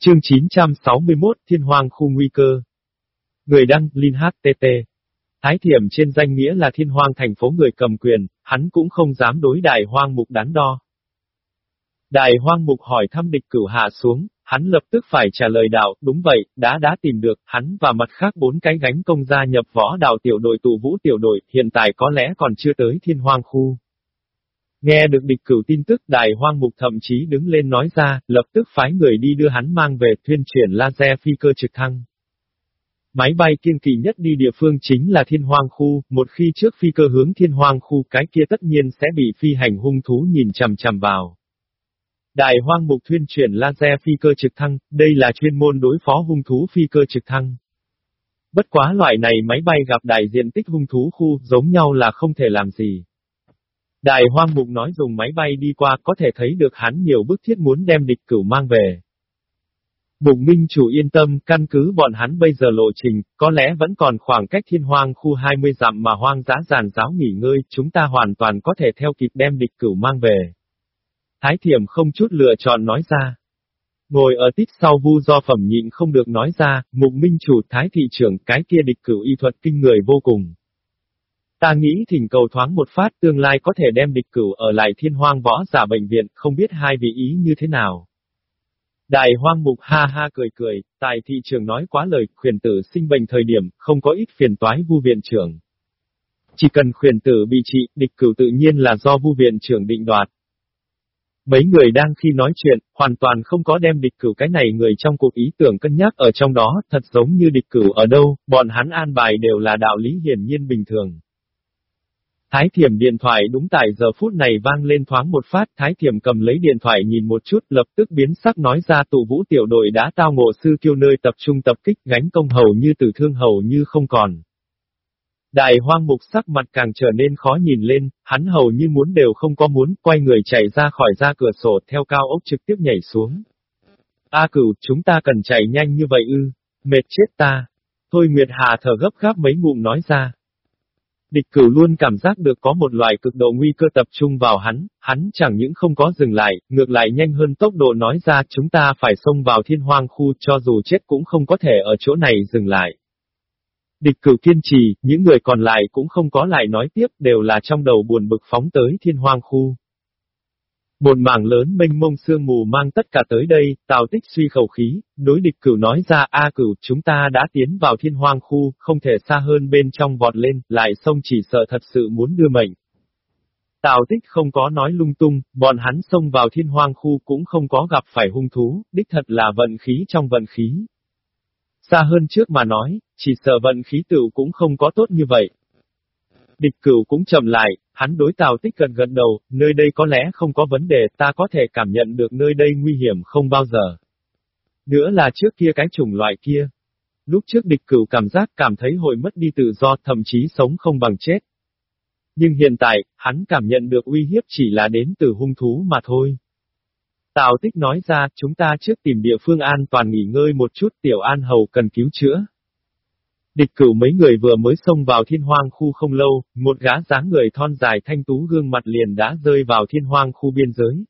Chương 961 Thiên Hoang khu nguy cơ. Người đăng, Linh HTT. Thái Thiểm trên danh nghĩa là thiên hoang thành phố người cầm quyền, hắn cũng không dám đối đại hoang mục đắn đo. Đại hoang mục hỏi thăm địch cửu hạ xuống, hắn lập tức phải trả lời đạo, đúng vậy, đã đã tìm được, hắn và mặt khác bốn cái gánh công gia nhập võ đạo tiểu đội tù vũ tiểu đội, hiện tại có lẽ còn chưa tới thiên hoang khu. Nghe được địch cửu tin tức đại hoang mục thậm chí đứng lên nói ra, lập tức phái người đi đưa hắn mang về thuyên chuyển laser phi cơ trực thăng. Máy bay kiên kỳ nhất đi địa phương chính là thiên hoang khu, một khi trước phi cơ hướng thiên hoang khu cái kia tất nhiên sẽ bị phi hành hung thú nhìn chằm chằm vào. Đại hoang mục thuyên chuyển laser phi cơ trực thăng, đây là chuyên môn đối phó hung thú phi cơ trực thăng. Bất quá loại này máy bay gặp đại diện tích hung thú khu giống nhau là không thể làm gì. Đại hoang mục nói dùng máy bay đi qua có thể thấy được hắn nhiều bức thiết muốn đem địch cửu mang về. Mục Minh chủ yên tâm, căn cứ bọn hắn bây giờ lộ trình, có lẽ vẫn còn khoảng cách thiên hoang khu 20 dặm mà hoang dã giàn giáo nghỉ ngơi, chúng ta hoàn toàn có thể theo kịp đem địch cửu mang về. Thái thiểm không chút lựa chọn nói ra. Ngồi ở tít sau vu do phẩm nhịn không được nói ra, mục minh chủ thái thị trưởng cái kia địch cửu y thuật kinh người vô cùng. Ta nghĩ thỉnh cầu thoáng một phát tương lai có thể đem địch cửu ở lại thiên hoang võ giả bệnh viện, không biết hai vị ý như thế nào. Đại hoang mục ha ha cười cười, tài thị trường nói quá lời, khuyền tử sinh bệnh thời điểm, không có ít phiền toái vu viện trưởng. Chỉ cần khuyền tử bị trị, địch cửu tự nhiên là do vu viện trưởng định đoạt. Mấy người đang khi nói chuyện, hoàn toàn không có đem địch cửu cái này người trong cuộc ý tưởng cân nhắc ở trong đó, thật giống như địch cửu ở đâu, bọn hắn an bài đều là đạo lý hiển nhiên bình thường. Thái thiểm điện thoại đúng tại giờ phút này vang lên thoáng một phát, thái thiểm cầm lấy điện thoại nhìn một chút, lập tức biến sắc nói ra tụ vũ tiểu đội đã tao ngộ sư kiêu nơi tập trung tập kích gánh công hầu như tử thương hầu như không còn. Đại hoang mục sắc mặt càng trở nên khó nhìn lên, hắn hầu như muốn đều không có muốn, quay người chạy ra khỏi ra cửa sổ theo cao ốc trực tiếp nhảy xuống. A cửu, chúng ta cần chạy nhanh như vậy ư, mệt chết ta. Thôi Nguyệt Hà thở gấp gáp mấy ngụm nói ra. Địch cửu luôn cảm giác được có một loại cực độ nguy cơ tập trung vào hắn, hắn chẳng những không có dừng lại, ngược lại nhanh hơn tốc độ nói ra chúng ta phải xông vào thiên hoang khu cho dù chết cũng không có thể ở chỗ này dừng lại. Địch cửu kiên trì, những người còn lại cũng không có lại nói tiếp đều là trong đầu buồn bực phóng tới thiên hoang khu. Một mảng lớn mênh mông sương mù mang tất cả tới đây, Tào Tích suy khẩu khí, đối địch cửu nói ra A cửu chúng ta đã tiến vào thiên hoang khu, không thể xa hơn bên trong vọt lên, lại sông chỉ sợ thật sự muốn đưa mệnh. Tào Tích không có nói lung tung, bọn hắn xông vào thiên hoang khu cũng không có gặp phải hung thú, đích thật là vận khí trong vận khí. Xa hơn trước mà nói, chỉ sợ vận khí tự cũng không có tốt như vậy. Địch cửu cũng chậm lại, hắn đối Tào Tích gần gần đầu, nơi đây có lẽ không có vấn đề, ta có thể cảm nhận được nơi đây nguy hiểm không bao giờ. Nữa là trước kia cái chủng loại kia. Lúc trước địch cửu cảm giác cảm thấy hội mất đi tự do, thậm chí sống không bằng chết. Nhưng hiện tại, hắn cảm nhận được uy hiếp chỉ là đến từ hung thú mà thôi. Tào Tích nói ra, chúng ta trước tìm địa phương an toàn nghỉ ngơi một chút, tiểu an hầu cần cứu chữa. Địch cửu mấy người vừa mới xông vào thiên hoang khu không lâu, một gã dáng người thon dài thanh tú gương mặt liền đã rơi vào thiên hoang khu biên giới.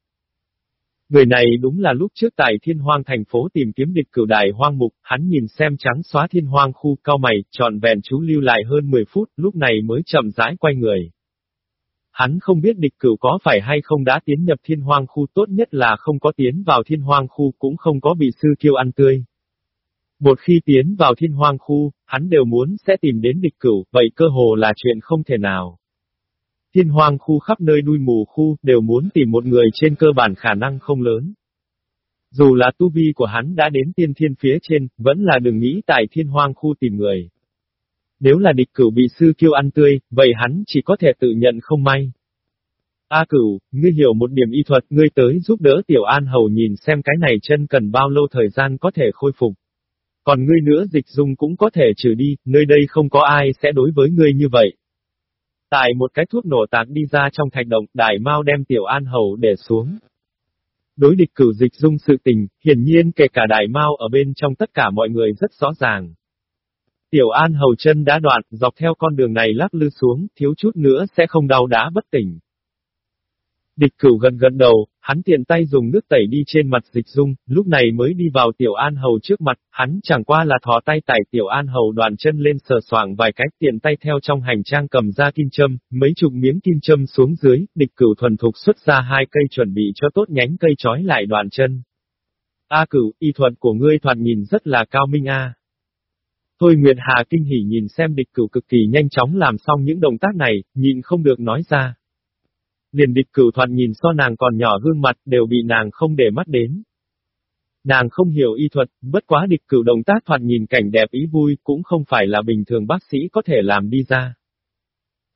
Người này đúng là lúc trước tại thiên hoang thành phố tìm kiếm địch cửu đại hoang mục, hắn nhìn xem trắng xóa thiên hoang khu cao mày, trọn vẹn chú lưu lại hơn 10 phút, lúc này mới chậm rãi quay người. Hắn không biết địch cửu có phải hay không đã tiến nhập thiên hoang khu tốt nhất là không có tiến vào thiên hoang khu cũng không có bị sư kiêu ăn tươi. Một khi tiến vào thiên hoang khu, hắn đều muốn sẽ tìm đến địch cửu, vậy cơ hồ là chuyện không thể nào. Thiên hoang khu khắp nơi đuôi mù khu, đều muốn tìm một người trên cơ bản khả năng không lớn. Dù là tu vi của hắn đã đến tiên thiên phía trên, vẫn là đừng nghĩ tại thiên hoang khu tìm người. Nếu là địch cửu bị sư kiêu ăn tươi, vậy hắn chỉ có thể tự nhận không may. A cửu, ngươi hiểu một điểm y thuật, ngươi tới giúp đỡ tiểu an hầu nhìn xem cái này chân cần bao lâu thời gian có thể khôi phục. Còn ngươi nữa dịch dung cũng có thể trừ đi, nơi đây không có ai sẽ đối với ngươi như vậy. Tại một cái thuốc nổ tán đi ra trong thạch động, đại mao đem tiểu an hầu để xuống. Đối địch cửu dịch dung sự tình, hiển nhiên kể cả đại mao ở bên trong tất cả mọi người rất rõ ràng. Tiểu an hầu chân đã đoạn, dọc theo con đường này lắc lư xuống, thiếu chút nữa sẽ không đau đá bất tỉnh. Địch cửu gần gần đầu, hắn tiện tay dùng nước tẩy đi trên mặt dịch dung, lúc này mới đi vào tiểu an hầu trước mặt, hắn chẳng qua là thò tay tải tiểu an hầu đoàn chân lên sờ soảng vài cách tiện tay theo trong hành trang cầm ra kim châm, mấy chục miếng kim châm xuống dưới, địch cửu thuần thục xuất ra hai cây chuẩn bị cho tốt nhánh cây trói lại đoàn chân. A cửu, y thuật của ngươi thoạt nhìn rất là cao minh a. Thôi Nguyệt Hà kinh hỉ nhìn xem địch cửu cực kỳ nhanh chóng làm xong những động tác này, nhịn không được nói ra. Liền địch cửu thoạt nhìn so nàng còn nhỏ gương mặt đều bị nàng không để mắt đến. Nàng không hiểu y thuật, bất quá địch cửu động tác thoạt nhìn cảnh đẹp ý vui cũng không phải là bình thường bác sĩ có thể làm đi ra.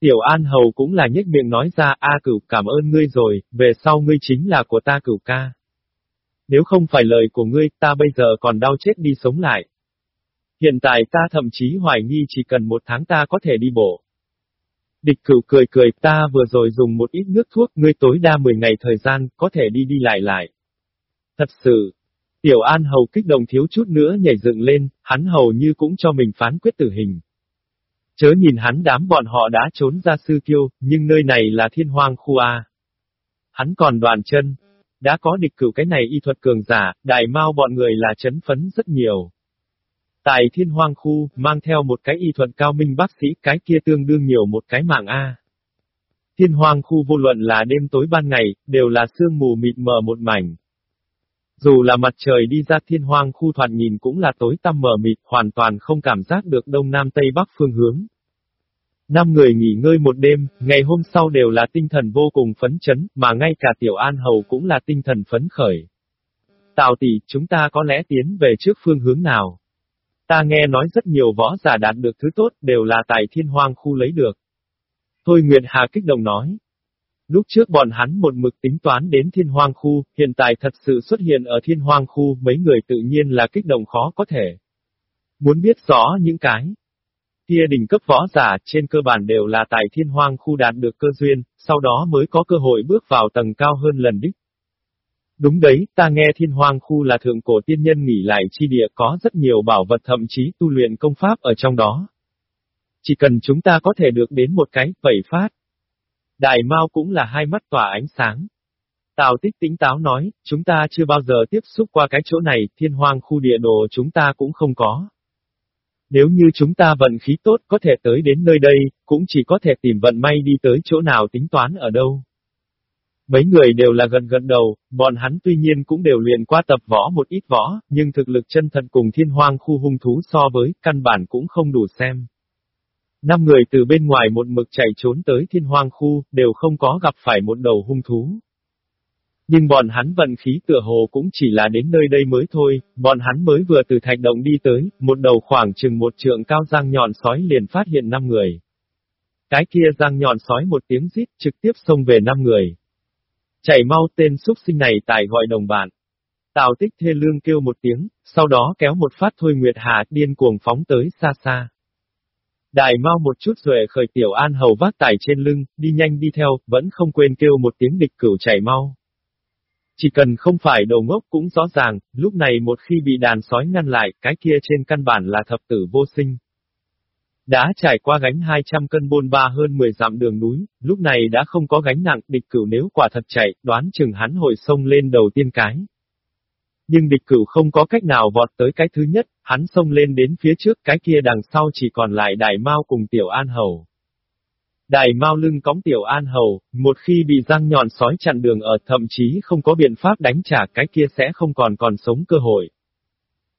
Tiểu An Hầu cũng là nhếch miệng nói ra A cửu cảm ơn ngươi rồi, về sau ngươi chính là của ta cửu ca. Nếu không phải lời của ngươi, ta bây giờ còn đau chết đi sống lại. Hiện tại ta thậm chí hoài nghi chỉ cần một tháng ta có thể đi bộ. Địch cửu cười cười, ta vừa rồi dùng một ít nước thuốc, ngươi tối đa 10 ngày thời gian, có thể đi đi lại lại. Thật sự, Tiểu An Hầu kích động thiếu chút nữa nhảy dựng lên, hắn hầu như cũng cho mình phán quyết tử hình. Chớ nhìn hắn đám bọn họ đã trốn ra sư kiêu, nhưng nơi này là thiên hoang khu A. Hắn còn đoàn chân, đã có địch cửu cái này y thuật cường giả, đại mau bọn người là chấn phấn rất nhiều. Tại thiên hoang khu, mang theo một cái y thuật cao minh bác sĩ, cái kia tương đương nhiều một cái mạng A. Thiên hoang khu vô luận là đêm tối ban ngày, đều là sương mù mịt mờ một mảnh. Dù là mặt trời đi ra thiên hoang khu thoạt nhìn cũng là tối tăm mờ mịt, hoàn toàn không cảm giác được đông nam tây bắc phương hướng. Năm người nghỉ ngơi một đêm, ngày hôm sau đều là tinh thần vô cùng phấn chấn, mà ngay cả tiểu an hầu cũng là tinh thần phấn khởi. Tào tỷ, chúng ta có lẽ tiến về trước phương hướng nào? Ta nghe nói rất nhiều võ giả đạt được thứ tốt đều là tại thiên hoang khu lấy được. Thôi Nguyệt Hà kích động nói. Lúc trước bọn hắn một mực tính toán đến thiên hoang khu, hiện tại thật sự xuất hiện ở thiên hoang khu, mấy người tự nhiên là kích động khó có thể. Muốn biết rõ những cái kia đỉnh cấp võ giả trên cơ bản đều là tại thiên hoang khu đạt được cơ duyên, sau đó mới có cơ hội bước vào tầng cao hơn lần đích. Đúng đấy, ta nghe thiên hoang khu là thượng cổ tiên nhân nghỉ lại chi địa có rất nhiều bảo vật thậm chí tu luyện công pháp ở trong đó. Chỉ cần chúng ta có thể được đến một cái, bảy phát. Đại Mao cũng là hai mắt tỏa ánh sáng. Tào tích tính táo nói, chúng ta chưa bao giờ tiếp xúc qua cái chỗ này, thiên hoang khu địa đồ chúng ta cũng không có. Nếu như chúng ta vận khí tốt có thể tới đến nơi đây, cũng chỉ có thể tìm vận may đi tới chỗ nào tính toán ở đâu. Mấy người đều là gần gần đầu, bọn hắn tuy nhiên cũng đều luyện qua tập võ một ít võ, nhưng thực lực chân thật cùng thiên hoang khu hung thú so với, căn bản cũng không đủ xem. Năm người từ bên ngoài một mực chạy trốn tới thiên hoang khu, đều không có gặp phải một đầu hung thú. Nhưng bọn hắn vận khí tựa hồ cũng chỉ là đến nơi đây mới thôi, bọn hắn mới vừa từ thạch động đi tới, một đầu khoảng chừng một trượng cao giang nhọn sói liền phát hiện năm người. Cái kia giang nhọn sói một tiếng rít trực tiếp xông về năm người. Chạy mau tên xúc sinh này tại gọi đồng bạn. Tào tích thê lương kêu một tiếng, sau đó kéo một phát thôi Nguyệt Hà điên cuồng phóng tới xa xa. Đại mau một chút rồi khởi tiểu an hầu vác tải trên lưng, đi nhanh đi theo, vẫn không quên kêu một tiếng địch cửu chạy mau. Chỉ cần không phải đầu ngốc cũng rõ ràng, lúc này một khi bị đàn sói ngăn lại, cái kia trên căn bản là thập tử vô sinh. Đã trải qua gánh 200 cân bôn ba hơn 10 dặm đường núi, lúc này đã không có gánh nặng, địch cửu nếu quả thật chạy, đoán chừng hắn hồi sông lên đầu tiên cái. Nhưng địch cửu không có cách nào vọt tới cái thứ nhất, hắn xông lên đến phía trước cái kia đằng sau chỉ còn lại đại mao cùng tiểu an hầu. Đại mao lưng cõng tiểu an hầu, một khi bị răng nhọn sói chặn đường ở thậm chí không có biện pháp đánh trả cái kia sẽ không còn còn sống cơ hội.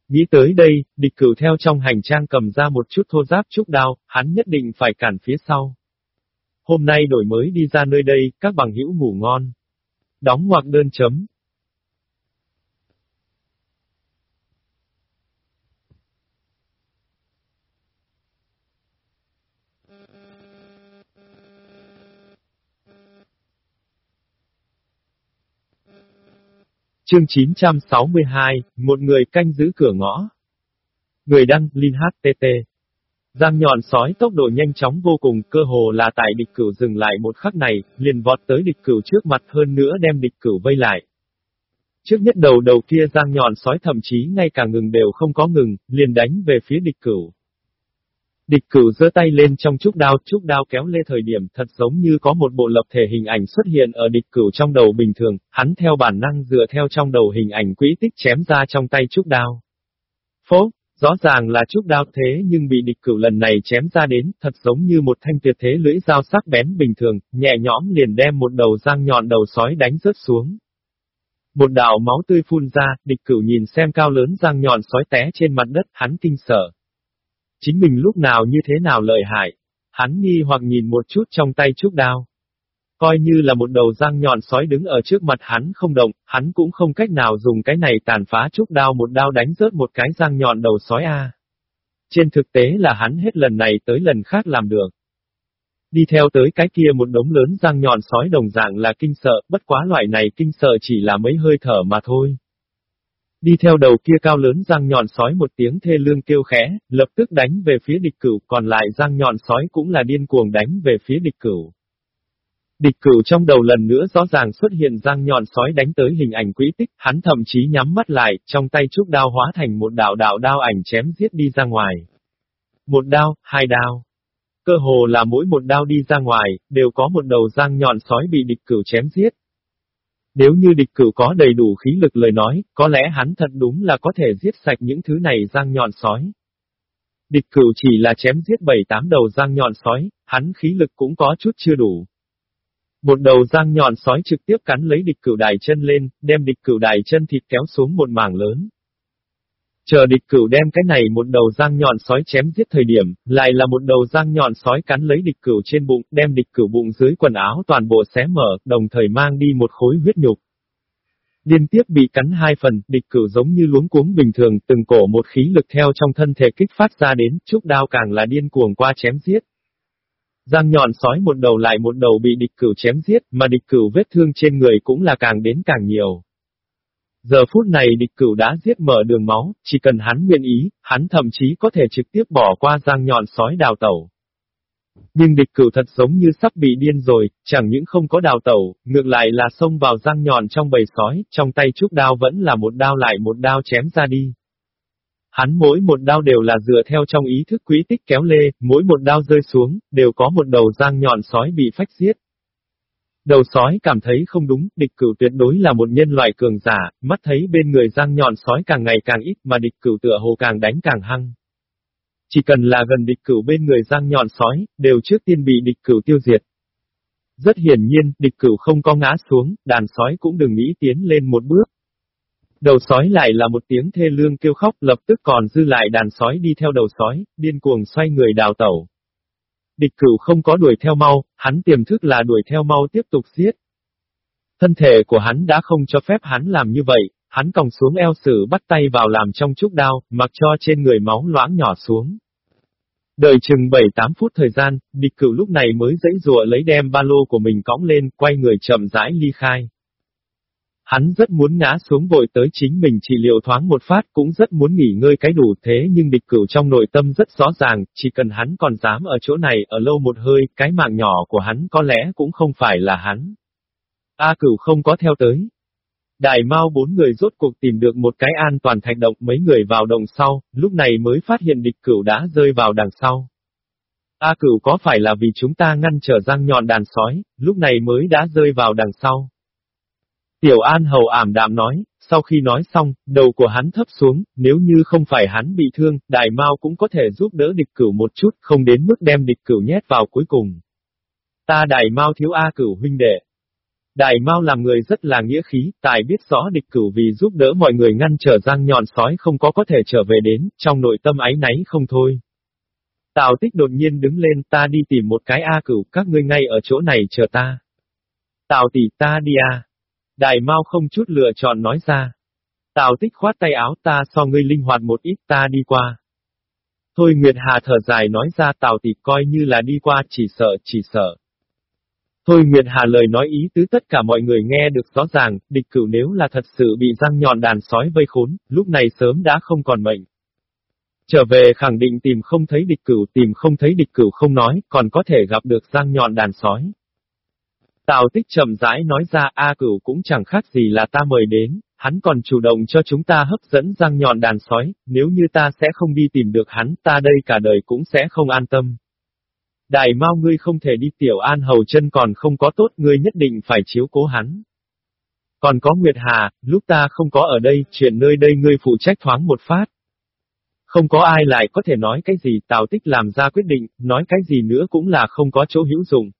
Nghĩ tới đây, địch cửu theo trong hành trang cầm ra một chút thô giáp trúc đao, hắn nhất định phải cản phía sau. Hôm nay đổi mới đi ra nơi đây, các bằng hữu ngủ ngon. Đóng ngoặc đơn chấm. Chương 962, một người canh giữ cửa ngõ. Người đăng, Linh HTT. Giang nhọn sói tốc độ nhanh chóng vô cùng, cơ hồ là tại địch cửu dừng lại một khắc này, liền vọt tới địch cửu trước mặt hơn nữa đem địch cửu vây lại. Trước nhất đầu đầu kia giang nhọn sói thậm chí ngay cả ngừng đều không có ngừng, liền đánh về phía địch cửu. Địch cửu giơ tay lên trong trúc đao, trúc đao kéo lê thời điểm thật giống như có một bộ lập thể hình ảnh xuất hiện ở địch cửu trong đầu bình thường, hắn theo bản năng dựa theo trong đầu hình ảnh quỹ tích chém ra trong tay trúc đao. Phố, rõ ràng là trúc đao thế nhưng bị địch cửu lần này chém ra đến, thật giống như một thanh tuyệt thế lưỡi dao sắc bén bình thường, nhẹ nhõm liền đem một đầu răng nhọn đầu sói đánh rớt xuống. Một đạo máu tươi phun ra, địch cửu nhìn xem cao lớn răng nhọn sói té trên mặt đất, hắn kinh sợ. Chính mình lúc nào như thế nào lợi hại. Hắn nghi hoặc nhìn một chút trong tay trúc đao. Coi như là một đầu răng nhọn sói đứng ở trước mặt hắn không động, hắn cũng không cách nào dùng cái này tàn phá trúc đao một đao đánh rớt một cái răng nhọn đầu sói A. Trên thực tế là hắn hết lần này tới lần khác làm được. Đi theo tới cái kia một đống lớn răng nhọn sói đồng dạng là kinh sợ, bất quá loại này kinh sợ chỉ là mấy hơi thở mà thôi. Đi theo đầu kia cao lớn răng nhọn sói một tiếng thê lương kêu khẽ, lập tức đánh về phía địch cửu, còn lại răng nhọn sói cũng là điên cuồng đánh về phía địch cửu. Địch cửu trong đầu lần nữa rõ ràng xuất hiện răng nhọn sói đánh tới hình ảnh quỹ tích, hắn thậm chí nhắm mắt lại, trong tay trúc đao hóa thành một đạo đạo đao ảnh chém giết đi ra ngoài. Một đao, hai đao. Cơ hồ là mỗi một đao đi ra ngoài, đều có một đầu răng nhọn sói bị địch cửu chém giết, nếu như địch cửu có đầy đủ khí lực lời nói, có lẽ hắn thật đúng là có thể giết sạch những thứ này răng nhọn sói. Địch cửu chỉ là chém giết bảy tám đầu răng nhọn sói, hắn khí lực cũng có chút chưa đủ. Một đầu răng nhọn sói trực tiếp cắn lấy địch cửu đài chân lên, đem địch cửu đài chân thịt kéo xuống một mảng lớn. Chờ địch cửu đem cái này một đầu răng nhọn sói chém giết thời điểm, lại là một đầu răng nhọn sói cắn lấy địch cửu trên bụng, đem địch cửu bụng dưới quần áo toàn bộ xé mở, đồng thời mang đi một khối huyết nhục. Liên tiếp bị cắn hai phần, địch cửu giống như luống cuống bình thường, từng cổ một khí lực theo trong thân thể kích phát ra đến, chúc đao càng là điên cuồng qua chém giết. Giang nhọn sói một đầu lại một đầu bị địch cửu chém giết, mà địch cửu vết thương trên người cũng là càng đến càng nhiều. Giờ phút này địch cửu đã giết mở đường máu, chỉ cần hắn nguyện ý, hắn thậm chí có thể trực tiếp bỏ qua giang nhọn sói đào tẩu. Nhưng địch cửu thật giống như sắp bị điên rồi, chẳng những không có đào tẩu, ngược lại là xông vào giang nhọn trong bầy sói, trong tay trúc đao vẫn là một đao lại một đao chém ra đi. Hắn mỗi một đao đều là dựa theo trong ý thức quý tích kéo lê, mỗi một đao rơi xuống, đều có một đầu giang nhọn sói bị phách giết. Đầu sói cảm thấy không đúng, địch cửu tuyệt đối là một nhân loại cường giả, mắt thấy bên người răng nhọn sói càng ngày càng ít mà địch cửu tựa hồ càng đánh càng hăng. Chỉ cần là gần địch cửu bên người răng nhọn sói, đều trước tiên bị địch cửu tiêu diệt. Rất hiển nhiên, địch cửu không có ngã xuống, đàn sói cũng đừng nghĩ tiến lên một bước. Đầu sói lại là một tiếng thê lương kêu khóc lập tức còn dư lại đàn sói đi theo đầu sói, điên cuồng xoay người đào tẩu. Địch cửu không có đuổi theo mau, hắn tiềm thức là đuổi theo mau tiếp tục giết. Thân thể của hắn đã không cho phép hắn làm như vậy, hắn còng xuống eo sử bắt tay vào làm trong trúc đao, mặc cho trên người máu loãng nhỏ xuống. Đợi chừng 7-8 phút thời gian, địch cửu lúc này mới dãy rùa lấy đem ba lô của mình cõng lên, quay người chậm rãi ly khai. Hắn rất muốn ngã xuống vội tới chính mình trị liệu thoáng một phát cũng rất muốn nghỉ ngơi cái đủ thế nhưng địch cửu trong nội tâm rất rõ ràng, chỉ cần hắn còn dám ở chỗ này ở lâu một hơi, cái mạng nhỏ của hắn có lẽ cũng không phải là hắn. A cửu không có theo tới. Đại mau bốn người rốt cuộc tìm được một cái an toàn thạch động mấy người vào động sau, lúc này mới phát hiện địch cửu đã rơi vào đằng sau. A cửu có phải là vì chúng ta ngăn trở răng nhọn đàn sói, lúc này mới đã rơi vào đằng sau. Tiểu An Hầu ảm đạm nói, sau khi nói xong, đầu của hắn thấp xuống, nếu như không phải hắn bị thương, Đại Mao cũng có thể giúp đỡ địch cửu một chút, không đến mức đem địch cửu nhét vào cuối cùng. Ta Đại Mao thiếu A cửu huynh đệ. Đại Mao làm người rất là nghĩa khí, tài biết rõ địch cửu vì giúp đỡ mọi người ngăn trở răng nhọn sói không có có thể trở về đến, trong nội tâm ái náy không thôi. Tào tích đột nhiên đứng lên ta đi tìm một cái A cửu, các ngươi ngay ở chỗ này chờ ta. Tào tỷ ta đi A. Đại Mao không chút lựa chọn nói ra. Tào tích khoát tay áo ta so ngươi linh hoạt một ít ta đi qua. Thôi Nguyệt Hà thở dài nói ra Tào tỷ coi như là đi qua chỉ sợ, chỉ sợ. Thôi Nguyệt Hà lời nói ý tứ tất cả mọi người nghe được rõ ràng, địch cửu nếu là thật sự bị răng nhọn đàn sói vây khốn, lúc này sớm đã không còn mệnh. Trở về khẳng định tìm không thấy địch cửu tìm không thấy địch cửu không nói, còn có thể gặp được răng nhọn đàn sói. Tào tích chậm rãi nói ra A cửu cũng chẳng khác gì là ta mời đến, hắn còn chủ động cho chúng ta hấp dẫn răng nhọn đàn sói, nếu như ta sẽ không đi tìm được hắn, ta đây cả đời cũng sẽ không an tâm. Đại mau ngươi không thể đi tiểu an hầu chân còn không có tốt ngươi nhất định phải chiếu cố hắn. Còn có Nguyệt Hà, lúc ta không có ở đây, chuyện nơi đây ngươi phụ trách thoáng một phát. Không có ai lại có thể nói cái gì Tào Tích làm ra quyết định, nói cái gì nữa cũng là không có chỗ hữu dụng.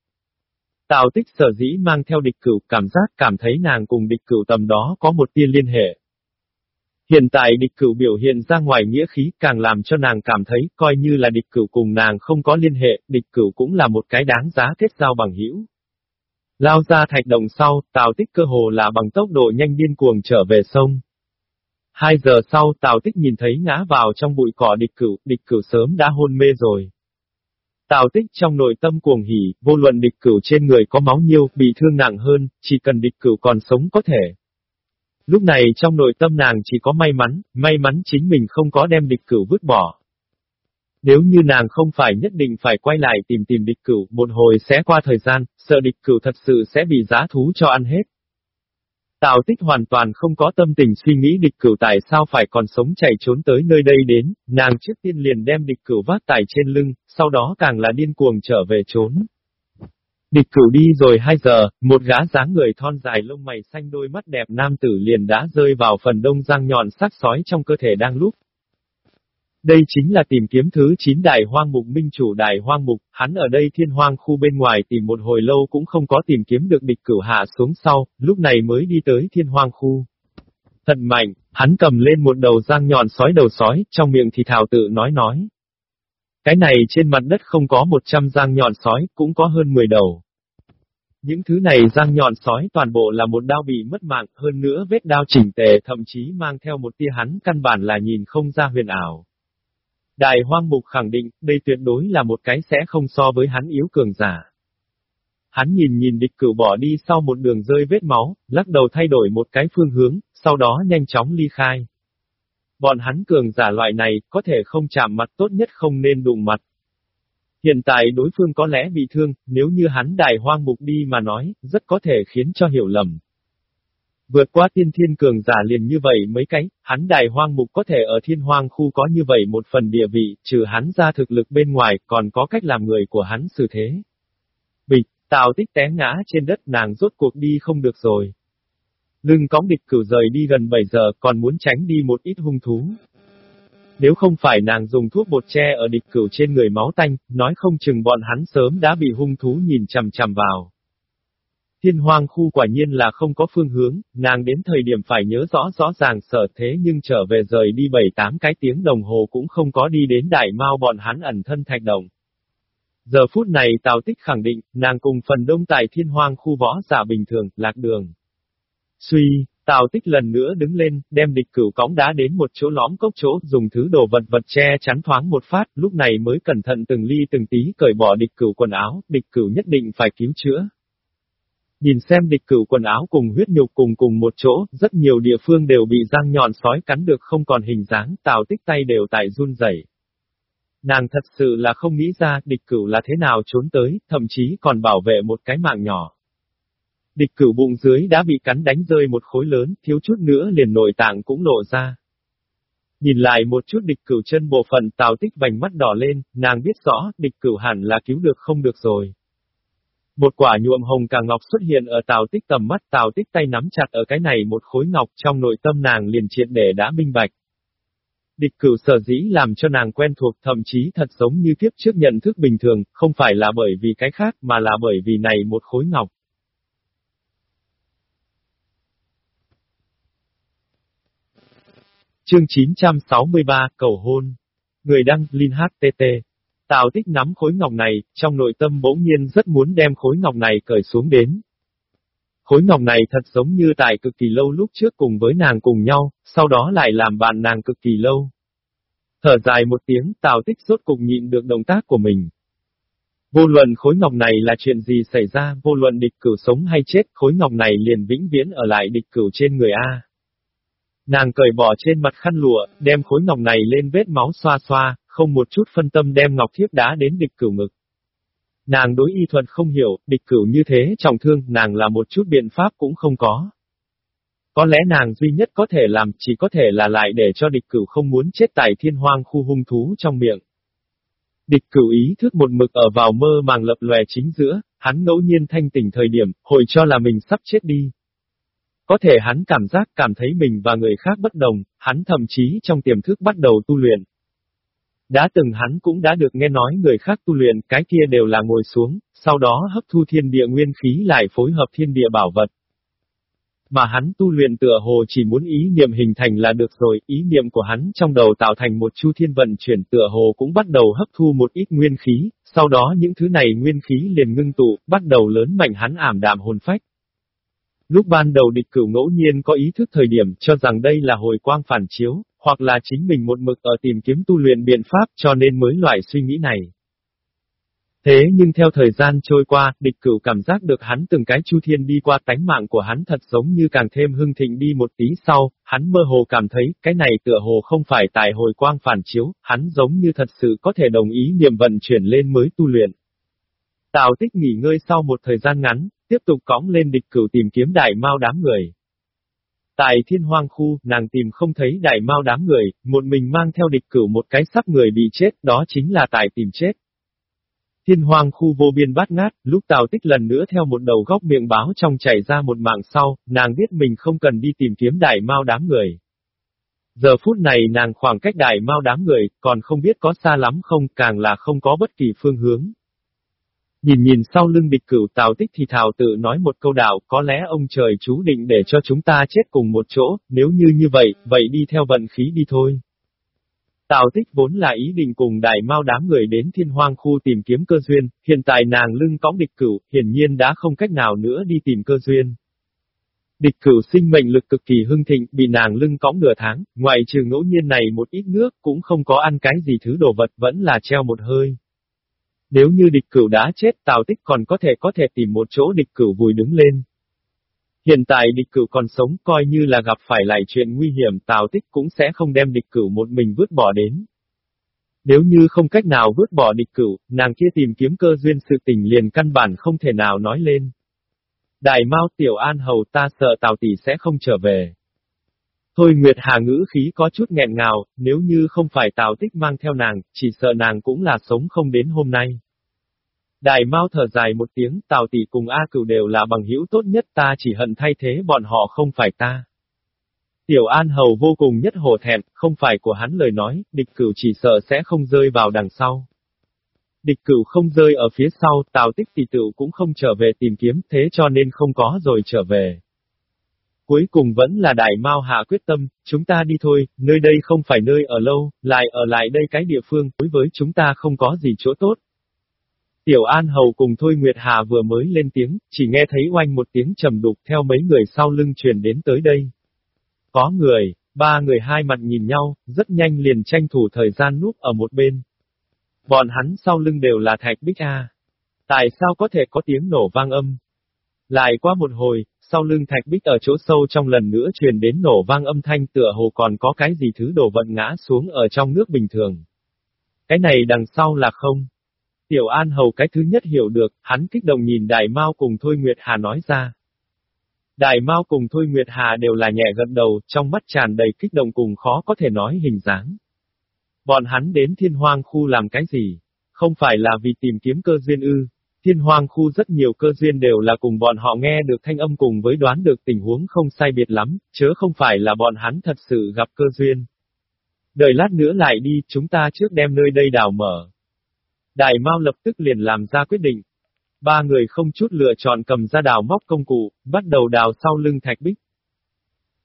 Tào Tích sở dĩ mang theo địch cửu cảm giác cảm thấy nàng cùng địch cửu tầm đó có một tia liên hệ. Hiện tại địch cửu biểu hiện ra ngoài nghĩa khí càng làm cho nàng cảm thấy coi như là địch cửu cùng nàng không có liên hệ, địch cửu cũng là một cái đáng giá kết giao bằng hữu. Lao ra thạch đồng sau, Tào Tích cơ hồ là bằng tốc độ nhanh điên cuồng trở về sông. Hai giờ sau, Tào Tích nhìn thấy ngã vào trong bụi cỏ địch cửu, địch cửu sớm đã hôn mê rồi. Tào Tích trong nội tâm cuồng hỉ, vô luận địch cửu trên người có máu nhiêu, bị thương nặng hơn, chỉ cần địch cửu còn sống có thể. Lúc này trong nội tâm nàng chỉ có may mắn, may mắn chính mình không có đem địch cửu vứt bỏ. Nếu như nàng không phải nhất định phải quay lại tìm tìm địch cửu, một hồi sẽ qua thời gian, sợ địch cửu thật sự sẽ bị giá thú cho ăn hết. Tào tích hoàn toàn không có tâm tình suy nghĩ địch cửu tại sao phải còn sống chạy trốn tới nơi đây đến, nàng trước tiên liền đem địch cửu vác tải trên lưng, sau đó càng là điên cuồng trở về trốn. Địch cửu đi rồi 2 giờ, một gã dáng người thon dài lông mày xanh đôi mắt đẹp nam tử liền đã rơi vào phần đông răng nhọn sắc sói trong cơ thể đang lúc. Đây chính là tìm kiếm thứ 9 đại hoang mục minh chủ đại hoang mục, hắn ở đây thiên hoang khu bên ngoài tìm một hồi lâu cũng không có tìm kiếm được địch cửu hạ xuống sau, lúc này mới đi tới thiên hoang khu. Thật mạnh, hắn cầm lên một đầu răng nhọn sói đầu sói, trong miệng thì thảo tự nói nói. Cái này trên mặt đất không có 100 răng nhọn sói, cũng có hơn 10 đầu. Những thứ này răng nhọn sói toàn bộ là một đao bị mất mạng, hơn nữa vết đao chỉnh tề thậm chí mang theo một tia hắn căn bản là nhìn không ra huyền ảo. Đại hoang mục khẳng định, đây tuyệt đối là một cái sẽ không so với hắn yếu cường giả. Hắn nhìn nhìn địch cửu bỏ đi sau một đường rơi vết máu, lắc đầu thay đổi một cái phương hướng, sau đó nhanh chóng ly khai. Bọn hắn cường giả loại này, có thể không chạm mặt tốt nhất không nên đụng mặt. Hiện tại đối phương có lẽ bị thương, nếu như hắn đại hoang mục đi mà nói, rất có thể khiến cho hiểu lầm. Vượt qua tiên thiên cường giả liền như vậy mấy cái, hắn đại hoang mục có thể ở thiên hoang khu có như vậy một phần địa vị, trừ hắn ra thực lực bên ngoài, còn có cách làm người của hắn xử thế. Bịch, tào tích té ngã trên đất nàng rốt cuộc đi không được rồi. Lưng cóng địch cử rời đi gần 7 giờ còn muốn tránh đi một ít hung thú. Nếu không phải nàng dùng thuốc bột tre ở địch cửu trên người máu tanh, nói không chừng bọn hắn sớm đã bị hung thú nhìn chằm chằm vào. Thiên hoang khu quả nhiên là không có phương hướng, nàng đến thời điểm phải nhớ rõ rõ ràng sở thế nhưng trở về rời đi 7-8 cái tiếng đồng hồ cũng không có đi đến đại mau bọn hắn ẩn thân thạch động. Giờ phút này Tào Tích khẳng định, nàng cùng phần đông tại thiên hoang khu võ giả bình thường, lạc đường. Suy, Tào Tích lần nữa đứng lên, đem địch cửu cõng đá đến một chỗ lõm cốc chỗ, dùng thứ đồ vật vật che chắn thoáng một phát, lúc này mới cẩn thận từng ly từng tí cởi bỏ địch cửu quần áo, địch cửu nhất định phải cứu chữa. Nhìn xem địch cửu quần áo cùng huyết nhục cùng cùng một chỗ, rất nhiều địa phương đều bị răng nhọn sói cắn được không còn hình dáng, tào tích tay đều tại run rẩy. Nàng thật sự là không nghĩ ra địch cửu là thế nào trốn tới, thậm chí còn bảo vệ một cái mạng nhỏ. Địch cửu bụng dưới đã bị cắn đánh rơi một khối lớn, thiếu chút nữa liền nội tạng cũng lộ ra. Nhìn lại một chút địch cửu chân bộ phận tào tích vành mắt đỏ lên, nàng biết rõ, địch cửu hẳn là cứu được không được rồi. Một quả nhuộm hồng càng ngọc xuất hiện ở tào tích tầm mắt tào tích tay nắm chặt ở cái này một khối ngọc trong nội tâm nàng liền triệt để đã minh bạch. Địch cửu sở dĩ làm cho nàng quen thuộc thậm chí thật giống như tiếp trước nhận thức bình thường, không phải là bởi vì cái khác mà là bởi vì này một khối ngọc. Chương 963, Cầu hôn. Người đăng, Linh HTT. Tào tích nắm khối ngọc này, trong nội tâm bỗng nhiên rất muốn đem khối ngọc này cởi xuống đến. Khối ngọc này thật giống như tại cực kỳ lâu lúc trước cùng với nàng cùng nhau, sau đó lại làm bạn nàng cực kỳ lâu. Thở dài một tiếng, Tào tích rốt cục nhịn được động tác của mình. Vô luận khối ngọc này là chuyện gì xảy ra, vô luận địch cửu sống hay chết, khối ngọc này liền vĩnh viễn ở lại địch cửu trên người A. Nàng cởi bỏ trên mặt khăn lụa, đem khối ngọc này lên vết máu xoa xoa, không một chút phân tâm đem ngọc thiếp đá đến địch cửu ngực. Nàng đối y thuật không hiểu, địch cửu như thế trọng thương, nàng là một chút biện pháp cũng không có. Có lẽ nàng duy nhất có thể làm chỉ có thể là lại để cho địch cửu không muốn chết tại thiên hoang khu hung thú trong miệng. Địch cửu ý thức một mực ở vào mơ màng lập lòe chính giữa, hắn ngẫu nhiên thanh tỉnh thời điểm, hồi cho là mình sắp chết đi. Có thể hắn cảm giác cảm thấy mình và người khác bất đồng, hắn thậm chí trong tiềm thức bắt đầu tu luyện. Đã từng hắn cũng đã được nghe nói người khác tu luyện cái kia đều là ngồi xuống, sau đó hấp thu thiên địa nguyên khí lại phối hợp thiên địa bảo vật. Mà hắn tu luyện tựa hồ chỉ muốn ý niệm hình thành là được rồi, ý niệm của hắn trong đầu tạo thành một chu thiên vận chuyển tựa hồ cũng bắt đầu hấp thu một ít nguyên khí, sau đó những thứ này nguyên khí liền ngưng tụ, bắt đầu lớn mạnh hắn ảm đạm hồn phách. Lúc ban đầu địch cửu ngẫu nhiên có ý thức thời điểm cho rằng đây là hồi quang phản chiếu, hoặc là chính mình một mực ở tìm kiếm tu luyện biện pháp cho nên mới loại suy nghĩ này. Thế nhưng theo thời gian trôi qua, địch cửu cảm giác được hắn từng cái chu thiên đi qua tánh mạng của hắn thật giống như càng thêm hưng thịnh đi một tí sau, hắn mơ hồ cảm thấy, cái này tựa hồ không phải tại hồi quang phản chiếu, hắn giống như thật sự có thể đồng ý niệm vận chuyển lên mới tu luyện. Tào tích nghỉ ngơi sau một thời gian ngắn, tiếp tục cõng lên địch cửu tìm kiếm đại mao đám người. Tại thiên hoang khu, nàng tìm không thấy đại mao đám người, một mình mang theo địch cửu một cái sắp người bị chết, đó chính là tại tìm chết. Thiên hoang khu vô biên bát ngát, lúc Tào Tích lần nữa theo một đầu góc miệng báo trong chảy ra một mạng sau, nàng biết mình không cần đi tìm kiếm đại mao đám người. Giờ phút này nàng khoảng cách đại mao đám người, còn không biết có xa lắm không, càng là không có bất kỳ phương hướng. Nhìn nhìn sau lưng địch cửu Tào Tích thì Thảo tự nói một câu đạo, có lẽ ông trời chú định để cho chúng ta chết cùng một chỗ, nếu như như vậy, vậy đi theo vận khí đi thôi. Tào tích vốn là ý định cùng đại mao đám người đến thiên hoang khu tìm kiếm cơ duyên, hiện tại nàng lưng cõng địch cửu, hiển nhiên đã không cách nào nữa đi tìm cơ duyên. Địch cửu sinh mệnh lực cực kỳ hưng thịnh, bị nàng lưng cõng nửa tháng, ngoại trừ ngẫu nhiên này một ít nước, cũng không có ăn cái gì thứ đồ vật, vẫn là treo một hơi. Nếu như địch cửu đã chết, Tào tích còn có thể có thể tìm một chỗ địch cửu vùi đứng lên. Hiện tại địch cửu còn sống coi như là gặp phải lại chuyện nguy hiểm Tào Tích cũng sẽ không đem địch cửu một mình vứt bỏ đến. Nếu như không cách nào vứt bỏ địch cửu, nàng kia tìm kiếm cơ duyên sự tình liền căn bản không thể nào nói lên. Đại Mao Tiểu An Hầu ta sợ Tào Tỷ sẽ không trở về. Thôi Nguyệt Hà ngữ khí có chút nghẹn ngào, nếu như không phải Tào Tích mang theo nàng, chỉ sợ nàng cũng là sống không đến hôm nay. Đại Mao thở dài một tiếng, Tào tỷ cùng A Cửu đều là bằng hữu tốt nhất ta chỉ hận thay thế bọn họ không phải ta. Tiểu An Hầu vô cùng nhất hổ thẹn, không phải của hắn lời nói, địch cửu chỉ sợ sẽ không rơi vào đằng sau. Địch cửu không rơi ở phía sau, Tào tích tỷ tựu cũng không trở về tìm kiếm, thế cho nên không có rồi trở về. Cuối cùng vẫn là đại mao hạ quyết tâm, chúng ta đi thôi, nơi đây không phải nơi ở lâu, lại ở lại đây cái địa phương, đối với chúng ta không có gì chỗ tốt, Tiểu An Hầu cùng Thôi Nguyệt Hà vừa mới lên tiếng, chỉ nghe thấy oanh một tiếng trầm đục theo mấy người sau lưng truyền đến tới đây. Có người, ba người hai mặt nhìn nhau, rất nhanh liền tranh thủ thời gian núp ở một bên. Bọn hắn sau lưng đều là thạch bích A. Tại sao có thể có tiếng nổ vang âm? Lại qua một hồi, sau lưng thạch bích ở chỗ sâu trong lần nữa truyền đến nổ vang âm thanh tựa hồ còn có cái gì thứ đổ vận ngã xuống ở trong nước bình thường. Cái này đằng sau là không. Tiểu An Hầu cái thứ nhất hiểu được, hắn kích động nhìn Đại Mao cùng Thôi Nguyệt Hà nói ra. Đại Mao cùng Thôi Nguyệt Hà đều là nhẹ gật đầu, trong mắt tràn đầy kích động cùng khó có thể nói hình dáng. Bọn hắn đến thiên hoang khu làm cái gì? Không phải là vì tìm kiếm cơ duyên ư. Thiên hoang khu rất nhiều cơ duyên đều là cùng bọn họ nghe được thanh âm cùng với đoán được tình huống không sai biệt lắm, chớ không phải là bọn hắn thật sự gặp cơ duyên. Đợi lát nữa lại đi, chúng ta trước đem nơi đây đào mở. Đại Mao lập tức liền làm ra quyết định. Ba người không chút lựa chọn cầm ra đào móc công cụ, bắt đầu đào sau lưng thạch bích.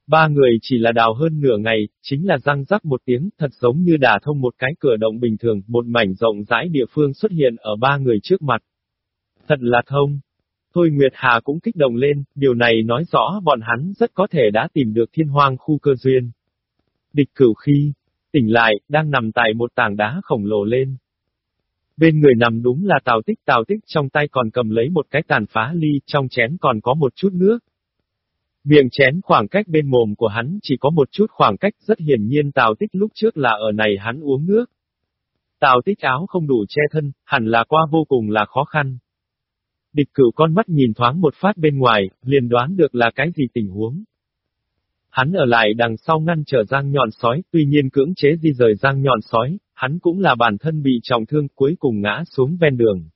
Ba người chỉ là đào hơn nửa ngày, chính là răng rắc một tiếng, thật giống như đà thông một cái cửa động bình thường, một mảnh rộng rãi địa phương xuất hiện ở ba người trước mặt. Thật là thông. Thôi Nguyệt Hà cũng kích động lên, điều này nói rõ bọn hắn rất có thể đã tìm được thiên hoang khu cơ duyên. Địch cửu khi, tỉnh lại, đang nằm tại một tảng đá khổng lồ lên. Bên người nằm đúng là Tào Tích, Tào Tích trong tay còn cầm lấy một cái tàn phá ly, trong chén còn có một chút nước. Miệng chén khoảng cách bên mồm của hắn chỉ có một chút khoảng cách rất hiển nhiên Tào Tích lúc trước là ở này hắn uống nước. Tào tích áo không đủ che thân, hẳn là qua vô cùng là khó khăn. Địch cửu con mắt nhìn thoáng một phát bên ngoài, liền đoán được là cái gì tình huống. Hắn ở lại đằng sau ngăn trở giang nhọn sói, tuy nhiên cưỡng chế di rời giang nhọn sói, hắn cũng là bản thân bị trọng thương cuối cùng ngã xuống ven đường.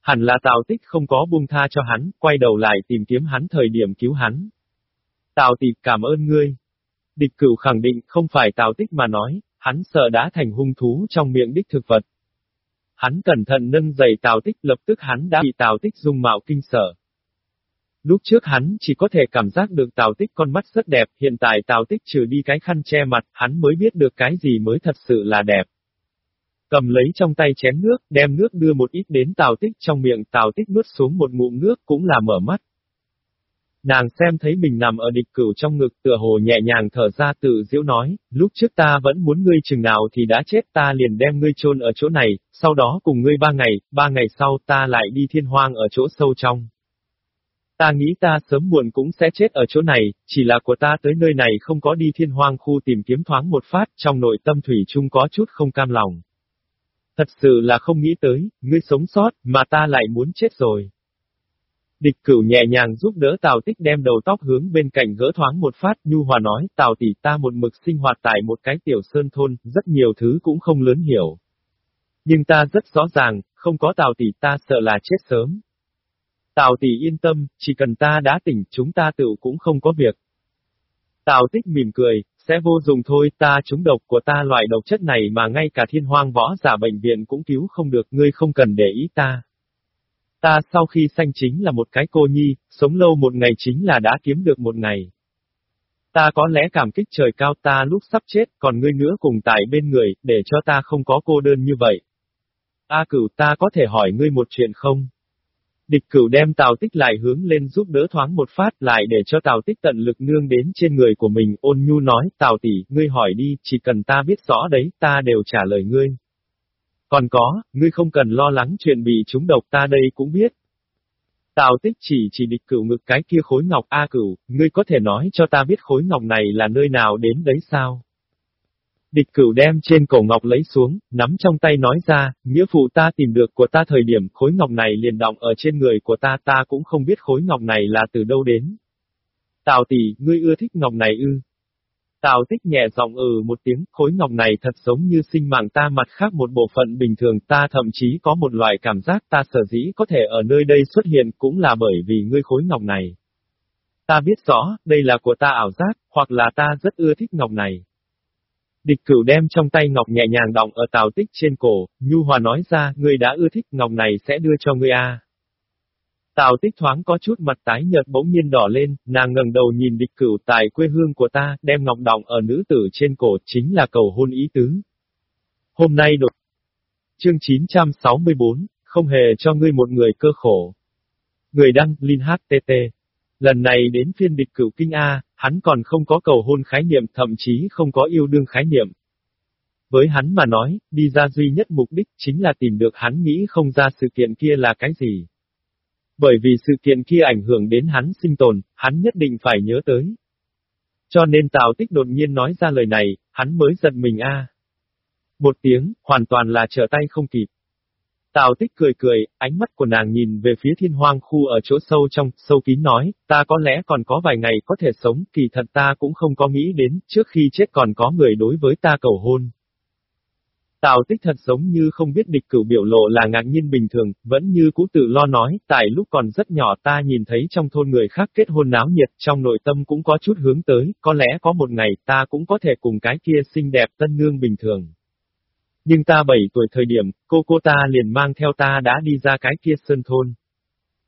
Hẳn là Tào Tích không có buông tha cho hắn, quay đầu lại tìm kiếm hắn thời điểm cứu hắn. Tào Tịch cảm ơn ngươi. Địch cửu khẳng định không phải Tào Tích mà nói, hắn sợ đã thành hung thú trong miệng đích thực vật. Hắn cẩn thận nâng giày Tào Tích lập tức hắn đã bị Tào Tích dung mạo kinh sợ. Lúc trước hắn chỉ có thể cảm giác được Tào Tích con mắt rất đẹp, hiện tại Tào Tích trừ đi cái khăn che mặt, hắn mới biết được cái gì mới thật sự là đẹp. Cầm lấy trong tay chén nước, đem nước đưa một ít đến Tào Tích trong miệng, Tào Tích nuốt xuống một ngụm nước cũng là mở mắt. Nàng xem thấy mình nằm ở địch cửu trong ngực tựa hồ nhẹ nhàng thở ra tự diễu nói, lúc trước ta vẫn muốn ngươi chừng nào thì đã chết ta liền đem ngươi chôn ở chỗ này, sau đó cùng ngươi ba ngày, ba ngày sau ta lại đi thiên hoang ở chỗ sâu trong. Ta nghĩ ta sớm muộn cũng sẽ chết ở chỗ này, chỉ là của ta tới nơi này không có đi thiên hoang khu tìm kiếm thoáng một phát, trong nội tâm thủy chung có chút không cam lòng. Thật sự là không nghĩ tới, ngươi sống sót, mà ta lại muốn chết rồi. Địch cửu nhẹ nhàng giúp đỡ Tào Tích đem đầu tóc hướng bên cạnh gỡ thoáng một phát, nhu hòa nói, Tào tỷ ta một mực sinh hoạt tại một cái tiểu sơn thôn, rất nhiều thứ cũng không lớn hiểu. Nhưng ta rất rõ ràng, không có Tào tỷ ta sợ là chết sớm. Tào tỷ yên tâm, chỉ cần ta đã tỉnh, chúng ta tự cũng không có việc. Tào tích mỉm cười, sẽ vô dụng thôi, ta trúng độc của ta loại độc chất này mà ngay cả thiên hoang võ giả bệnh viện cũng cứu không được, ngươi không cần để ý ta. Ta sau khi sanh chính là một cái cô nhi, sống lâu một ngày chính là đã kiếm được một ngày. Ta có lẽ cảm kích trời cao ta lúc sắp chết, còn ngươi nữa cùng tại bên người, để cho ta không có cô đơn như vậy. A cửu ta có thể hỏi ngươi một chuyện không? Địch cửu đem Tào Tích lại hướng lên giúp đỡ thoáng một phát lại để cho Tào Tích tận lực nương đến trên người của mình, ôn nhu nói, Tào tỷ, ngươi hỏi đi, chỉ cần ta biết rõ đấy, ta đều trả lời ngươi. Còn có, ngươi không cần lo lắng chuyện bị chúng độc ta đây cũng biết. Tào Tích chỉ chỉ địch cửu ngực cái kia khối ngọc A cửu, ngươi có thể nói cho ta biết khối ngọc này là nơi nào đến đấy sao? Địch cửu đem trên cổ ngọc lấy xuống, nắm trong tay nói ra, nghĩa phụ ta tìm được của ta thời điểm khối ngọc này liền động ở trên người của ta ta cũng không biết khối ngọc này là từ đâu đến. Tào tỷ, ngươi ưa thích ngọc này ư? Tào tích nhẹ giọng ừ một tiếng, khối ngọc này thật giống như sinh mạng ta mặt khác một bộ phận bình thường ta thậm chí có một loại cảm giác ta sở dĩ có thể ở nơi đây xuất hiện cũng là bởi vì ngươi khối ngọc này. Ta biết rõ, đây là của ta ảo giác, hoặc là ta rất ưa thích ngọc này. Địch cửu đem trong tay ngọc nhẹ nhàng đọng ở tào tích trên cổ, nhu hòa nói ra, ngươi đã ưa thích ngọc này sẽ đưa cho ngươi a. Tào tích thoáng có chút mặt tái nhợt bỗng nhiên đỏ lên, nàng ngẩng đầu nhìn địch cửu tại quê hương của ta, đem ngọc đọng ở nữ tử trên cổ, chính là cầu hôn ý tứ. Hôm nay đột. Chương 964, không hề cho ngươi một người cơ khổ. Người đăng, Linh HTT. Lần này đến phiên địch cửu kinh A, hắn còn không có cầu hôn khái niệm, thậm chí không có yêu đương khái niệm. Với hắn mà nói, đi ra duy nhất mục đích chính là tìm được hắn nghĩ không ra sự kiện kia là cái gì. Bởi vì sự kiện kia ảnh hưởng đến hắn sinh tồn, hắn nhất định phải nhớ tới. Cho nên Tào Tích đột nhiên nói ra lời này, hắn mới giật mình a. Một tiếng, hoàn toàn là trở tay không kịp. Tào tích cười cười, ánh mắt của nàng nhìn về phía thiên hoang khu ở chỗ sâu trong, sâu kín nói, ta có lẽ còn có vài ngày có thể sống, kỳ thật ta cũng không có nghĩ đến, trước khi chết còn có người đối với ta cầu hôn. Tào tích thật giống như không biết địch cửu biểu lộ là ngạc nhiên bình thường, vẫn như cũ tự lo nói, tại lúc còn rất nhỏ ta nhìn thấy trong thôn người khác kết hôn náo nhiệt, trong nội tâm cũng có chút hướng tới, có lẽ có một ngày ta cũng có thể cùng cái kia xinh đẹp tân nương bình thường. Nhưng ta 7 tuổi thời điểm, cô cô ta liền mang theo ta đã đi ra cái kia sơn thôn.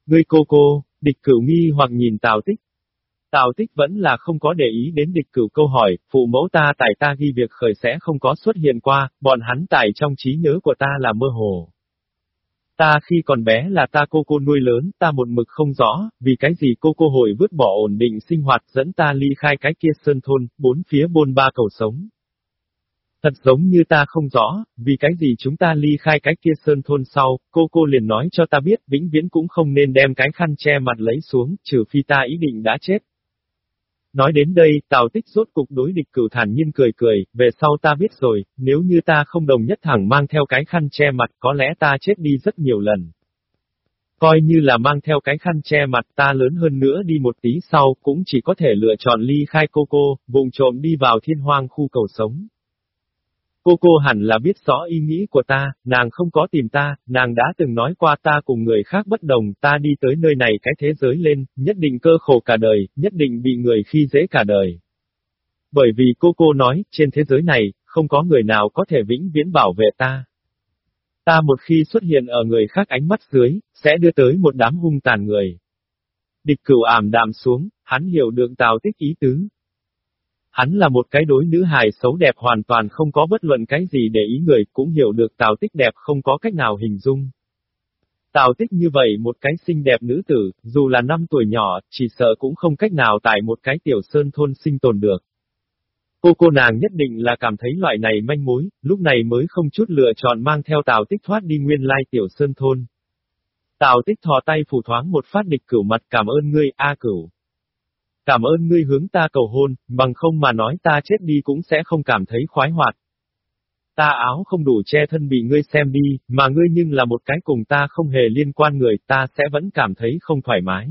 Ngươi cô cô, địch cửu nghi hoặc nhìn Tào Tích. Tào Tích vẫn là không có để ý đến địch cửu câu hỏi, phụ mẫu ta tại ta ghi việc khởi sẽ không có xuất hiện qua, bọn hắn tại trong trí nhớ của ta là mơ hồ. Ta khi còn bé là ta cô cô nuôi lớn, ta một mực không rõ, vì cái gì cô cô hồi vứt bỏ ổn định sinh hoạt dẫn ta ly khai cái kia sơn thôn, bốn phía bôn ba cầu sống. Thật giống như ta không rõ, vì cái gì chúng ta ly khai cái kia sơn thôn sau, cô cô liền nói cho ta biết vĩnh viễn cũng không nên đem cái khăn che mặt lấy xuống, trừ phi ta ý định đã chết. Nói đến đây, Tào Tích rốt cục đối địch cửu thản nhiên cười cười, về sau ta biết rồi, nếu như ta không đồng nhất thẳng mang theo cái khăn che mặt có lẽ ta chết đi rất nhiều lần. Coi như là mang theo cái khăn che mặt ta lớn hơn nữa đi một tí sau, cũng chỉ có thể lựa chọn ly khai cô cô, vùng trộm đi vào thiên hoang khu cầu sống. Cô cô hẳn là biết rõ ý nghĩ của ta, nàng không có tìm ta, nàng đã từng nói qua ta cùng người khác bất đồng, ta đi tới nơi này cái thế giới lên, nhất định cơ khổ cả đời, nhất định bị người khi dễ cả đời. Bởi vì cô cô nói, trên thế giới này, không có người nào có thể vĩnh viễn bảo vệ ta. Ta một khi xuất hiện ở người khác ánh mắt dưới, sẽ đưa tới một đám hung tàn người. Địch cửu ảm đạm xuống, hắn hiểu được tào tích ý tứ, Hắn là một cái đối nữ hài xấu đẹp hoàn toàn không có bất luận cái gì để ý người, cũng hiểu được Tào Tích đẹp không có cách nào hình dung. Tào Tích như vậy một cái xinh đẹp nữ tử, dù là năm tuổi nhỏ, chỉ sợ cũng không cách nào tại một cái tiểu sơn thôn sinh tồn được. Cô cô nàng nhất định là cảm thấy loại này manh mối, lúc này mới không chút lựa chọn mang theo Tào Tích thoát đi nguyên lai tiểu sơn thôn. Tào Tích thò tay phủ thoáng một phát địch cửu mặt cảm ơn ngươi, A cửu. Cảm ơn ngươi hướng ta cầu hôn, bằng không mà nói ta chết đi cũng sẽ không cảm thấy khoái hoạt. Ta áo không đủ che thân bị ngươi xem đi, mà ngươi nhưng là một cái cùng ta không hề liên quan người, ta sẽ vẫn cảm thấy không thoải mái.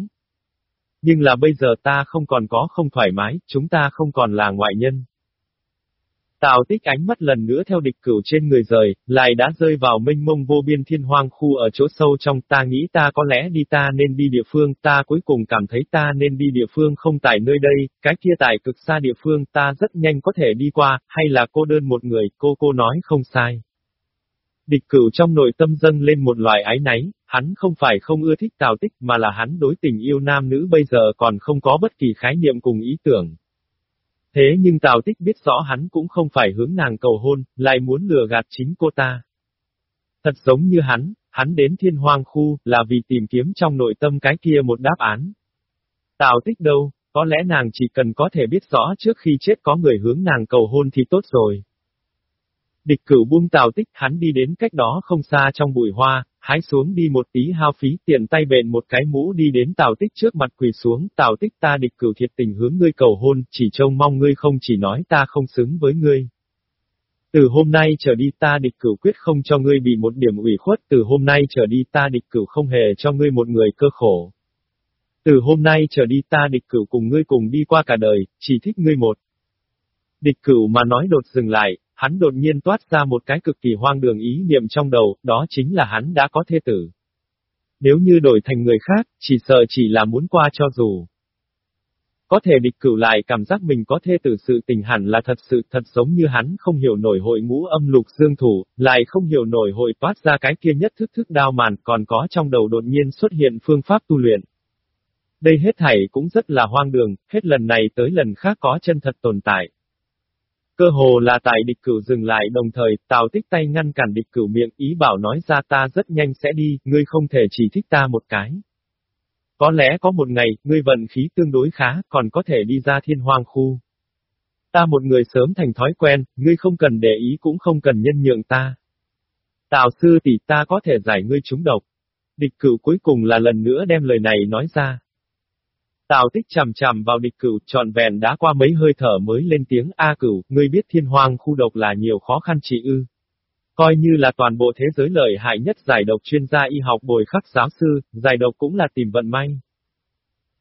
Nhưng là bây giờ ta không còn có không thoải mái, chúng ta không còn là ngoại nhân. Tào tích ánh mắt lần nữa theo địch cửu trên người rời, lại đã rơi vào mênh mông vô biên thiên hoang khu ở chỗ sâu trong ta nghĩ ta có lẽ đi ta nên đi địa phương, ta cuối cùng cảm thấy ta nên đi địa phương không tại nơi đây, cái kia tại cực xa địa phương ta rất nhanh có thể đi qua, hay là cô đơn một người, cô cô nói không sai. Địch cửu trong nội tâm dâng lên một loại ái náy, hắn không phải không ưa thích tào tích mà là hắn đối tình yêu nam nữ bây giờ còn không có bất kỳ khái niệm cùng ý tưởng. Thế nhưng Tào Tích biết rõ hắn cũng không phải hướng nàng cầu hôn, lại muốn lừa gạt chính cô ta. Thật giống như hắn, hắn đến thiên hoang khu, là vì tìm kiếm trong nội tâm cái kia một đáp án. Tào Tích đâu, có lẽ nàng chỉ cần có thể biết rõ trước khi chết có người hướng nàng cầu hôn thì tốt rồi. Địch cửu buông Tào Tích hắn đi đến cách đó không xa trong bụi hoa, hái xuống đi một tí hao phí tiện tay bện một cái mũ đi đến Tào Tích trước mặt quỳ xuống, Tào Tích ta địch cửu thiệt tình hướng ngươi cầu hôn, chỉ trông mong ngươi không chỉ nói ta không xứng với ngươi. Từ hôm nay trở đi ta địch cửu quyết không cho ngươi bị một điểm ủy khuất, từ hôm nay trở đi ta địch cửu không hề cho ngươi một người cơ khổ. Từ hôm nay trở đi ta địch cửu cùng ngươi cùng đi qua cả đời, chỉ thích ngươi một. Địch cửu mà nói đột dừng lại, hắn đột nhiên toát ra một cái cực kỳ hoang đường ý niệm trong đầu, đó chính là hắn đã có thê tử. Nếu như đổi thành người khác, chỉ sợ chỉ là muốn qua cho dù. Có thể địch cửu lại cảm giác mình có thê tử sự tình hẳn là thật sự thật giống như hắn không hiểu nổi hội ngũ âm lục dương thủ, lại không hiểu nổi hội toát ra cái kia nhất thức thức đao màn còn có trong đầu đột nhiên xuất hiện phương pháp tu luyện. Đây hết thảy cũng rất là hoang đường, hết lần này tới lần khác có chân thật tồn tại. Cơ hồ là tại địch cửu dừng lại đồng thời, Tào tích tay ngăn cản địch cửu miệng ý bảo nói ra ta rất nhanh sẽ đi, ngươi không thể chỉ thích ta một cái. Có lẽ có một ngày, ngươi vận khí tương đối khá, còn có thể đi ra thiên hoang khu. Ta một người sớm thành thói quen, ngươi không cần để ý cũng không cần nhân nhượng ta. Tào sư tỷ ta có thể giải ngươi trúng độc. Địch cửu cuối cùng là lần nữa đem lời này nói ra. Tào tích chằm chằm vào địch cửu, trọn vẹn đã qua mấy hơi thở mới lên tiếng A cửu, ngươi biết thiên hoang khu độc là nhiều khó khăn trị ư. Coi như là toàn bộ thế giới lợi hại nhất giải độc chuyên gia y học bồi khắc giáo sư, giải độc cũng là tìm vận may.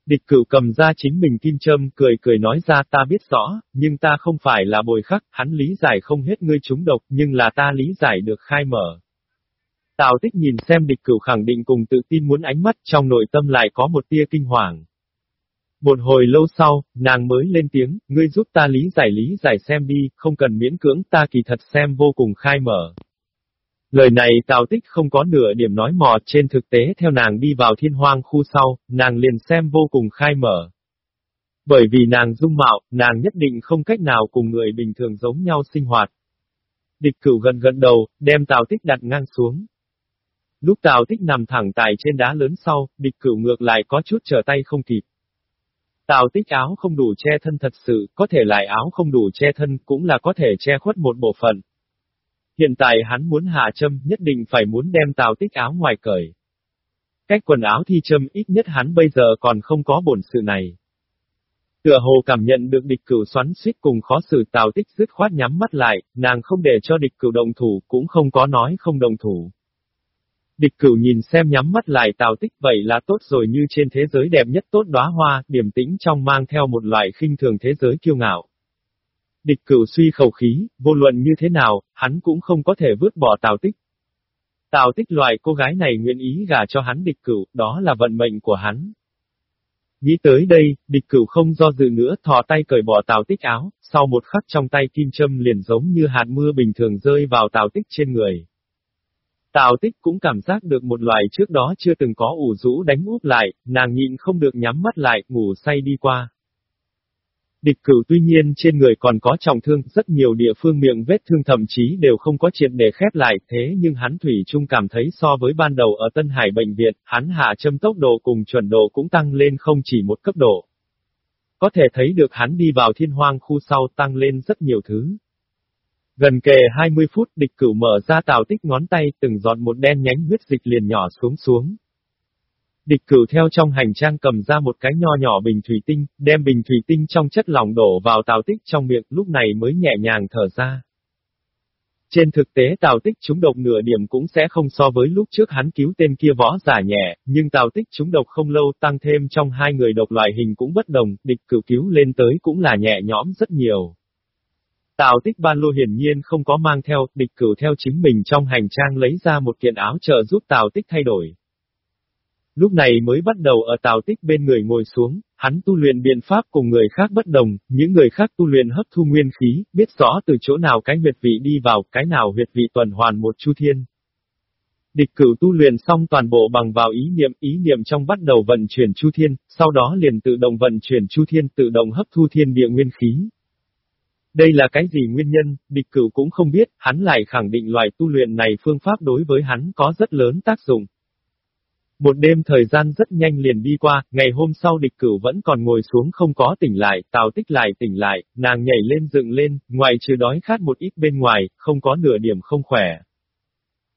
Địch cửu cầm ra chính mình kim châm, cười cười nói ra ta biết rõ, nhưng ta không phải là bồi khắc, hắn lý giải không hết ngươi chúng độc, nhưng là ta lý giải được khai mở. Tào tích nhìn xem địch cửu khẳng định cùng tự tin muốn ánh mắt trong nội tâm lại có một tia kinh hoàng. Một hồi lâu sau, nàng mới lên tiếng, ngươi giúp ta lý giải lý giải xem đi, không cần miễn cưỡng ta kỳ thật xem vô cùng khai mở. Lời này Tào Tích không có nửa điểm nói mò trên thực tế theo nàng đi vào thiên hoang khu sau, nàng liền xem vô cùng khai mở. Bởi vì nàng dung mạo, nàng nhất định không cách nào cùng người bình thường giống nhau sinh hoạt. Địch cửu gần gần đầu, đem Tào Tích đặt ngang xuống. Lúc Tào Tích nằm thẳng tại trên đá lớn sau, địch cửu ngược lại có chút trở tay không kịp. Tào tích áo không đủ che thân thật sự, có thể lại áo không đủ che thân cũng là có thể che khuất một bộ phận. Hiện tại hắn muốn hạ châm nhất định phải muốn đem tào tích áo ngoài cởi. Cách quần áo thi châm ít nhất hắn bây giờ còn không có bổn sự này. Tựa hồ cảm nhận được địch cửu xoắn suýt cùng khó xử tào tích dứt khoát nhắm mắt lại, nàng không để cho địch cửu đồng thủ, cũng không có nói không đồng thủ. Địch cửu nhìn xem nhắm mắt lại tào tích vậy là tốt rồi như trên thế giới đẹp nhất tốt đóa hoa, điềm tĩnh trong mang theo một loại khinh thường thế giới kiêu ngạo. Địch cửu suy khẩu khí, vô luận như thế nào, hắn cũng không có thể vứt bỏ tào tích. Tào tích loại cô gái này nguyện ý gả cho hắn địch cửu, đó là vận mệnh của hắn. Nghĩ tới đây, địch cửu không do dự nữa thò tay cởi bỏ tào tích áo, sau một khắc trong tay kim châm liền giống như hạt mưa bình thường rơi vào tào tích trên người. Tào tích cũng cảm giác được một loài trước đó chưa từng có ủ rũ đánh úp lại, nàng nhịn không được nhắm mắt lại, ngủ say đi qua. Địch cửu tuy nhiên trên người còn có trọng thương, rất nhiều địa phương miệng vết thương thậm chí đều không có triệt để khép lại, thế nhưng hắn Thủy chung cảm thấy so với ban đầu ở Tân Hải Bệnh viện, hắn hạ châm tốc độ cùng chuẩn độ cũng tăng lên không chỉ một cấp độ. Có thể thấy được hắn đi vào thiên hoang khu sau tăng lên rất nhiều thứ. Gần kề 20 phút địch cửu mở ra tào tích ngón tay từng giọt một đen nhánh huyết dịch liền nhỏ xuống xuống. Địch cửu theo trong hành trang cầm ra một cái nho nhỏ bình thủy tinh, đem bình thủy tinh trong chất lỏng đổ vào tào tích trong miệng lúc này mới nhẹ nhàng thở ra. Trên thực tế tào tích trúng độc nửa điểm cũng sẽ không so với lúc trước hắn cứu tên kia võ giả nhẹ, nhưng tào tích trúng độc không lâu tăng thêm trong hai người độc loại hình cũng bất đồng, địch cửu cứu lên tới cũng là nhẹ nhõm rất nhiều. Tào tích ban lô hiển nhiên không có mang theo, địch cửu theo chính mình trong hành trang lấy ra một kiện áo trợ giúp tào tích thay đổi. Lúc này mới bắt đầu ở tào tích bên người ngồi xuống, hắn tu luyện biện pháp cùng người khác bất đồng, những người khác tu luyện hấp thu nguyên khí, biết rõ từ chỗ nào cái huyệt vị đi vào, cái nào huyệt vị tuần hoàn một chu thiên. Địch cửu tu luyện xong toàn bộ bằng vào ý niệm, ý niệm trong bắt đầu vận chuyển chu thiên, sau đó liền tự động vận chuyển chu thiên tự động hấp thu thiên địa nguyên khí. Đây là cái gì nguyên nhân, địch cửu cũng không biết, hắn lại khẳng định loại tu luyện này phương pháp đối với hắn có rất lớn tác dụng. Một đêm thời gian rất nhanh liền đi qua, ngày hôm sau địch cửu vẫn còn ngồi xuống không có tỉnh lại, tào tích lại tỉnh lại, nàng nhảy lên dựng lên, ngoài trừ đói khát một ít bên ngoài, không có nửa điểm không khỏe.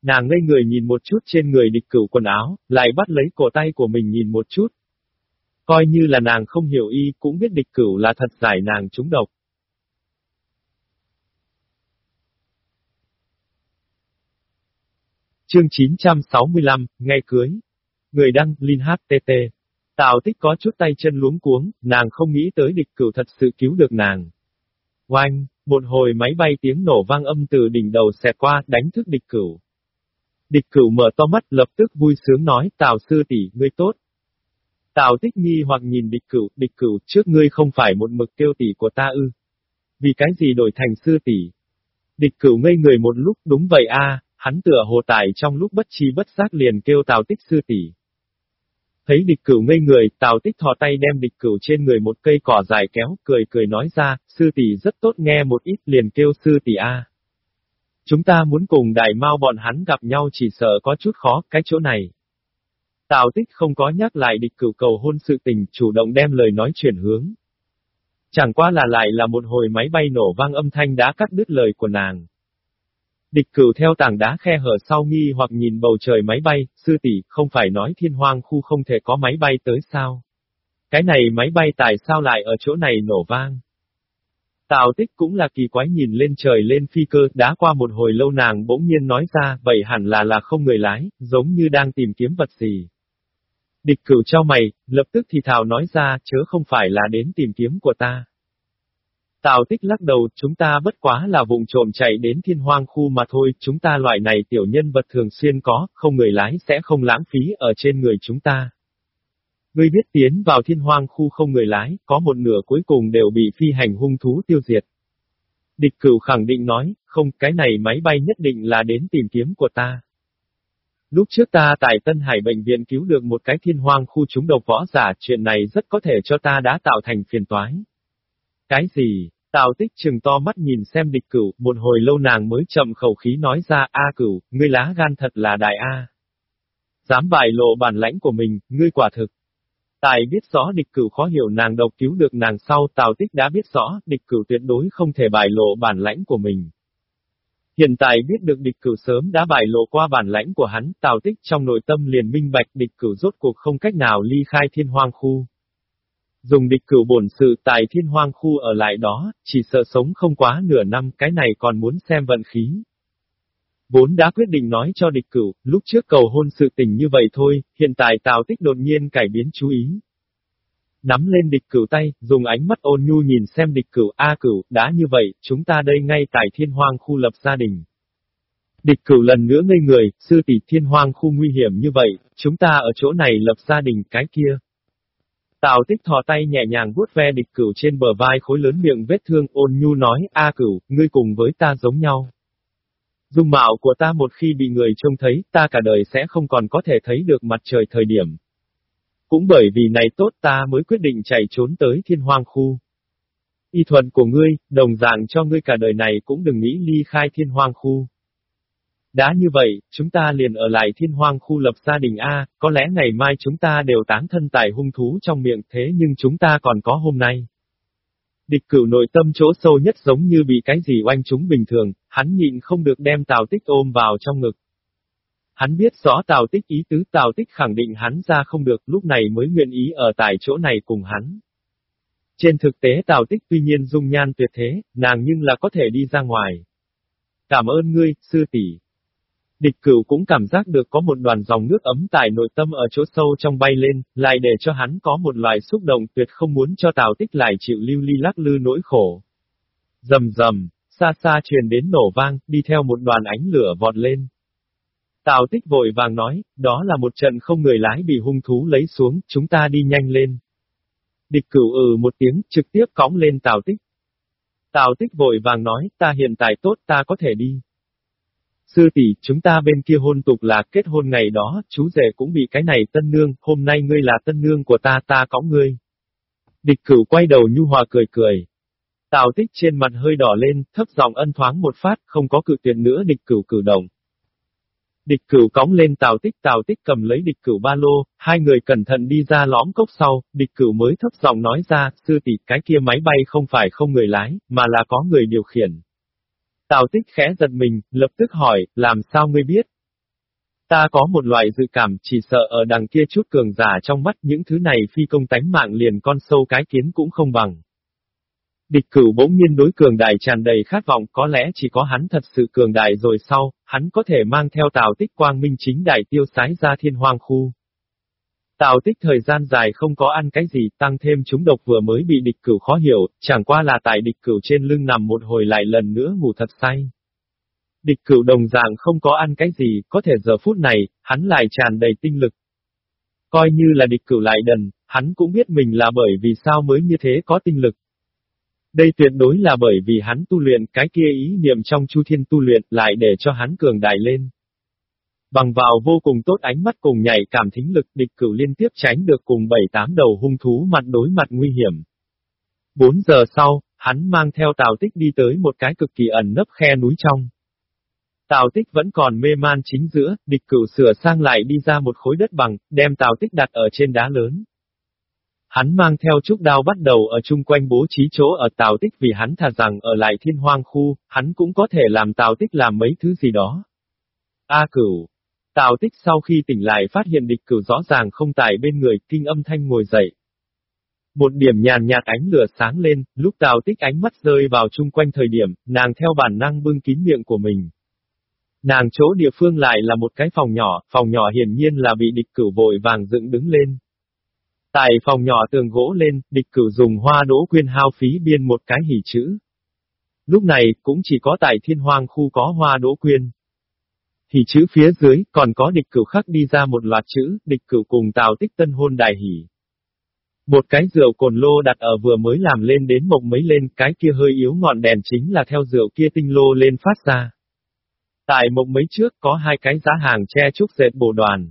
Nàng ngây người nhìn một chút trên người địch cửu quần áo, lại bắt lấy cổ tay của mình nhìn một chút. Coi như là nàng không hiểu y, cũng biết địch cửu là thật giải nàng trúng độc. Chương 965, ngày cưới. Người đăng, Linh HTT. Tào tích có chút tay chân luống cuống, nàng không nghĩ tới địch cửu thật sự cứu được nàng. Oanh, một hồi máy bay tiếng nổ vang âm từ đỉnh đầu xẹt qua, đánh thức địch cửu. Địch cửu mở to mắt lập tức vui sướng nói, Tào sư tỷ, ngươi tốt. Tào tích nghi hoặc nhìn địch cửu, địch cửu, trước ngươi không phải một mực tiêu tỷ của ta ư. Vì cái gì đổi thành sư tỷ? Địch cửu ngây người một lúc, đúng vậy a, hắn tựa hồ tài trong lúc bất chi bất giác liền kêu Tào tích sư tỷ. Thấy địch cửu ngây người, Tào tích thò tay đem địch cửu trên người một cây cỏ dài kéo, cười cười nói ra, sư tỷ rất tốt nghe một ít liền kêu sư tỷ A. Chúng ta muốn cùng đại mau bọn hắn gặp nhau chỉ sợ có chút khó, cái chỗ này. Tào tích không có nhắc lại địch cửu cầu hôn sự tình, chủ động đem lời nói chuyển hướng. Chẳng qua là lại là một hồi máy bay nổ vang âm thanh đã cắt đứt lời của nàng. Địch cửu theo tảng đá khe hở sau nghi hoặc nhìn bầu trời máy bay, sư tỷ, không phải nói thiên hoang khu không thể có máy bay tới sao? Cái này máy bay tại sao lại ở chỗ này nổ vang? Tào tích cũng là kỳ quái nhìn lên trời lên phi cơ, đã qua một hồi lâu nàng bỗng nhiên nói ra, vậy hẳn là là không người lái, giống như đang tìm kiếm vật gì. Địch cửu cho mày, lập tức thì thảo nói ra, chớ không phải là đến tìm kiếm của ta. Tào tích lắc đầu, chúng ta bất quá là vùng trộm chạy đến thiên hoang khu mà thôi, chúng ta loại này tiểu nhân vật thường xuyên có, không người lái sẽ không lãng phí ở trên người chúng ta. Ngươi biết tiến vào thiên hoang khu không người lái, có một nửa cuối cùng đều bị phi hành hung thú tiêu diệt. Địch cửu khẳng định nói, không, cái này máy bay nhất định là đến tìm kiếm của ta. Lúc trước ta tại Tân Hải Bệnh viện cứu được một cái thiên hoang khu chúng độc võ giả, chuyện này rất có thể cho ta đã tạo thành phiền toái. Cái gì? Tào tích trừng to mắt nhìn xem địch cửu, một hồi lâu nàng mới chậm khẩu khí nói ra, A cửu, ngươi lá gan thật là đại A. Dám bài lộ bản lãnh của mình, ngươi quả thực. Tài biết rõ địch cửu khó hiểu nàng độc cứu được nàng sau, Tào tích đã biết rõ, địch cửu tuyệt đối không thể bài lộ bản lãnh của mình. Hiện tại biết được địch cửu sớm đã bài lộ qua bản lãnh của hắn, Tào tích trong nội tâm liền minh bạch địch cửu rốt cuộc không cách nào ly khai thiên hoang khu. Dùng địch cửu bổn sự tại thiên hoang khu ở lại đó, chỉ sợ sống không quá nửa năm cái này còn muốn xem vận khí. Vốn đã quyết định nói cho địch cửu, lúc trước cầu hôn sự tình như vậy thôi, hiện tại Tào Tích đột nhiên cải biến chú ý. Nắm lên địch cửu tay, dùng ánh mắt ôn nhu nhìn xem địch cửu, a cửu, đã như vậy, chúng ta đây ngay tại thiên hoang khu lập gia đình. Địch cửu lần nữa ngây người, sư tỷ thiên hoang khu nguy hiểm như vậy, chúng ta ở chỗ này lập gia đình cái kia. Tào tích thò tay nhẹ nhàng vuốt ve địch cửu trên bờ vai khối lớn miệng vết thương ôn nhu nói, a cửu, ngươi cùng với ta giống nhau. Dung mạo của ta một khi bị người trông thấy, ta cả đời sẽ không còn có thể thấy được mặt trời thời điểm. Cũng bởi vì này tốt ta mới quyết định chạy trốn tới thiên hoang khu. Y thuật của ngươi, đồng dạng cho ngươi cả đời này cũng đừng nghĩ ly khai thiên hoang khu. Đã như vậy, chúng ta liền ở lại thiên hoang khu lập gia đình A, có lẽ ngày mai chúng ta đều tán thân tại hung thú trong miệng thế nhưng chúng ta còn có hôm nay. Địch cửu nội tâm chỗ sâu nhất giống như bị cái gì oanh chúng bình thường, hắn nhịn không được đem Tào Tích ôm vào trong ngực. Hắn biết rõ Tào Tích ý tứ Tào Tích khẳng định hắn ra không được, lúc này mới nguyện ý ở tại chỗ này cùng hắn. Trên thực tế Tào Tích tuy nhiên dung nhan tuyệt thế, nàng nhưng là có thể đi ra ngoài. Cảm ơn ngươi, sư tỷ. Địch cửu cũng cảm giác được có một đoàn dòng nước ấm tại nội tâm ở chỗ sâu trong bay lên, lại để cho hắn có một loại xúc động tuyệt không muốn cho Tào Tích lại chịu lưu ly lắc lư nỗi khổ. Dầm dầm, xa xa truyền đến nổ vang, đi theo một đoàn ánh lửa vọt lên. Tào Tích vội vàng nói, đó là một trận không người lái bị hung thú lấy xuống, chúng ta đi nhanh lên. Địch cửu ừ một tiếng, trực tiếp cõng lên Tào Tích. Tào Tích vội vàng nói, ta hiện tại tốt ta có thể đi. Sư tỷ, chúng ta bên kia hôn tục là kết hôn ngày đó, chú rể cũng bị cái này tân nương, hôm nay ngươi là tân nương của ta ta có ngươi. Địch cửu quay đầu nhu hòa cười cười. Tào tích trên mặt hơi đỏ lên, thấp giọng ân thoáng một phát, không có cự tuyệt nữa địch cửu cử động. Địch cửu cõng lên tào tích tào tích cầm lấy địch cửu ba lô, hai người cẩn thận đi ra lõm cốc sau, địch cửu mới thấp giọng nói ra, sư tỷ cái kia máy bay không phải không người lái, mà là có người điều khiển. Tào tích khẽ giật mình, lập tức hỏi, làm sao ngươi biết? Ta có một loại dự cảm, chỉ sợ ở đằng kia chút cường giả trong mắt những thứ này phi công tánh mạng liền con sâu cái kiến cũng không bằng. Địch cửu bỗng nhiên đối cường đại tràn đầy khát vọng, có lẽ chỉ có hắn thật sự cường đại rồi sau, hắn có thể mang theo tào tích quang minh chính đại tiêu sái ra thiên hoang khu. Tào tích thời gian dài không có ăn cái gì, tăng thêm chúng độc vừa mới bị địch cửu khó hiểu, chẳng qua là tại địch cửu trên lưng nằm một hồi lại lần nữa ngủ thật say. Địch cửu đồng dạng không có ăn cái gì, có thể giờ phút này, hắn lại tràn đầy tinh lực. Coi như là địch cửu lại đần, hắn cũng biết mình là bởi vì sao mới như thế có tinh lực. Đây tuyệt đối là bởi vì hắn tu luyện cái kia ý niệm trong chu thiên tu luyện lại để cho hắn cường đại lên. Bằng vào vô cùng tốt ánh mắt cùng nhảy cảm thính lực địch cửu liên tiếp tránh được cùng bảy tám đầu hung thú mặt đối mặt nguy hiểm. Bốn giờ sau, hắn mang theo Tào Tích đi tới một cái cực kỳ ẩn nấp khe núi trong. Tào Tích vẫn còn mê man chính giữa, địch cửu sửa sang lại đi ra một khối đất bằng, đem Tào Tích đặt ở trên đá lớn. Hắn mang theo trúc đao bắt đầu ở chung quanh bố trí chỗ ở Tào Tích vì hắn thà rằng ở lại thiên hoang khu, hắn cũng có thể làm Tào Tích làm mấy thứ gì đó. A cửu, Tào tích sau khi tỉnh lại phát hiện địch cửu rõ ràng không tại bên người, kinh âm thanh ngồi dậy. Một điểm nhàn nhạt ánh lửa sáng lên, lúc tào tích ánh mắt rơi vào chung quanh thời điểm, nàng theo bản năng bưng kín miệng của mình. Nàng chỗ địa phương lại là một cái phòng nhỏ, phòng nhỏ hiển nhiên là bị địch cửu vội vàng dựng đứng lên. Tại phòng nhỏ tường gỗ lên, địch cửu dùng hoa đỗ quyên hao phí biên một cái hỉ chữ. Lúc này, cũng chỉ có tại thiên hoang khu có hoa đỗ quyên thì chữ phía dưới, còn có địch cửu khắc đi ra một loạt chữ, địch cửu cùng tào tích tân hôn đại hỉ. Một cái rượu cồn lô đặt ở vừa mới làm lên đến mộc mấy lên, cái kia hơi yếu ngọn đèn chính là theo rượu kia tinh lô lên phát ra. Tại mộc mấy trước có hai cái giá hàng che trúc dệt bồ đoàn.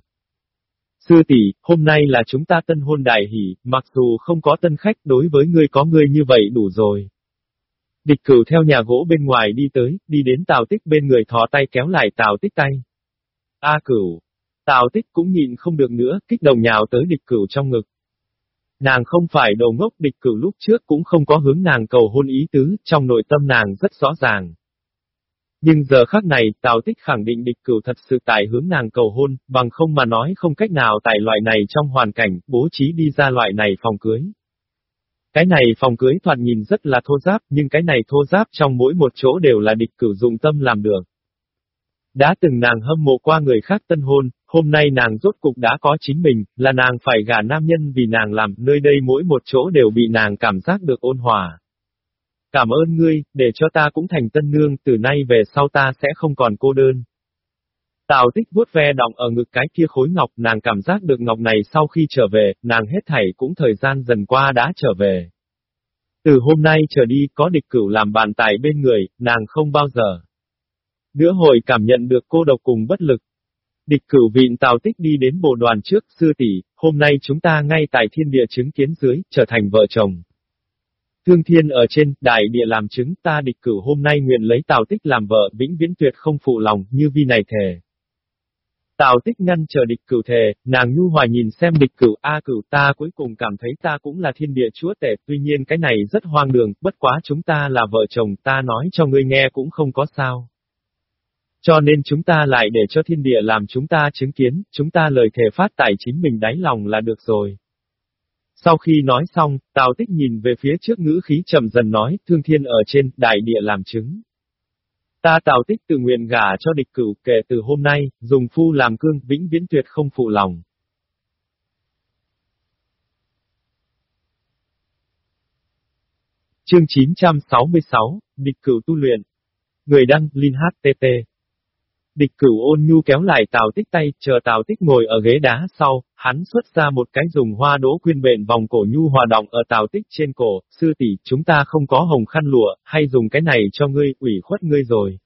Sư tỷ, hôm nay là chúng ta tân hôn đại hỷ, mặc dù không có tân khách đối với ngươi có ngươi như vậy đủ rồi. Địch cửu theo nhà gỗ bên ngoài đi tới, đi đến Tào Tích bên người thò tay kéo lại Tào Tích tay. A cửu. Tào Tích cũng nhịn không được nữa, kích đồng nhào tới địch cửu trong ngực. Nàng không phải đầu ngốc địch cửu lúc trước cũng không có hướng nàng cầu hôn ý tứ, trong nội tâm nàng rất rõ ràng. Nhưng giờ khắc này, Tào Tích khẳng định địch cửu thật sự tại hướng nàng cầu hôn, bằng không mà nói không cách nào tại loại này trong hoàn cảnh, bố trí đi ra loại này phòng cưới. Cái này phòng cưới thoạt nhìn rất là thô giáp, nhưng cái này thô giáp trong mỗi một chỗ đều là địch cửu dụng tâm làm đường. Đã từng nàng hâm mộ qua người khác tân hôn, hôm nay nàng rốt cục đã có chính mình, là nàng phải gả nam nhân vì nàng làm, nơi đây mỗi một chỗ đều bị nàng cảm giác được ôn hòa. Cảm ơn ngươi, để cho ta cũng thành tân nương, từ nay về sau ta sẽ không còn cô đơn. Tào tích vuốt ve động ở ngực cái kia khối ngọc, nàng cảm giác được ngọc này sau khi trở về, nàng hết thảy cũng thời gian dần qua đã trở về. Từ hôm nay trở đi, có địch cửu làm bàn tài bên người, nàng không bao giờ. Nữa hồi cảm nhận được cô độc cùng bất lực. Địch cửu vịn tào tích đi đến bộ đoàn trước, sư tỷ, hôm nay chúng ta ngay tại thiên địa chứng kiến dưới, trở thành vợ chồng. Thương thiên ở trên, đại địa làm chứng ta địch cửu hôm nay nguyện lấy tào tích làm vợ vĩnh viễn tuyệt không phụ lòng, như vi này thề. Tào tích ngăn chờ địch cửu thề, nàng nhu hòa nhìn xem địch cửu A cửu ta cuối cùng cảm thấy ta cũng là thiên địa chúa tể, tuy nhiên cái này rất hoang đường, bất quá chúng ta là vợ chồng ta nói cho ngươi nghe cũng không có sao. Cho nên chúng ta lại để cho thiên địa làm chúng ta chứng kiến, chúng ta lời thề phát tại chính mình đáy lòng là được rồi. Sau khi nói xong, Tào Tích nhìn về phía trước ngữ khí trầm dần nói, thương thiên ở trên, đại địa làm chứng. Ta Tào Tích tự nguyện gả cho địch cửu, kể từ hôm nay, dùng phu làm cương, vĩnh viễn tuyệt không phụ lòng. Chương 966, Địch cửu tu luyện. Người đăng, Linh HTT. Địch cửu ôn nhu kéo lại Tào Tích tay, chờ Tào Tích ngồi ở ghế đá sau, hắn xuất ra một cái dùng hoa đỗ quyên bện vòng cổ nhu hòa động ở Tào Tích trên cổ, sư tỷ, chúng ta không có hồng khăn lụa, hay dùng cái này cho ngươi, ủy khuất ngươi rồi.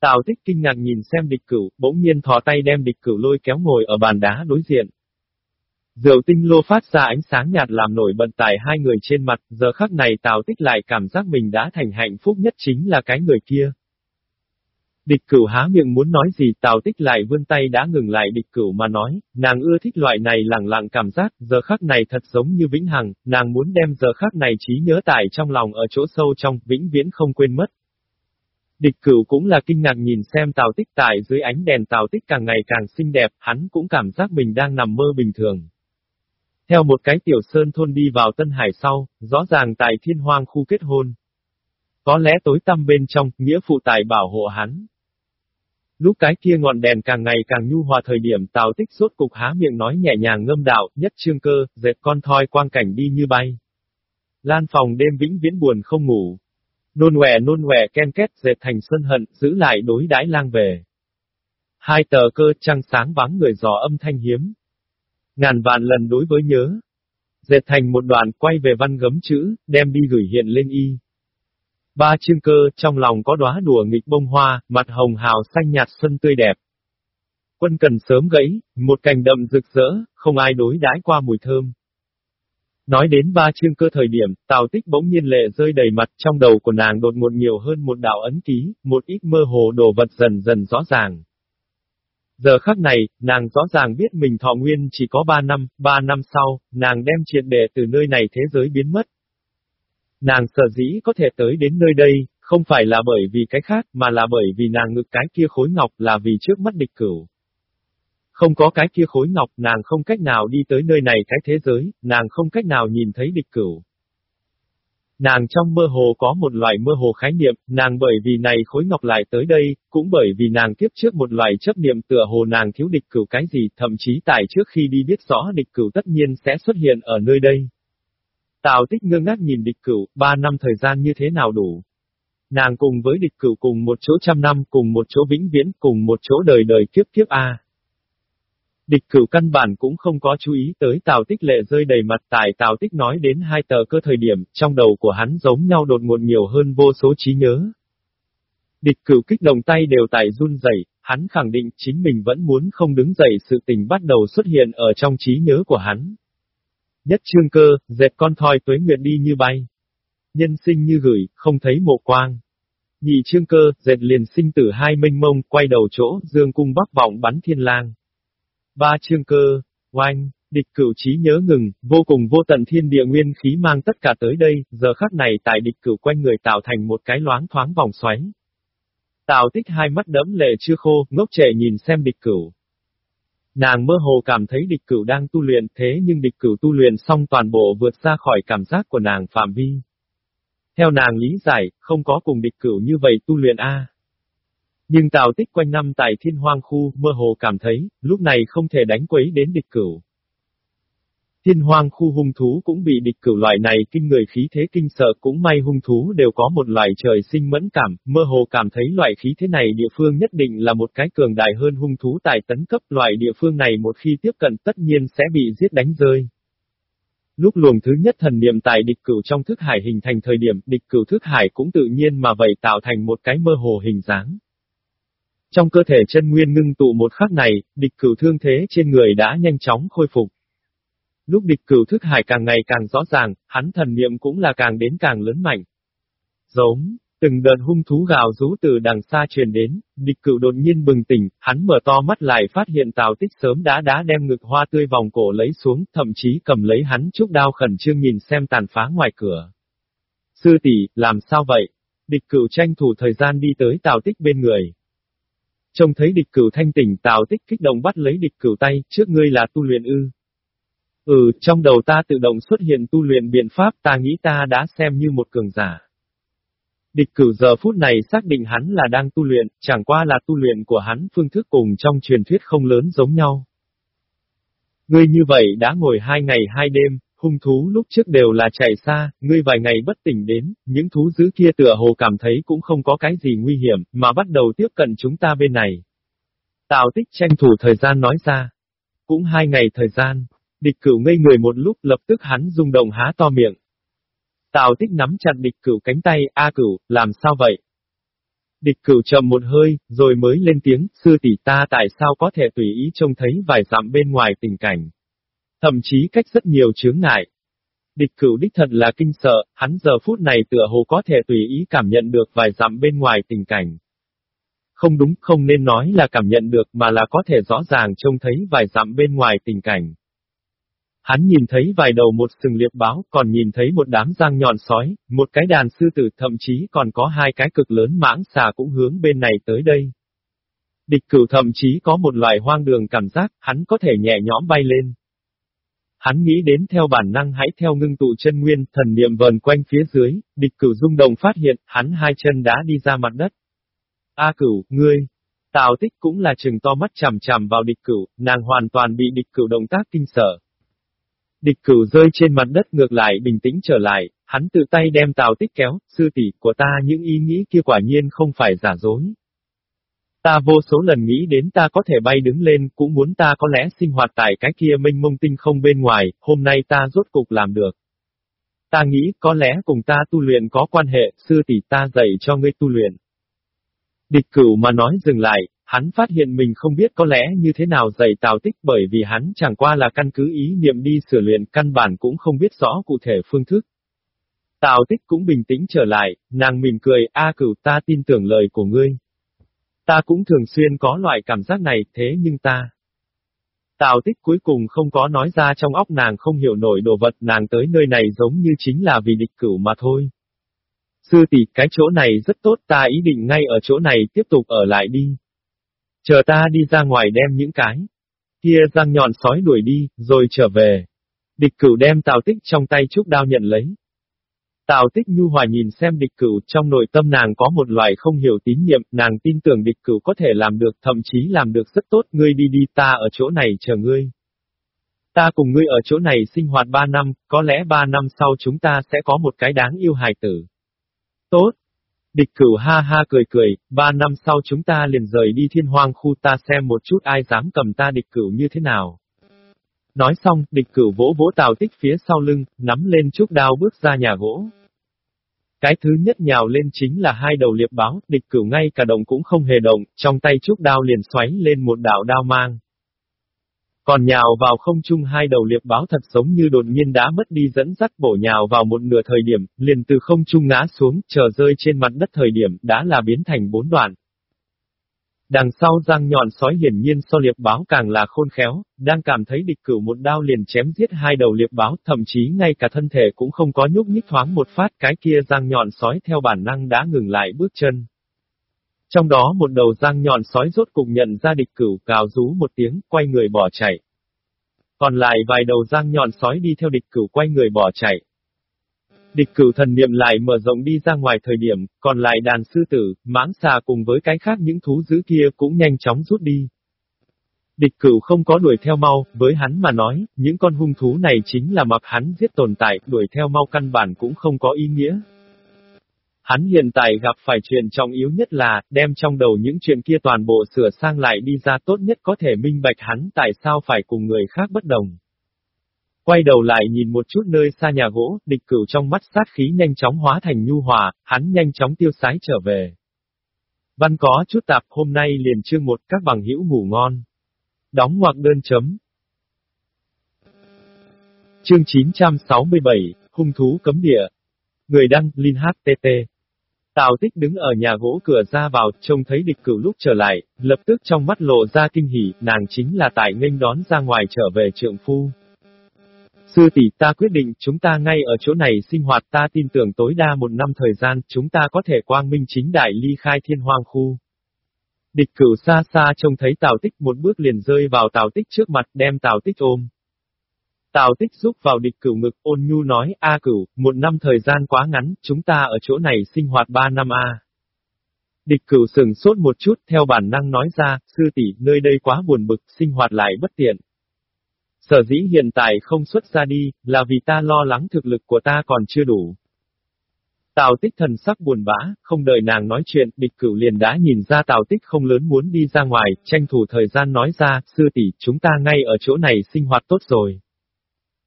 Tào Tích kinh ngạc nhìn xem địch cửu, bỗng nhiên thò tay đem địch cửu lôi kéo ngồi ở bàn đá đối diện. Dầu tinh lô phát ra ánh sáng nhạt làm nổi bật tải hai người trên mặt, giờ khắc này Tào Tích lại cảm giác mình đã thành hạnh phúc nhất chính là cái người kia. Địch cửu há miệng muốn nói gì Tào Tích lại vươn tay đã ngừng lại địch cửu mà nói, nàng ưa thích loại này lặng lặng cảm giác, giờ khắc này thật giống như vĩnh hằng, nàng muốn đem giờ khắc này trí nhớ tải trong lòng ở chỗ sâu trong, vĩnh viễn không quên mất. Địch cửu cũng là kinh ngạc nhìn xem Tào Tích tại dưới ánh đèn Tào Tích càng ngày càng xinh đẹp, hắn cũng cảm giác mình đang nằm mơ bình thường. Theo một cái tiểu sơn thôn đi vào Tân Hải sau, rõ ràng tại thiên hoang khu kết hôn. Có lẽ tối tăm bên trong, nghĩa phụ tài bảo hộ hắn. Lúc cái kia ngọn đèn càng ngày càng nhu hòa thời điểm Tào Tích suốt cục há miệng nói nhẹ nhàng ngâm đạo, nhất trương cơ, dệt con thoi quang cảnh đi như bay. Lan phòng đêm vĩnh viễn buồn không ngủ. Nôn hòe nôn hòe ken kết dệt thành xuân hận, giữ lại đối đãi lang về. Hai tờ cơ trăng sáng vắng người giò âm thanh hiếm. Ngàn vạn lần đối với nhớ. Dệt thành một đoạn quay về văn gấm chữ, đem đi gửi hiện lên y. Ba chương cơ, trong lòng có đóa đùa nghịch bông hoa, mặt hồng hào xanh nhạt xuân tươi đẹp. Quân cần sớm gãy, một cành đậm rực rỡ, không ai đối đãi qua mùi thơm. Nói đến ba chương cơ thời điểm, Tào Tích bỗng nhiên lệ rơi đầy mặt trong đầu của nàng đột ngột nhiều hơn một đạo ấn ký, một ít mơ hồ đồ vật dần dần rõ ràng. Giờ khắc này, nàng rõ ràng biết mình thọ nguyên chỉ có ba năm, ba năm sau, nàng đem triệt đề từ nơi này thế giới biến mất, Nàng sở dĩ có thể tới đến nơi đây, không phải là bởi vì cái khác, mà là bởi vì nàng ngực cái kia khối ngọc là vì trước mắt địch cửu. Không có cái kia khối ngọc, nàng không cách nào đi tới nơi này cái thế giới, nàng không cách nào nhìn thấy địch cửu. Nàng trong mơ hồ có một loại mơ hồ khái niệm, nàng bởi vì này khối ngọc lại tới đây, cũng bởi vì nàng tiếp trước một loại chấp niệm tựa hồ nàng thiếu địch cửu cái gì, thậm chí tại trước khi đi biết rõ địch cửu tất nhiên sẽ xuất hiện ở nơi đây. Tào tích ngơ ngác nhìn địch cửu, ba năm thời gian như thế nào đủ. Nàng cùng với địch cửu cùng một chỗ trăm năm, cùng một chỗ vĩnh viễn, cùng một chỗ đời đời kiếp kiếp A. Địch cửu căn bản cũng không có chú ý tới Tào Tích lệ rơi đầy mặt tại Tào Tích nói đến hai tờ cơ thời điểm, trong đầu của hắn giống nhau đột ngột nhiều hơn vô số trí nhớ. Địch cửu kích động tay đều tại run rẩy, hắn khẳng định chính mình vẫn muốn không đứng dậy sự tình bắt đầu xuất hiện ở trong trí nhớ của hắn. Nhất trương cơ, dẹp con thoi tuế nguyện đi như bay. Nhân sinh như gửi, không thấy mộ quang. Nhị trương cơ, dệt liền sinh tử hai mênh mông, quay đầu chỗ, dương cung bắc vọng bắn thiên lang. Ba trương cơ, oanh, địch cửu trí nhớ ngừng, vô cùng vô tận thiên địa nguyên khí mang tất cả tới đây, giờ khắc này tại địch cửu quanh người tạo thành một cái loáng thoáng vòng xoáy. Tào tích hai mắt đẫm lệ chưa khô, ngốc trẻ nhìn xem địch cửu. Nàng mơ hồ cảm thấy địch cửu đang tu luyện thế nhưng địch cửu tu luyện xong toàn bộ vượt ra khỏi cảm giác của nàng phạm vi. Theo nàng lý giải, không có cùng địch cửu như vậy tu luyện A. Nhưng Tào Tích quanh năm tại thiên hoang khu, mơ hồ cảm thấy, lúc này không thể đánh quấy đến địch cửu. Thiên hoang khu hung thú cũng bị địch cửu loại này kinh người khí thế kinh sợ cũng may hung thú đều có một loại trời sinh mẫn cảm, mơ hồ cảm thấy loại khí thế này địa phương nhất định là một cái cường đại hơn hung thú tại tấn cấp loại địa phương này một khi tiếp cận tất nhiên sẽ bị giết đánh rơi. Lúc luồng thứ nhất thần niệm tại địch cửu trong thức hải hình thành thời điểm địch cửu thức hải cũng tự nhiên mà vậy tạo thành một cái mơ hồ hình dáng. Trong cơ thể chân nguyên ngưng tụ một khắc này, địch cửu thương thế trên người đã nhanh chóng khôi phục. Lúc địch cửu thức hải càng ngày càng rõ ràng, hắn thần niệm cũng là càng đến càng lớn mạnh. Giống, từng đợt hung thú gào rú từ đằng xa truyền đến, địch cửu đột nhiên bừng tỉnh, hắn mở to mắt lại phát hiện tào tích sớm đã đã đem ngực hoa tươi vòng cổ lấy xuống, thậm chí cầm lấy hắn chúc đao khẩn trương nhìn xem tàn phá ngoài cửa. Sư tỷ, làm sao vậy? Địch cửu tranh thủ thời gian đi tới tào tích bên người. Trông thấy địch cửu thanh tỉnh tào tích kích động bắt lấy địch cửu tay, trước ngươi là tu luyện ư. Ừ, trong đầu ta tự động xuất hiện tu luyện biện pháp ta nghĩ ta đã xem như một cường giả. Địch cửu giờ phút này xác định hắn là đang tu luyện, chẳng qua là tu luyện của hắn phương thức cùng trong truyền thuyết không lớn giống nhau. Ngươi như vậy đã ngồi hai ngày hai đêm, hung thú lúc trước đều là chạy xa, ngươi vài ngày bất tỉnh đến, những thú dữ kia tựa hồ cảm thấy cũng không có cái gì nguy hiểm, mà bắt đầu tiếp cận chúng ta bên này. Tào tích tranh thủ thời gian nói ra. Cũng hai ngày thời gian, Địch cửu ngây người một lúc lập tức hắn rung động há to miệng. Tào tích nắm chặt địch cửu cánh tay, A cửu, làm sao vậy? Địch cửu chậm một hơi, rồi mới lên tiếng, sư tỷ ta tại sao có thể tùy ý trông thấy vài dặm bên ngoài tình cảnh. Thậm chí cách rất nhiều chướng ngại. Địch cửu đích thật là kinh sợ, hắn giờ phút này tựa hồ có thể tùy ý cảm nhận được vài dặm bên ngoài tình cảnh. Không đúng, không nên nói là cảm nhận được mà là có thể rõ ràng trông thấy vài dặm bên ngoài tình cảnh. Hắn nhìn thấy vài đầu một sừng liệp báo, còn nhìn thấy một đám giang nhọn sói, một cái đàn sư tử, thậm chí còn có hai cái cực lớn mãng xà cũng hướng bên này tới đây. Địch cửu thậm chí có một loài hoang đường cảm giác, hắn có thể nhẹ nhõm bay lên. Hắn nghĩ đến theo bản năng hãy theo ngưng tụ chân nguyên, thần niệm vần quanh phía dưới, địch cửu rung động phát hiện, hắn hai chân đã đi ra mặt đất. A cửu, ngươi, Tào tích cũng là chừng to mắt chằm chằm vào địch cửu, nàng hoàn toàn bị địch cửu động tác kinh sợ. Địch cửu rơi trên mặt đất ngược lại bình tĩnh trở lại, hắn tự tay đem tào tích kéo, sư tỷ của ta những ý nghĩ kia quả nhiên không phải giả dối. Ta vô số lần nghĩ đến ta có thể bay đứng lên, cũng muốn ta có lẽ sinh hoạt tại cái kia mênh mông tinh không bên ngoài, hôm nay ta rốt cục làm được. Ta nghĩ có lẽ cùng ta tu luyện có quan hệ, sư tỷ ta dạy cho ngươi tu luyện. Địch cửu mà nói dừng lại, Hắn phát hiện mình không biết có lẽ như thế nào dạy Tào Tích bởi vì hắn chẳng qua là căn cứ ý niệm đi sửa luyện căn bản cũng không biết rõ cụ thể phương thức. Tào Tích cũng bình tĩnh trở lại, nàng mỉm cười, A cửu ta tin tưởng lời của ngươi. Ta cũng thường xuyên có loại cảm giác này, thế nhưng ta... Tào tích cuối cùng không có nói ra trong óc nàng không hiểu nổi đồ vật nàng tới nơi này giống như chính là vì địch cửu mà thôi. Sư tỷ, cái chỗ này rất tốt ta ý định ngay ở chỗ này tiếp tục ở lại đi. Chờ ta đi ra ngoài đem những cái kia răng nhọn sói đuổi đi, rồi trở về. Địch cửu đem Tào Tích trong tay trúc đao nhận lấy. Tào Tích nhu hòa nhìn xem địch cửu trong nội tâm nàng có một loại không hiểu tín nhiệm, nàng tin tưởng địch cửu có thể làm được, thậm chí làm được rất tốt, ngươi đi đi ta ở chỗ này chờ ngươi. Ta cùng ngươi ở chỗ này sinh hoạt ba năm, có lẽ ba năm sau chúng ta sẽ có một cái đáng yêu hài tử. Tốt, Địch cửu ha ha cười cười, ba năm sau chúng ta liền rời đi thiên hoang khu ta xem một chút ai dám cầm ta địch cửu như thế nào. Nói xong, địch cửu vỗ vỗ tào tích phía sau lưng, nắm lên chút đao bước ra nhà gỗ. Cái thứ nhất nhào lên chính là hai đầu liệp báo, địch cửu ngay cả động cũng không hề động, trong tay chút đao liền xoáy lên một đạo đao mang. Còn nhào vào không trung hai đầu liệp báo thật giống như đột nhiên đã mất đi dẫn dắt bổ nhào vào một nửa thời điểm, liền từ không trung ngã xuống, chờ rơi trên mặt đất thời điểm, đã là biến thành bốn đoạn. Đằng sau răng nhọn sói hiển nhiên so liệp báo càng là khôn khéo, đang cảm thấy địch cửu một đao liền chém giết hai đầu liệp báo, thậm chí ngay cả thân thể cũng không có nhúc nhích thoáng một phát, cái kia răng nhọn sói theo bản năng đã ngừng lại bước chân. Trong đó một đầu răng nhọn sói rốt cùng nhận ra địch cửu cào rú một tiếng, quay người bỏ chạy. Còn lại vài đầu răng nhọn sói đi theo địch cửu quay người bỏ chạy. Địch cửu thần niệm lại mở rộng đi ra ngoài thời điểm, còn lại đàn sư tử, mãng xà cùng với cái khác những thú dữ kia cũng nhanh chóng rút đi. Địch cửu không có đuổi theo mau, với hắn mà nói, những con hung thú này chính là mặc hắn giết tồn tại, đuổi theo mau căn bản cũng không có ý nghĩa. Hắn hiện tại gặp phải chuyện trọng yếu nhất là, đem trong đầu những chuyện kia toàn bộ sửa sang lại đi ra tốt nhất có thể minh bạch hắn tại sao phải cùng người khác bất đồng. Quay đầu lại nhìn một chút nơi xa nhà gỗ, địch cửu trong mắt sát khí nhanh chóng hóa thành nhu hòa, hắn nhanh chóng tiêu sái trở về. Văn có chút tạp hôm nay liền chương một các bằng hữu ngủ ngon. Đóng ngoặc đơn chấm. Chương 967, hung thú cấm địa. Người đăng, Linh HTT. Tào tích đứng ở nhà gỗ cửa ra vào, trông thấy địch cửu lúc trở lại, lập tức trong mắt lộ ra kinh hỉ, nàng chính là tại nghênh đón ra ngoài trở về trượng phu. Sư tỷ ta quyết định chúng ta ngay ở chỗ này sinh hoạt ta tin tưởng tối đa một năm thời gian chúng ta có thể quang minh chính đại ly khai thiên hoang khu. Địch cửu xa xa trông thấy Tào Tích một bước liền rơi vào Tào Tích trước mặt đem Tào Tích ôm. Tào Tích giúp vào địch cửu ngực ôn nhu nói A cửu, một năm thời gian quá ngắn, chúng ta ở chỗ này sinh hoạt ba năm A. Địch cửu sừng sốt một chút theo bản năng nói ra, sư tỷ nơi đây quá buồn bực, sinh hoạt lại bất tiện. Sở dĩ hiện tại không xuất ra đi, là vì ta lo lắng thực lực của ta còn chưa đủ. Tào tích thần sắc buồn bã, không đợi nàng nói chuyện, địch cửu liền đã nhìn ra tào tích không lớn muốn đi ra ngoài, tranh thủ thời gian nói ra, sư tỷ, chúng ta ngay ở chỗ này sinh hoạt tốt rồi.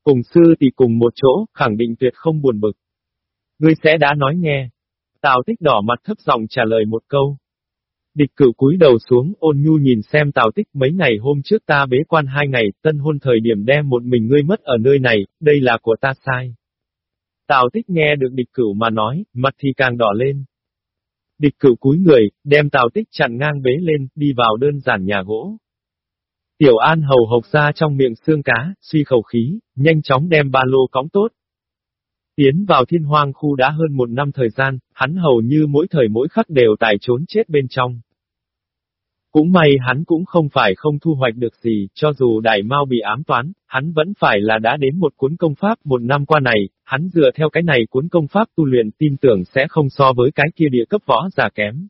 Cùng sư thì cùng một chỗ, khẳng định tuyệt không buồn bực. Ngươi sẽ đã nói nghe. Tào tích đỏ mặt thấp giọng trả lời một câu. Địch cửu cúi đầu xuống, ôn nhu nhìn xem Tào Tích mấy ngày hôm trước ta bế quan hai ngày, tân hôn thời điểm đem một mình ngươi mất ở nơi này, đây là của ta sai. Tào Tích nghe được địch cửu mà nói, mặt thì càng đỏ lên. Địch cửu cúi người, đem Tào Tích chặn ngang bế lên, đi vào đơn giản nhà gỗ. Tiểu An hầu hộc ra trong miệng xương cá, suy khẩu khí, nhanh chóng đem ba lô cõng tốt, Tiến vào thiên hoang khu đã hơn một năm thời gian, hắn hầu như mỗi thời mỗi khắc đều tại trốn chết bên trong. Cũng may hắn cũng không phải không thu hoạch được gì, cho dù đại mau bị ám toán, hắn vẫn phải là đã đến một cuốn công pháp một năm qua này, hắn dựa theo cái này cuốn công pháp tu luyện tin tưởng sẽ không so với cái kia địa cấp võ giả kém.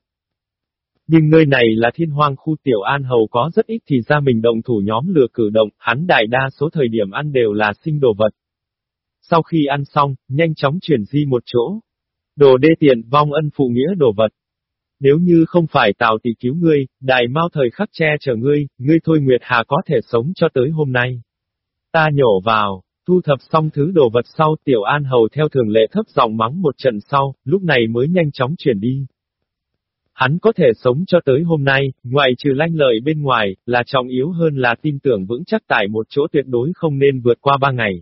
Nhưng nơi này là thiên hoang khu tiểu an hầu có rất ít thì ra mình động thủ nhóm lừa cử động, hắn đại đa số thời điểm ăn đều là sinh đồ vật. Sau khi ăn xong, nhanh chóng chuyển di một chỗ. Đồ đê tiện, vong ân phụ nghĩa đồ vật. Nếu như không phải Tào tỷ cứu ngươi, đại mau thời khắc che chở ngươi, ngươi thôi Nguyệt Hà có thể sống cho tới hôm nay. Ta nhổ vào, thu thập xong thứ đồ vật sau tiểu an hầu theo thường lệ thấp giọng mắng một trận sau, lúc này mới nhanh chóng chuyển đi. Hắn có thể sống cho tới hôm nay, ngoài trừ lanh lợi bên ngoài, là trọng yếu hơn là tin tưởng vững chắc tại một chỗ tuyệt đối không nên vượt qua ba ngày.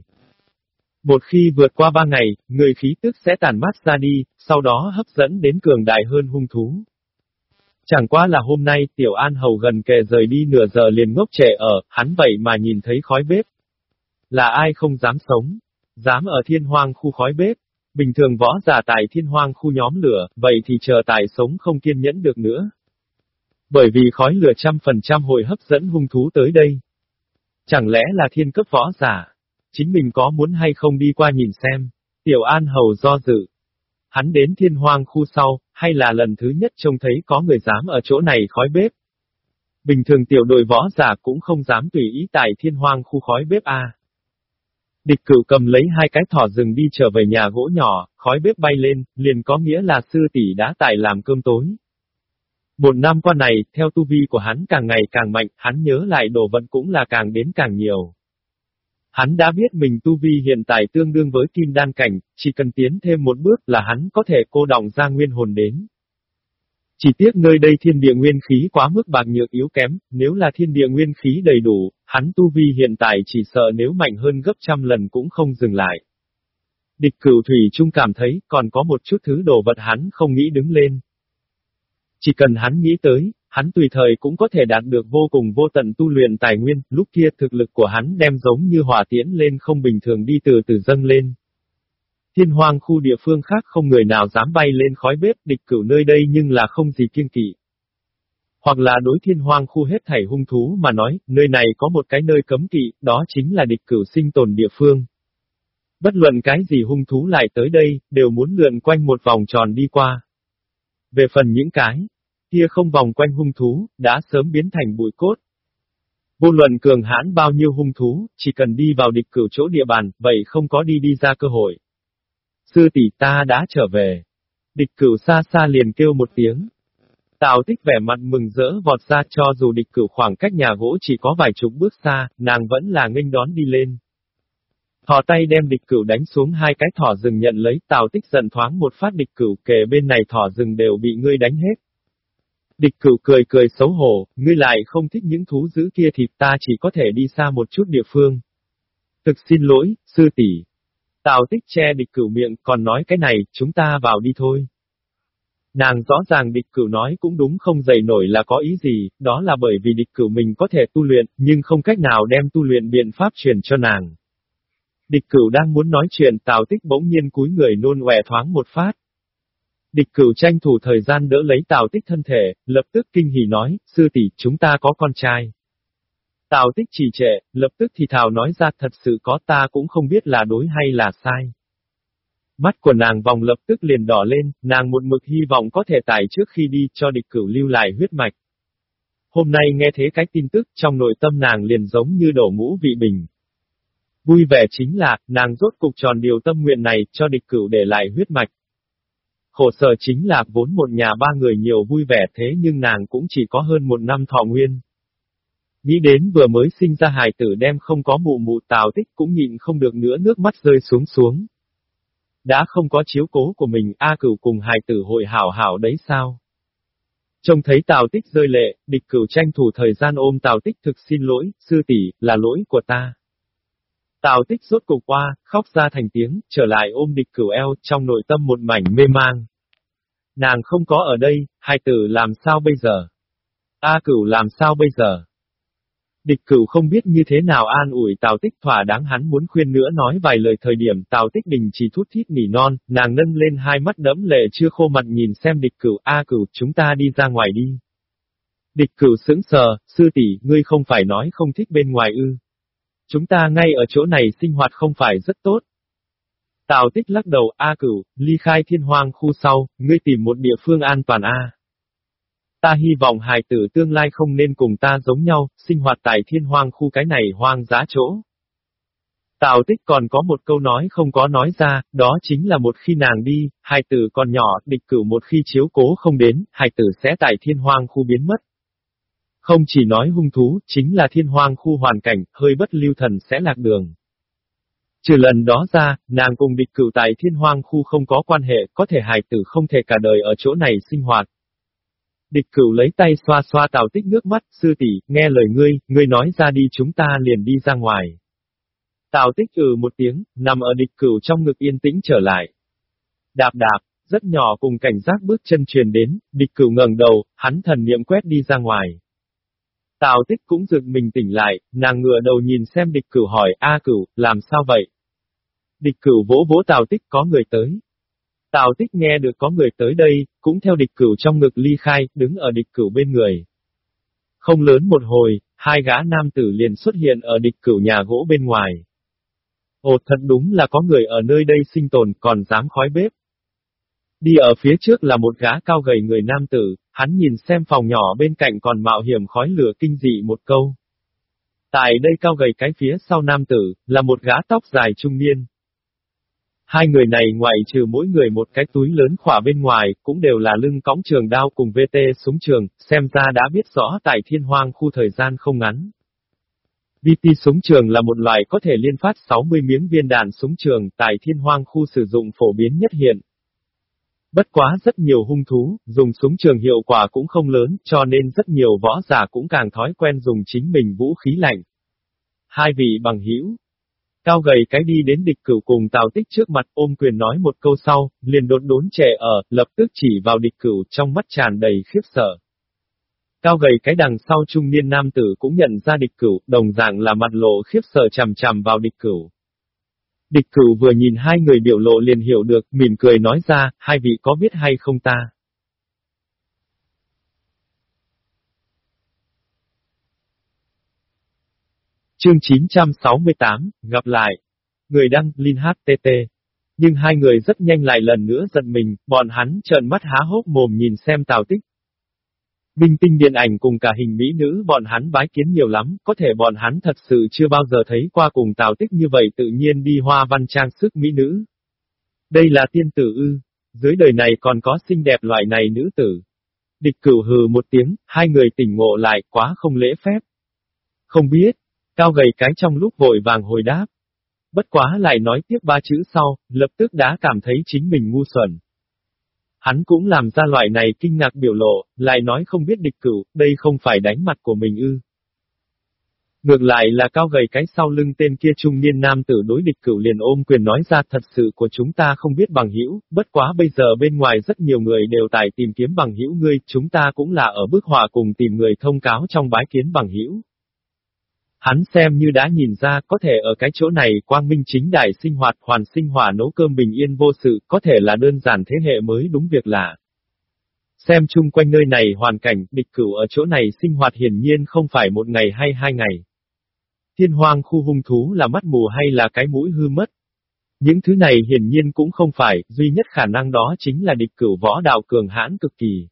Một khi vượt qua ba ngày, người khí tức sẽ tàn mát ra đi, sau đó hấp dẫn đến cường đại hơn hung thú. Chẳng qua là hôm nay Tiểu An Hầu gần kề rời đi nửa giờ liền ngốc trẻ ở, hắn vậy mà nhìn thấy khói bếp. Là ai không dám sống? Dám ở thiên hoang khu khói bếp. Bình thường võ giả tại thiên hoang khu nhóm lửa, vậy thì chờ tài sống không kiên nhẫn được nữa. Bởi vì khói lửa trăm phần trăm hội hấp dẫn hung thú tới đây. Chẳng lẽ là thiên cấp võ giả? Chính mình có muốn hay không đi qua nhìn xem. Tiểu An Hầu do dự. Hắn đến thiên hoang khu sau, hay là lần thứ nhất trông thấy có người dám ở chỗ này khói bếp. Bình thường tiểu đội võ giả cũng không dám tùy ý tại thiên hoang khu khói bếp A. Địch cửu cầm lấy hai cái thỏ rừng đi trở về nhà gỗ nhỏ, khói bếp bay lên, liền có nghĩa là sư tỷ đã tại làm cơm tối. Một năm qua này, theo tu vi của hắn càng ngày càng mạnh, hắn nhớ lại đồ vật cũng là càng đến càng nhiều. Hắn đã biết mình tu vi hiện tại tương đương với kim đan cảnh, chỉ cần tiến thêm một bước là hắn có thể cô động ra nguyên hồn đến. Chỉ tiếc nơi đây thiên địa nguyên khí quá mức bạc nhược yếu kém, nếu là thiên địa nguyên khí đầy đủ, hắn tu vi hiện tại chỉ sợ nếu mạnh hơn gấp trăm lần cũng không dừng lại. Địch cửu thủy trung cảm thấy còn có một chút thứ đồ vật hắn không nghĩ đứng lên. Chỉ cần hắn nghĩ tới, hắn tùy thời cũng có thể đạt được vô cùng vô tận tu luyện tài nguyên, lúc kia thực lực của hắn đem giống như hỏa tiễn lên không bình thường đi từ từ dâng lên. Thiên hoang khu địa phương khác không người nào dám bay lên khói bếp địch cửu nơi đây nhưng là không gì kiên kỵ. Hoặc là đối thiên hoang khu hết thảy hung thú mà nói, nơi này có một cái nơi cấm kỵ, đó chính là địch cửu sinh tồn địa phương. Bất luận cái gì hung thú lại tới đây, đều muốn lượn quanh một vòng tròn đi qua. Về phần những cái, kia không vòng quanh hung thú, đã sớm biến thành bụi cốt. Vô luận cường hãn bao nhiêu hung thú, chỉ cần đi vào địch cửu chỗ địa bàn, vậy không có đi đi ra cơ hội. Sư tỷ ta đã trở về. Địch cửu xa xa liền kêu một tiếng. Tào tích vẻ mặt mừng rỡ vọt ra cho dù địch cửu khoảng cách nhà gỗ chỉ có vài chục bước xa, nàng vẫn là nghênh đón đi lên. Thỏ tay đem địch cửu đánh xuống hai cái thỏ rừng nhận lấy tào tích giận thoáng một phát địch cửu kề bên này thỏ rừng đều bị ngươi đánh hết. Địch cửu cười cười xấu hổ, ngươi lại không thích những thú dữ kia thì ta chỉ có thể đi xa một chút địa phương. Thực xin lỗi, sư tỷ. Tào tích che địch cửu miệng còn nói cái này, chúng ta vào đi thôi. Nàng rõ ràng địch cửu nói cũng đúng không dày nổi là có ý gì, đó là bởi vì địch cửu mình có thể tu luyện, nhưng không cách nào đem tu luyện biện pháp truyền cho nàng. Địch cửu đang muốn nói chuyện tào tích bỗng nhiên cúi người nôn òe thoáng một phát. Địch cửu tranh thủ thời gian đỡ lấy tào tích thân thể, lập tức kinh hỉ nói, sư tỷ chúng ta có con trai. Tào tích trì trệ, lập tức thì Thảo nói ra thật sự có ta cũng không biết là đối hay là sai. Mắt của nàng vòng lập tức liền đỏ lên, nàng một mực hy vọng có thể tải trước khi đi cho địch cửu lưu lại huyết mạch. Hôm nay nghe thế cái tin tức trong nội tâm nàng liền giống như đổ mũ vị bình. Vui vẻ chính là, nàng rốt cục tròn điều tâm nguyện này cho địch cửu để lại huyết mạch. Khổ sở chính là vốn một nhà ba người nhiều vui vẻ thế nhưng nàng cũng chỉ có hơn một năm thọ nguyên. Nghĩ đến vừa mới sinh ra hài tử đem không có mụ mụ tào tích cũng nhịn không được nữa nước mắt rơi xuống xuống. Đã không có chiếu cố của mình A cửu cùng hài tử hội hảo hảo đấy sao? Trông thấy Tào Tích rơi lệ, địch cửu tranh thủ thời gian ôm Tào Tích thực xin lỗi, sư tỷ, là lỗi của ta. Tào Tích rốt cục qua, khóc ra thành tiếng, trở lại ôm địch cửu eo, trong nội tâm một mảnh mê mang. Nàng không có ở đây, hai tử làm sao bây giờ? A cửu làm sao bây giờ? Địch cửu không biết như thế nào an ủi Tào Tích thỏa đáng hắn muốn khuyên nữa nói vài lời thời điểm Tào Tích đình chỉ thút thít nỉ non, nàng nâng lên hai mắt đẫm lệ chưa khô mặt nhìn xem địch cửu A cửu chúng ta đi ra ngoài đi. Địch cửu sững sờ, sư tỷ ngươi không phải nói không thích bên ngoài ư. Chúng ta ngay ở chỗ này sinh hoạt không phải rất tốt. Tào Tích lắc đầu A cửu, ly khai thiên hoang khu sau, ngươi tìm một địa phương an toàn A. Ta hy vọng hài tử tương lai không nên cùng ta giống nhau, sinh hoạt tại thiên hoang khu cái này hoang giá chỗ. Tào tích còn có một câu nói không có nói ra, đó chính là một khi nàng đi, hài tử còn nhỏ, địch cửu một khi chiếu cố không đến, hài tử sẽ tại thiên hoang khu biến mất. Không chỉ nói hung thú, chính là thiên hoang khu hoàn cảnh, hơi bất lưu thần sẽ lạc đường. Trừ lần đó ra, nàng cùng địch cửu tại thiên hoang khu không có quan hệ, có thể hài tử không thể cả đời ở chỗ này sinh hoạt, Địch cửu lấy tay xoa xoa tào tích nước mắt, sư tỷ, nghe lời ngươi, ngươi nói ra đi chúng ta liền đi ra ngoài. Tào tích ừ một tiếng, nằm ở địch cửu trong ngực yên tĩnh trở lại. Đạp đạp, rất nhỏ cùng cảnh giác bước chân truyền đến, địch cửu ngẩng đầu, hắn thần niệm quét đi ra ngoài. Tào tích cũng rực mình tỉnh lại, nàng ngựa đầu nhìn xem địch cửu hỏi, A cửu, làm sao vậy? Địch cửu vỗ vỗ tào tích có người tới. Tào tích nghe được có người tới đây, cũng theo địch cửu trong ngực ly khai, đứng ở địch cửu bên người. Không lớn một hồi, hai gã nam tử liền xuất hiện ở địch cửu nhà gỗ bên ngoài. Ồ thật đúng là có người ở nơi đây sinh tồn còn dám khói bếp. Đi ở phía trước là một gã cao gầy người nam tử, hắn nhìn xem phòng nhỏ bên cạnh còn mạo hiểm khói lửa kinh dị một câu. Tại đây cao gầy cái phía sau nam tử, là một gã tóc dài trung niên, Hai người này ngoại trừ mỗi người một cái túi lớn khỏa bên ngoài, cũng đều là lưng cõng trường đao cùng VT súng trường, xem ra đã biết rõ tại thiên hoang khu thời gian không ngắn. VT súng trường là một loại có thể liên phát 60 miếng viên đạn súng trường tại thiên hoang khu sử dụng phổ biến nhất hiện. Bất quá rất nhiều hung thú, dùng súng trường hiệu quả cũng không lớn, cho nên rất nhiều võ giả cũng càng thói quen dùng chính mình vũ khí lạnh. Hai vị bằng hữu Cao gầy cái đi đến địch cửu cùng Tào Tích trước mặt ôm quyền nói một câu sau, liền đột đốn trẻ ở, lập tức chỉ vào địch cửu trong mắt tràn đầy khiếp sợ. Cao gầy cái đằng sau trung niên nam tử cũng nhận ra địch cửu, đồng dạng là mặt lộ khiếp sợ chằm chằm vào địch cửu. Địch cửu vừa nhìn hai người biểu lộ liền hiểu được, mỉm cười nói ra, hai vị có biết hay không ta? Chương 968, gặp lại. Người đăng, Linh HTT. Nhưng hai người rất nhanh lại lần nữa giận mình, bọn hắn trợn mắt há hốc mồm nhìn xem Tào Tích. Minh tinh điện ảnh cùng cả hình mỹ nữ bọn hắn bái kiến nhiều lắm, có thể bọn hắn thật sự chưa bao giờ thấy qua cùng Tào Tích như vậy tự nhiên đi hoa văn trang sức mỹ nữ. Đây là tiên tử ư, dưới đời này còn có xinh đẹp loại này nữ tử. Địch cửu hừ một tiếng, hai người tỉnh ngộ lại, quá không lễ phép. Không biết, cao gầy cái trong lúc vội vàng hồi đáp. Bất quá lại nói tiếp ba chữ sau, lập tức đã cảm thấy chính mình ngu xuẩn. Hắn cũng làm ra loại này kinh ngạc biểu lộ, lại nói không biết địch cửu, đây không phải đánh mặt của mình ư. Ngược lại là cao gầy cái sau lưng tên kia trung niên nam tử đối địch cửu liền ôm quyền nói ra thật sự của chúng ta không biết bằng hữu, bất quá bây giờ bên ngoài rất nhiều người đều tại tìm kiếm bằng hữu ngươi, chúng ta cũng là ở bức hòa cùng tìm người thông cáo trong bái kiến bằng hữu. Hắn xem như đã nhìn ra có thể ở cái chỗ này quang minh chính đại sinh hoạt hoàn sinh hỏa nấu cơm bình yên vô sự có thể là đơn giản thế hệ mới đúng việc là. Xem chung quanh nơi này hoàn cảnh, địch cửu ở chỗ này sinh hoạt hiển nhiên không phải một ngày hay hai ngày. Thiên hoang khu hung thú là mắt mù hay là cái mũi hư mất. Những thứ này hiển nhiên cũng không phải, duy nhất khả năng đó chính là địch cửu võ đạo cường hãn cực kỳ.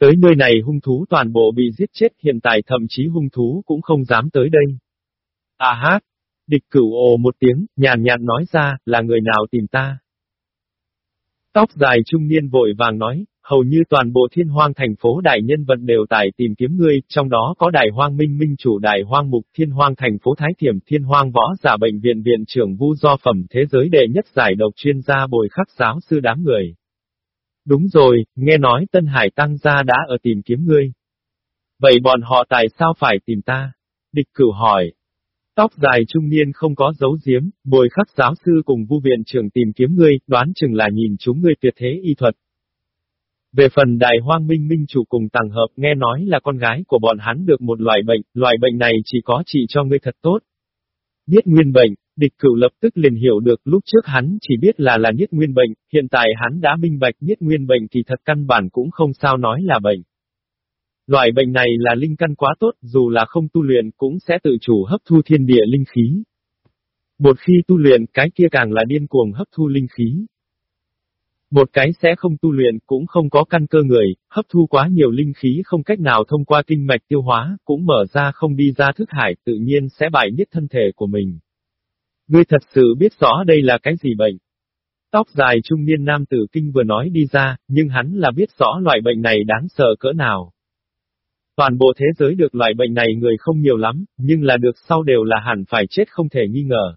Tới nơi này hung thú toàn bộ bị giết chết hiện tại thậm chí hung thú cũng không dám tới đây. À hát! Địch cửu ồ một tiếng, nhàn nhạt nói ra, là người nào tìm ta? Tóc dài trung niên vội vàng nói, hầu như toàn bộ thiên hoang thành phố đại nhân vật đều tại tìm kiếm ngươi, trong đó có đại hoang minh minh chủ đại hoang mục thiên hoang thành phố Thái Thiểm thiên hoang võ giả bệnh viện viện trưởng vu do phẩm thế giới đệ nhất giải độc chuyên gia bồi khắc giáo sư đám người. Đúng rồi, nghe nói Tân Hải Tăng gia đã ở tìm kiếm ngươi. Vậy bọn họ tại sao phải tìm ta? Địch cửu hỏi. Tóc dài trung niên không có dấu giếm, bồi khắc giáo sư cùng vu viện trưởng tìm kiếm ngươi, đoán chừng là nhìn chúng ngươi tuyệt thế y thuật, về phần đại hoang minh minh chủ cùng tàng hợp nghe nói là con gái của bọn hắn được một loại bệnh, loại bệnh này chỉ có trị cho ngươi thật tốt. Biết nguyên bệnh, địch cửu lập tức liền hiểu được lúc trước hắn chỉ biết là là nhất nguyên bệnh, hiện tại hắn đã minh bạch nhất nguyên bệnh thì thật căn bản cũng không sao nói là bệnh. Loại bệnh này là linh căn quá tốt, dù là không tu luyện cũng sẽ tự chủ hấp thu thiên địa linh khí. Một khi tu luyện cái kia càng là điên cuồng hấp thu linh khí. Một cái sẽ không tu luyện cũng không có căn cơ người, hấp thu quá nhiều linh khí không cách nào thông qua kinh mạch tiêu hóa, cũng mở ra không đi ra thức hải tự nhiên sẽ bại nhất thân thể của mình. Ngươi thật sự biết rõ đây là cái gì bệnh. Tóc dài trung niên nam tử kinh vừa nói đi ra, nhưng hắn là biết rõ loại bệnh này đáng sợ cỡ nào. Toàn bộ thế giới được loại bệnh này người không nhiều lắm, nhưng là được sau đều là hẳn phải chết không thể nghi ngờ.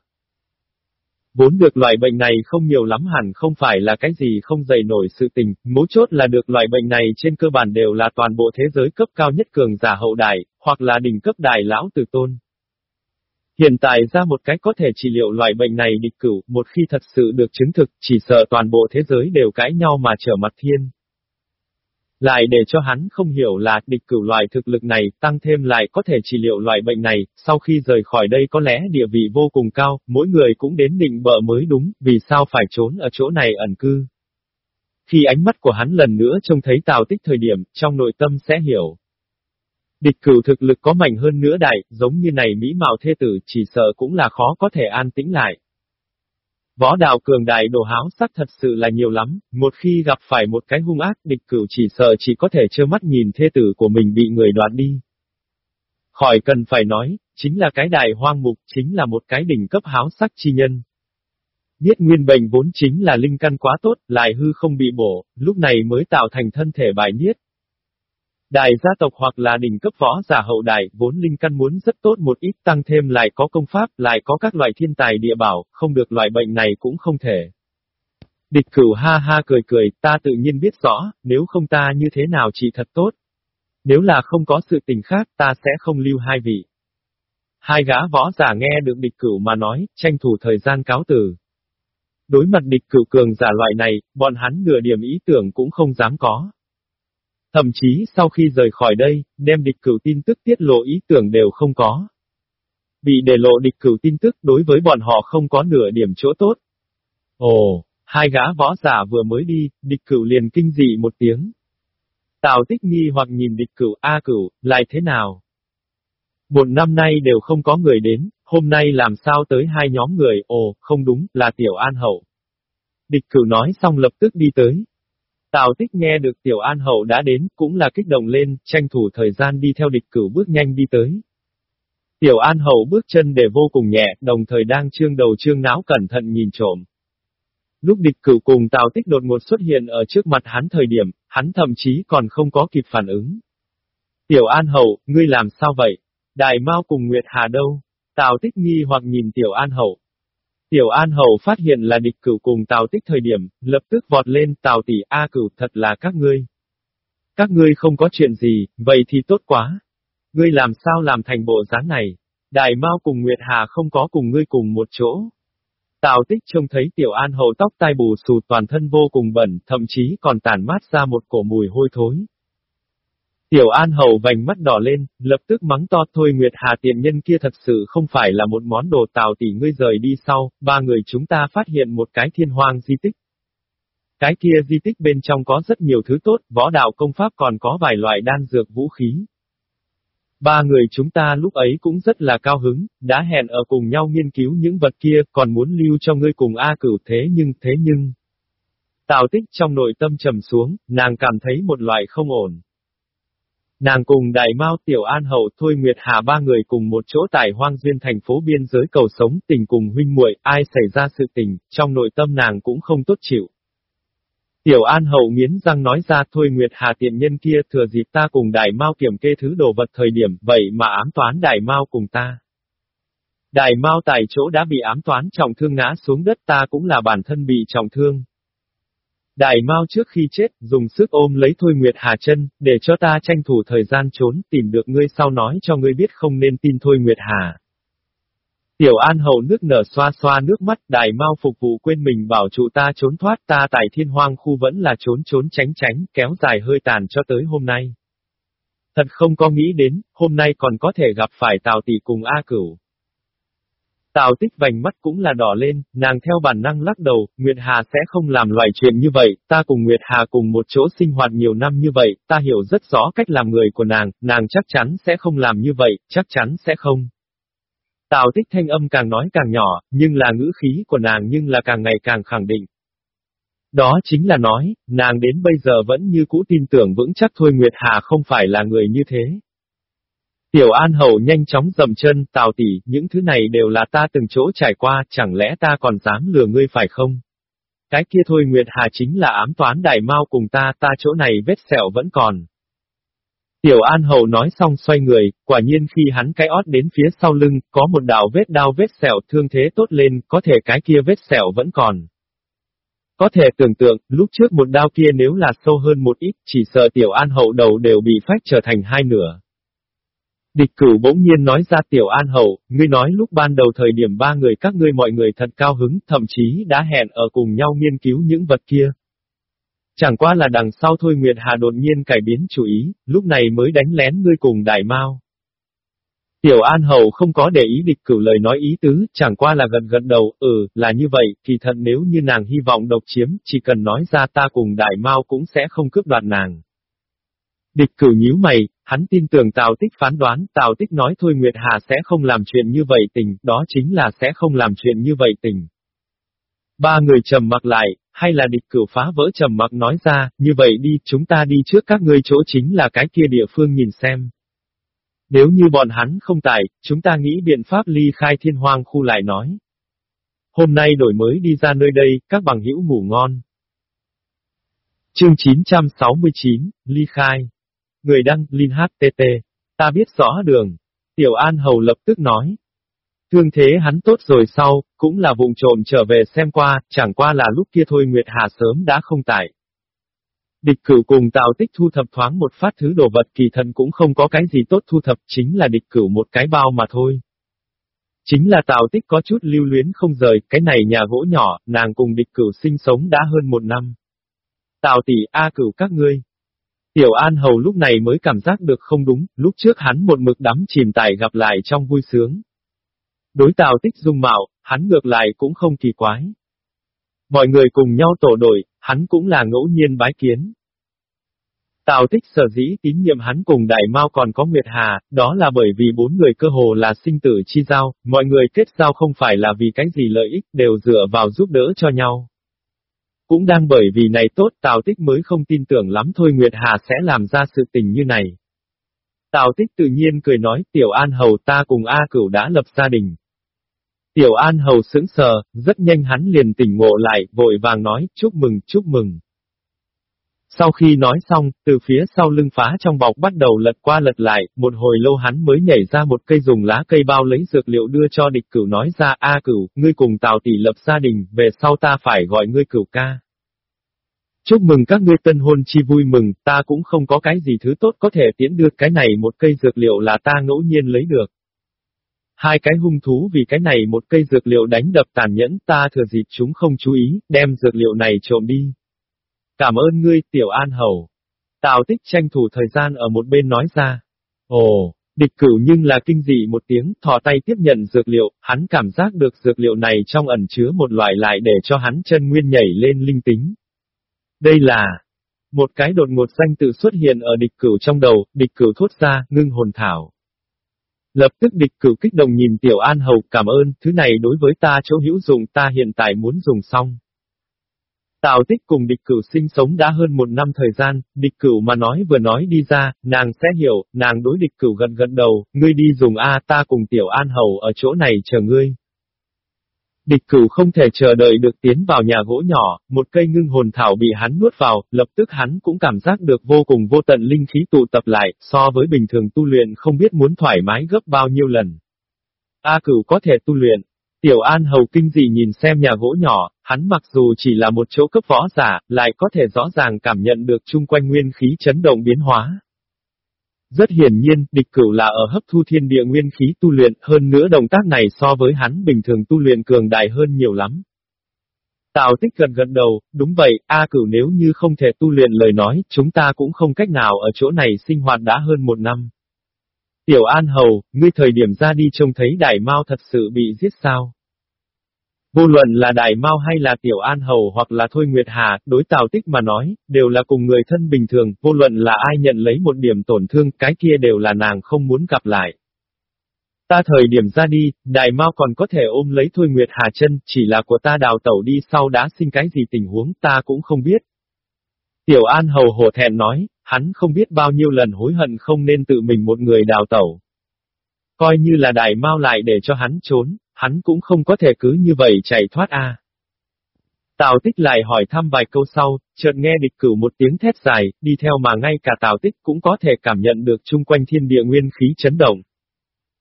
Vốn được loại bệnh này không nhiều lắm hẳn không phải là cái gì không dày nổi sự tình, mấu chốt là được loại bệnh này trên cơ bản đều là toàn bộ thế giới cấp cao nhất cường giả hậu đại, hoặc là đỉnh cấp đại lão từ tôn. Hiện tại ra một cái có thể trị liệu loại bệnh này địch cửu, một khi thật sự được chứng thực, chỉ sợ toàn bộ thế giới đều cãi nhau mà trở mặt thiên. Lại để cho hắn không hiểu là địch cửu loại thực lực này tăng thêm lại có thể trị liệu loại bệnh này, sau khi rời khỏi đây có lẽ địa vị vô cùng cao, mỗi người cũng đến định bợ mới đúng, vì sao phải trốn ở chỗ này ẩn cư. Khi ánh mắt của hắn lần nữa trông thấy tào tích thời điểm, trong nội tâm sẽ hiểu. Địch cửu thực lực có mạnh hơn nữa đại, giống như này mỹ mạo thê tử chỉ sợ cũng là khó có thể an tĩnh lại. Võ đạo cường đại đồ háo sắc thật sự là nhiều lắm, một khi gặp phải một cái hung ác địch cửu chỉ sợ chỉ có thể trơ mắt nhìn thê tử của mình bị người đoạt đi. Khỏi cần phải nói, chính là cái đại hoang mục, chính là một cái đỉnh cấp háo sắc chi nhân. Biết nguyên bệnh vốn chính là linh căn quá tốt, lại hư không bị bổ, lúc này mới tạo thành thân thể bài niết, Đại gia tộc hoặc là đỉnh cấp võ giả hậu đại, vốn linh căn muốn rất tốt một ít tăng thêm lại có công pháp, lại có các loại thiên tài địa bảo, không được loại bệnh này cũng không thể. Địch cửu ha ha cười cười, ta tự nhiên biết rõ, nếu không ta như thế nào chỉ thật tốt. Nếu là không có sự tình khác, ta sẽ không lưu hai vị. Hai gã võ giả nghe được địch cửu mà nói, tranh thủ thời gian cáo từ. Đối mặt địch cửu cường giả loại này, bọn hắn nửa điểm ý tưởng cũng không dám có. Thậm chí sau khi rời khỏi đây, đem địch cửu tin tức tiết lộ ý tưởng đều không có. Bị để lộ địch cửu tin tức đối với bọn họ không có nửa điểm chỗ tốt. Ồ, hai gã võ giả vừa mới đi, địch cửu liền kinh dị một tiếng. Tào tích nghi hoặc nhìn địch cửu A cửu, lại thế nào? Một năm nay đều không có người đến, hôm nay làm sao tới hai nhóm người, ồ, không đúng, là Tiểu An Hậu. Địch cửu nói xong lập tức đi tới. Tào tích nghe được Tiểu An Hậu đã đến, cũng là kích động lên, tranh thủ thời gian đi theo địch cửu bước nhanh đi tới. Tiểu An Hậu bước chân để vô cùng nhẹ, đồng thời đang trương đầu trương não cẩn thận nhìn trộm. Lúc địch cửu cùng Tào Tích đột ngột xuất hiện ở trước mặt hắn thời điểm, hắn thậm chí còn không có kịp phản ứng. Tiểu An Hậu, ngươi làm sao vậy? Đại Mao cùng Nguyệt Hà đâu? Tào Tích nghi hoặc nhìn Tiểu An Hậu. Tiểu An Hậu phát hiện là địch cửu cùng Tào Tích thời điểm, lập tức vọt lên Tào tỷ A cửu thật là các ngươi. Các ngươi không có chuyện gì, vậy thì tốt quá. Ngươi làm sao làm thành bộ dáng này? Đại Mao cùng Nguyệt Hà không có cùng ngươi cùng một chỗ. Tào tích trông thấy tiểu an hậu tóc tai bù xù toàn thân vô cùng bẩn, thậm chí còn tản mát ra một cổ mùi hôi thối. Tiểu an hầu vành mắt đỏ lên, lập tức mắng to thôi Nguyệt Hà tiện nhân kia thật sự không phải là một món đồ tào tỷ ngươi rời đi sau, ba người chúng ta phát hiện một cái thiên hoang di tích. Cái kia di tích bên trong có rất nhiều thứ tốt, võ đạo công pháp còn có vài loại đan dược vũ khí. Ba người chúng ta lúc ấy cũng rất là cao hứng, đã hẹn ở cùng nhau nghiên cứu những vật kia, còn muốn lưu cho ngươi cùng A cửu thế nhưng, thế nhưng. Tào tích trong nội tâm trầm xuống, nàng cảm thấy một loại không ổn. Nàng cùng đại mao tiểu an hậu thôi Nguyệt Hà ba người cùng một chỗ tại hoang duyên thành phố biên giới cầu sống tình cùng huynh muội ai xảy ra sự tình, trong nội tâm nàng cũng không tốt chịu. Tiểu An Hậu nghiến răng nói ra thôi Nguyệt Hà tiện nhân kia thừa dịp ta cùng Đại Mao kiểm kê thứ đồ vật thời điểm, vậy mà ám toán Đại Mao cùng ta. Đại Mao tại chỗ đã bị ám toán trọng thương ngã xuống đất ta cũng là bản thân bị trọng thương. Đại Mao trước khi chết, dùng sức ôm lấy Thôi Nguyệt Hà chân, để cho ta tranh thủ thời gian trốn, tìm được ngươi sau nói cho ngươi biết không nên tin Thôi Nguyệt Hà. Tiểu An Hậu nước nở xoa xoa nước mắt, đại Mao phục vụ quên mình bảo trụ ta trốn thoát ta tại thiên hoang khu vẫn là trốn trốn tránh tránh, kéo dài hơi tàn cho tới hôm nay. Thật không có nghĩ đến, hôm nay còn có thể gặp phải Tào Tỷ cùng A Cửu. Tào tích vành mắt cũng là đỏ lên, nàng theo bản năng lắc đầu, Nguyệt Hà sẽ không làm loại chuyện như vậy, ta cùng Nguyệt Hà cùng một chỗ sinh hoạt nhiều năm như vậy, ta hiểu rất rõ cách làm người của nàng, nàng chắc chắn sẽ không làm như vậy, chắc chắn sẽ không. Tào tích thanh âm càng nói càng nhỏ, nhưng là ngữ khí của nàng nhưng là càng ngày càng khẳng định. Đó chính là nói, nàng đến bây giờ vẫn như cũ tin tưởng vững chắc thôi Nguyệt Hà không phải là người như thế. Tiểu An Hậu nhanh chóng dầm chân, Tào tỷ, những thứ này đều là ta từng chỗ trải qua, chẳng lẽ ta còn dám lừa ngươi phải không? Cái kia thôi Nguyệt Hà chính là ám toán đại mau cùng ta, ta chỗ này vết sẹo vẫn còn. Tiểu An Hậu nói xong xoay người, quả nhiên khi hắn cái ót đến phía sau lưng, có một đạo vết đau vết sẹo thương thế tốt lên, có thể cái kia vết sẹo vẫn còn. Có thể tưởng tượng, lúc trước một đao kia nếu là sâu hơn một ít, chỉ sợ Tiểu An Hậu đầu đều bị phách trở thành hai nửa. Địch cửu bỗng nhiên nói ra Tiểu An Hậu, ngươi nói lúc ban đầu thời điểm ba người các ngươi mọi người thật cao hứng, thậm chí đã hẹn ở cùng nhau nghiên cứu những vật kia. Chẳng qua là đằng sau thôi Nguyệt Hà đột nhiên cải biến chủ ý, lúc này mới đánh lén ngươi cùng đại mao. Tiểu An Hậu không có để ý địch cửu lời nói ý tứ, chẳng qua là gần gần đầu, ừ, là như vậy, kỳ thật nếu như nàng hy vọng độc chiếm, chỉ cần nói ra ta cùng đại mao cũng sẽ không cướp đoạt nàng. Địch cửu nhíu mày, hắn tin tưởng Tào Tích phán đoán, Tào Tích nói thôi Nguyệt Hà sẽ không làm chuyện như vậy tình, đó chính là sẽ không làm chuyện như vậy tình. Ba người trầm mặc lại, hay là địch cửu phá vỡ trầm mặc nói ra, như vậy đi, chúng ta đi trước các ngươi chỗ chính là cái kia địa phương nhìn xem. Nếu như bọn hắn không tải, chúng ta nghĩ biện pháp ly khai thiên hoang khu lại nói. Hôm nay đổi mới đi ra nơi đây, các bằng hữu ngủ ngon. Chương 969, ly khai. Người đăng, Linh HTT. Ta biết rõ đường. Tiểu An Hầu lập tức nói, Thương thế hắn tốt rồi sau, cũng là vùng trộm trở về xem qua, chẳng qua là lúc kia thôi Nguyệt Hà sớm đã không tại. Địch cửu cùng Tào Tích thu thập thoáng một phát thứ đồ vật kỳ thần cũng không có cái gì tốt thu thập, chính là địch cửu một cái bao mà thôi. Chính là Tào Tích có chút lưu luyến không rời, cái này nhà gỗ nhỏ, nàng cùng địch cửu sinh sống đã hơn một năm. Tào tỷ A cửu các ngươi. Tiểu An Hầu lúc này mới cảm giác được không đúng, lúc trước hắn một mực đắm chìm tài gặp lại trong vui sướng. Đối Tào Tích dung mạo, hắn ngược lại cũng không kỳ quái. Mọi người cùng nhau tổ đội, hắn cũng là ngẫu nhiên bái kiến. Tào tích sở dĩ tín nhiệm hắn cùng Đại Mao còn có Nguyệt Hà, đó là bởi vì bốn người cơ hồ là sinh tử chi giao, mọi người kết giao không phải là vì cái gì lợi ích đều dựa vào giúp đỡ cho nhau. Cũng đang bởi vì này tốt Tào tích mới không tin tưởng lắm thôi Nguyệt Hà sẽ làm ra sự tình như này. Tào tích tự nhiên cười nói Tiểu An Hầu ta cùng A Cửu đã lập gia đình. Tiểu An Hầu sững sờ, rất nhanh hắn liền tỉnh ngộ lại, vội vàng nói, chúc mừng, chúc mừng. Sau khi nói xong, từ phía sau lưng phá trong bọc bắt đầu lật qua lật lại, một hồi lâu hắn mới nhảy ra một cây dùng lá cây bao lấy dược liệu đưa cho địch cửu nói ra, A cửu, ngươi cùng Tào tỷ lập gia đình, về sau ta phải gọi ngươi cửu ca. Chúc mừng các ngươi tân hôn chi vui mừng, ta cũng không có cái gì thứ tốt có thể tiễn được cái này một cây dược liệu là ta ngẫu nhiên lấy được. Hai cái hung thú vì cái này một cây dược liệu đánh đập tàn nhẫn ta thừa dịp chúng không chú ý, đem dược liệu này trộm đi. Cảm ơn ngươi, tiểu an hầu. Tào tích tranh thủ thời gian ở một bên nói ra. Ồ, địch cửu nhưng là kinh dị một tiếng, thò tay tiếp nhận dược liệu, hắn cảm giác được dược liệu này trong ẩn chứa một loại lại để cho hắn chân nguyên nhảy lên linh tính. Đây là một cái đột ngột danh tự xuất hiện ở địch cửu trong đầu, địch cửu thốt ra, ngưng hồn thảo. Lập tức địch cửu kích động nhìn tiểu an hầu, cảm ơn, thứ này đối với ta chỗ hữu dụng ta hiện tại muốn dùng xong. Tào tích cùng địch cửu sinh sống đã hơn một năm thời gian, địch cửu mà nói vừa nói đi ra, nàng sẽ hiểu, nàng đối địch cửu gần gần đầu, ngươi đi dùng A ta cùng tiểu an hầu ở chỗ này chờ ngươi. Địch cửu không thể chờ đợi được tiến vào nhà gỗ nhỏ, một cây ngưng hồn thảo bị hắn nuốt vào, lập tức hắn cũng cảm giác được vô cùng vô tận linh khí tụ tập lại, so với bình thường tu luyện không biết muốn thoải mái gấp bao nhiêu lần. A cửu có thể tu luyện. Tiểu An Hầu kinh dị nhìn xem nhà gỗ nhỏ, hắn mặc dù chỉ là một chỗ cấp võ giả, lại có thể rõ ràng cảm nhận được chung quanh nguyên khí chấn động biến hóa. Rất hiển nhiên, địch cửu là ở hấp thu thiên địa nguyên khí tu luyện, hơn nữa động tác này so với hắn bình thường tu luyện cường đại hơn nhiều lắm. Tào tích gần gần đầu, đúng vậy, A cửu nếu như không thể tu luyện lời nói, chúng ta cũng không cách nào ở chỗ này sinh hoạt đã hơn một năm. Tiểu An Hầu, ngươi thời điểm ra đi trông thấy đại mao thật sự bị giết sao? Vô luận là Đại Mao hay là Tiểu An Hầu hoặc là Thôi Nguyệt Hà, đối Tào Tích mà nói, đều là cùng người thân bình thường, vô luận là ai nhận lấy một điểm tổn thương, cái kia đều là nàng không muốn gặp lại. Ta thời điểm ra đi, Đại Mao còn có thể ôm lấy Thôi Nguyệt Hà chân, chỉ là của ta đào tẩu đi sau đã sinh cái gì tình huống ta cũng không biết. Tiểu An Hầu hổ thẹn nói, hắn không biết bao nhiêu lần hối hận không nên tự mình một người đào tẩu. Coi như là Đại Mao lại để cho hắn trốn, hắn cũng không có thể cứ như vậy chạy thoát a. Tào tích lại hỏi thăm vài câu sau, chợt nghe địch cửu một tiếng thét dài, đi theo mà ngay cả tào tích cũng có thể cảm nhận được chung quanh thiên địa nguyên khí chấn động.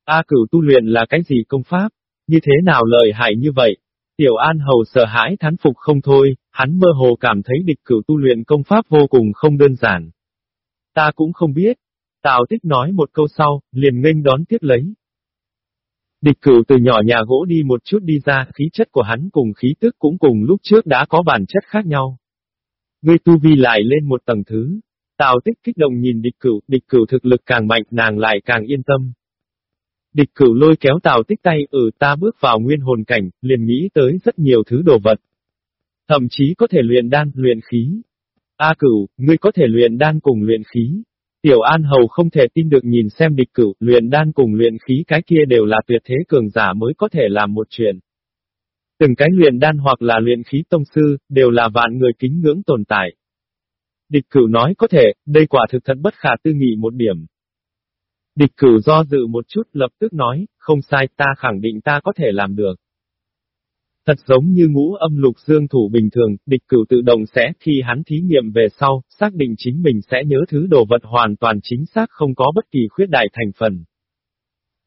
A cửu tu luyện là cái gì công pháp? Như thế nào lợi hại như vậy? Tiểu An Hầu sợ hãi thán phục không thôi, hắn mơ hồ cảm thấy địch cửu tu luyện công pháp vô cùng không đơn giản. Ta cũng không biết. Tào tích nói một câu sau, liền nghênh đón tiếp lấy. Địch cửu từ nhỏ nhà gỗ đi một chút đi ra, khí chất của hắn cùng khí tức cũng cùng lúc trước đã có bản chất khác nhau. Ngươi tu vi lại lên một tầng thứ. Tào tích kích động nhìn địch cửu, địch cửu thực lực càng mạnh nàng lại càng yên tâm. Địch cửu lôi kéo tào tích tay, ừ ta bước vào nguyên hồn cảnh, liền nghĩ tới rất nhiều thứ đồ vật. Thậm chí có thể luyện đan, luyện khí. A cửu, ngươi có thể luyện đan cùng luyện khí. Tiểu An Hầu không thể tin được nhìn xem địch cửu, luyện đan cùng luyện khí cái kia đều là tuyệt thế cường giả mới có thể làm một chuyện. Từng cái luyện đan hoặc là luyện khí tông sư, đều là vạn người kính ngưỡng tồn tại. Địch cửu nói có thể, đây quả thực thật bất khả tư nghị một điểm. Địch cửu do dự một chút lập tức nói, không sai ta khẳng định ta có thể làm được. Thật giống như ngũ âm lục dương thủ bình thường, địch cửu tự động sẽ khi hắn thí nghiệm về sau, xác định chính mình sẽ nhớ thứ đồ vật hoàn toàn chính xác không có bất kỳ khuyết đại thành phần.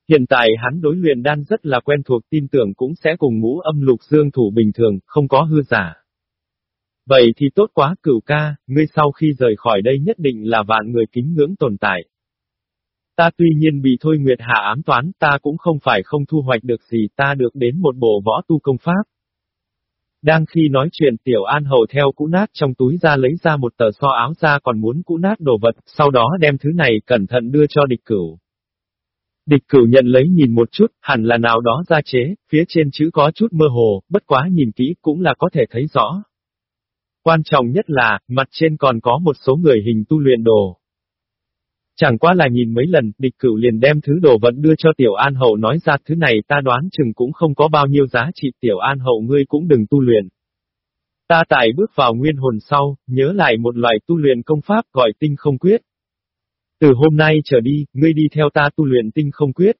Hiện tại hắn đối luyện đan rất là quen thuộc tin tưởng cũng sẽ cùng ngũ âm lục dương thủ bình thường, không có hư giả. Vậy thì tốt quá cửu ca, ngươi sau khi rời khỏi đây nhất định là vạn người kính ngưỡng tồn tại. Ta tuy nhiên bị Thôi Nguyệt Hạ ám toán, ta cũng không phải không thu hoạch được gì, ta được đến một bộ võ tu công pháp. Đang khi nói chuyện Tiểu An Hầu theo cũ nát trong túi ra lấy ra một tờ so áo ra còn muốn cũ nát đồ vật, sau đó đem thứ này cẩn thận đưa cho địch cửu. Địch cửu nhận lấy nhìn một chút, hẳn là nào đó ra chế, phía trên chữ có chút mơ hồ, bất quá nhìn kỹ cũng là có thể thấy rõ. Quan trọng nhất là, mặt trên còn có một số người hình tu luyện đồ. Chẳng qua là nhìn mấy lần, địch cửu liền đem thứ đồ vật đưa cho tiểu an hậu nói ra thứ này ta đoán chừng cũng không có bao nhiêu giá trị tiểu an hậu ngươi cũng đừng tu luyện. Ta tại bước vào nguyên hồn sau, nhớ lại một loại tu luyện công pháp gọi tinh không quyết. Từ hôm nay trở đi, ngươi đi theo ta tu luyện tinh không quyết.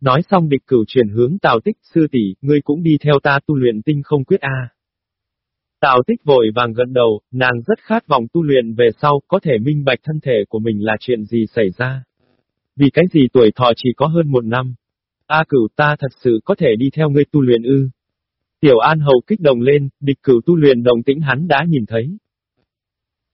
Nói xong địch cửu chuyển hướng Tào Tích sư tỷ, ngươi cũng đi theo ta tu luyện tinh không quyết a. Tào Tích vội vàng gần đầu, nàng rất khát vọng tu luyện về sau, có thể minh bạch thân thể của mình là chuyện gì xảy ra. Vì cái gì tuổi thọ chỉ có hơn một năm. A cửu ta thật sự có thể đi theo ngươi tu luyện ư. Tiểu An Hầu kích động lên, địch cửu tu luyện đồng tĩnh hắn đã nhìn thấy.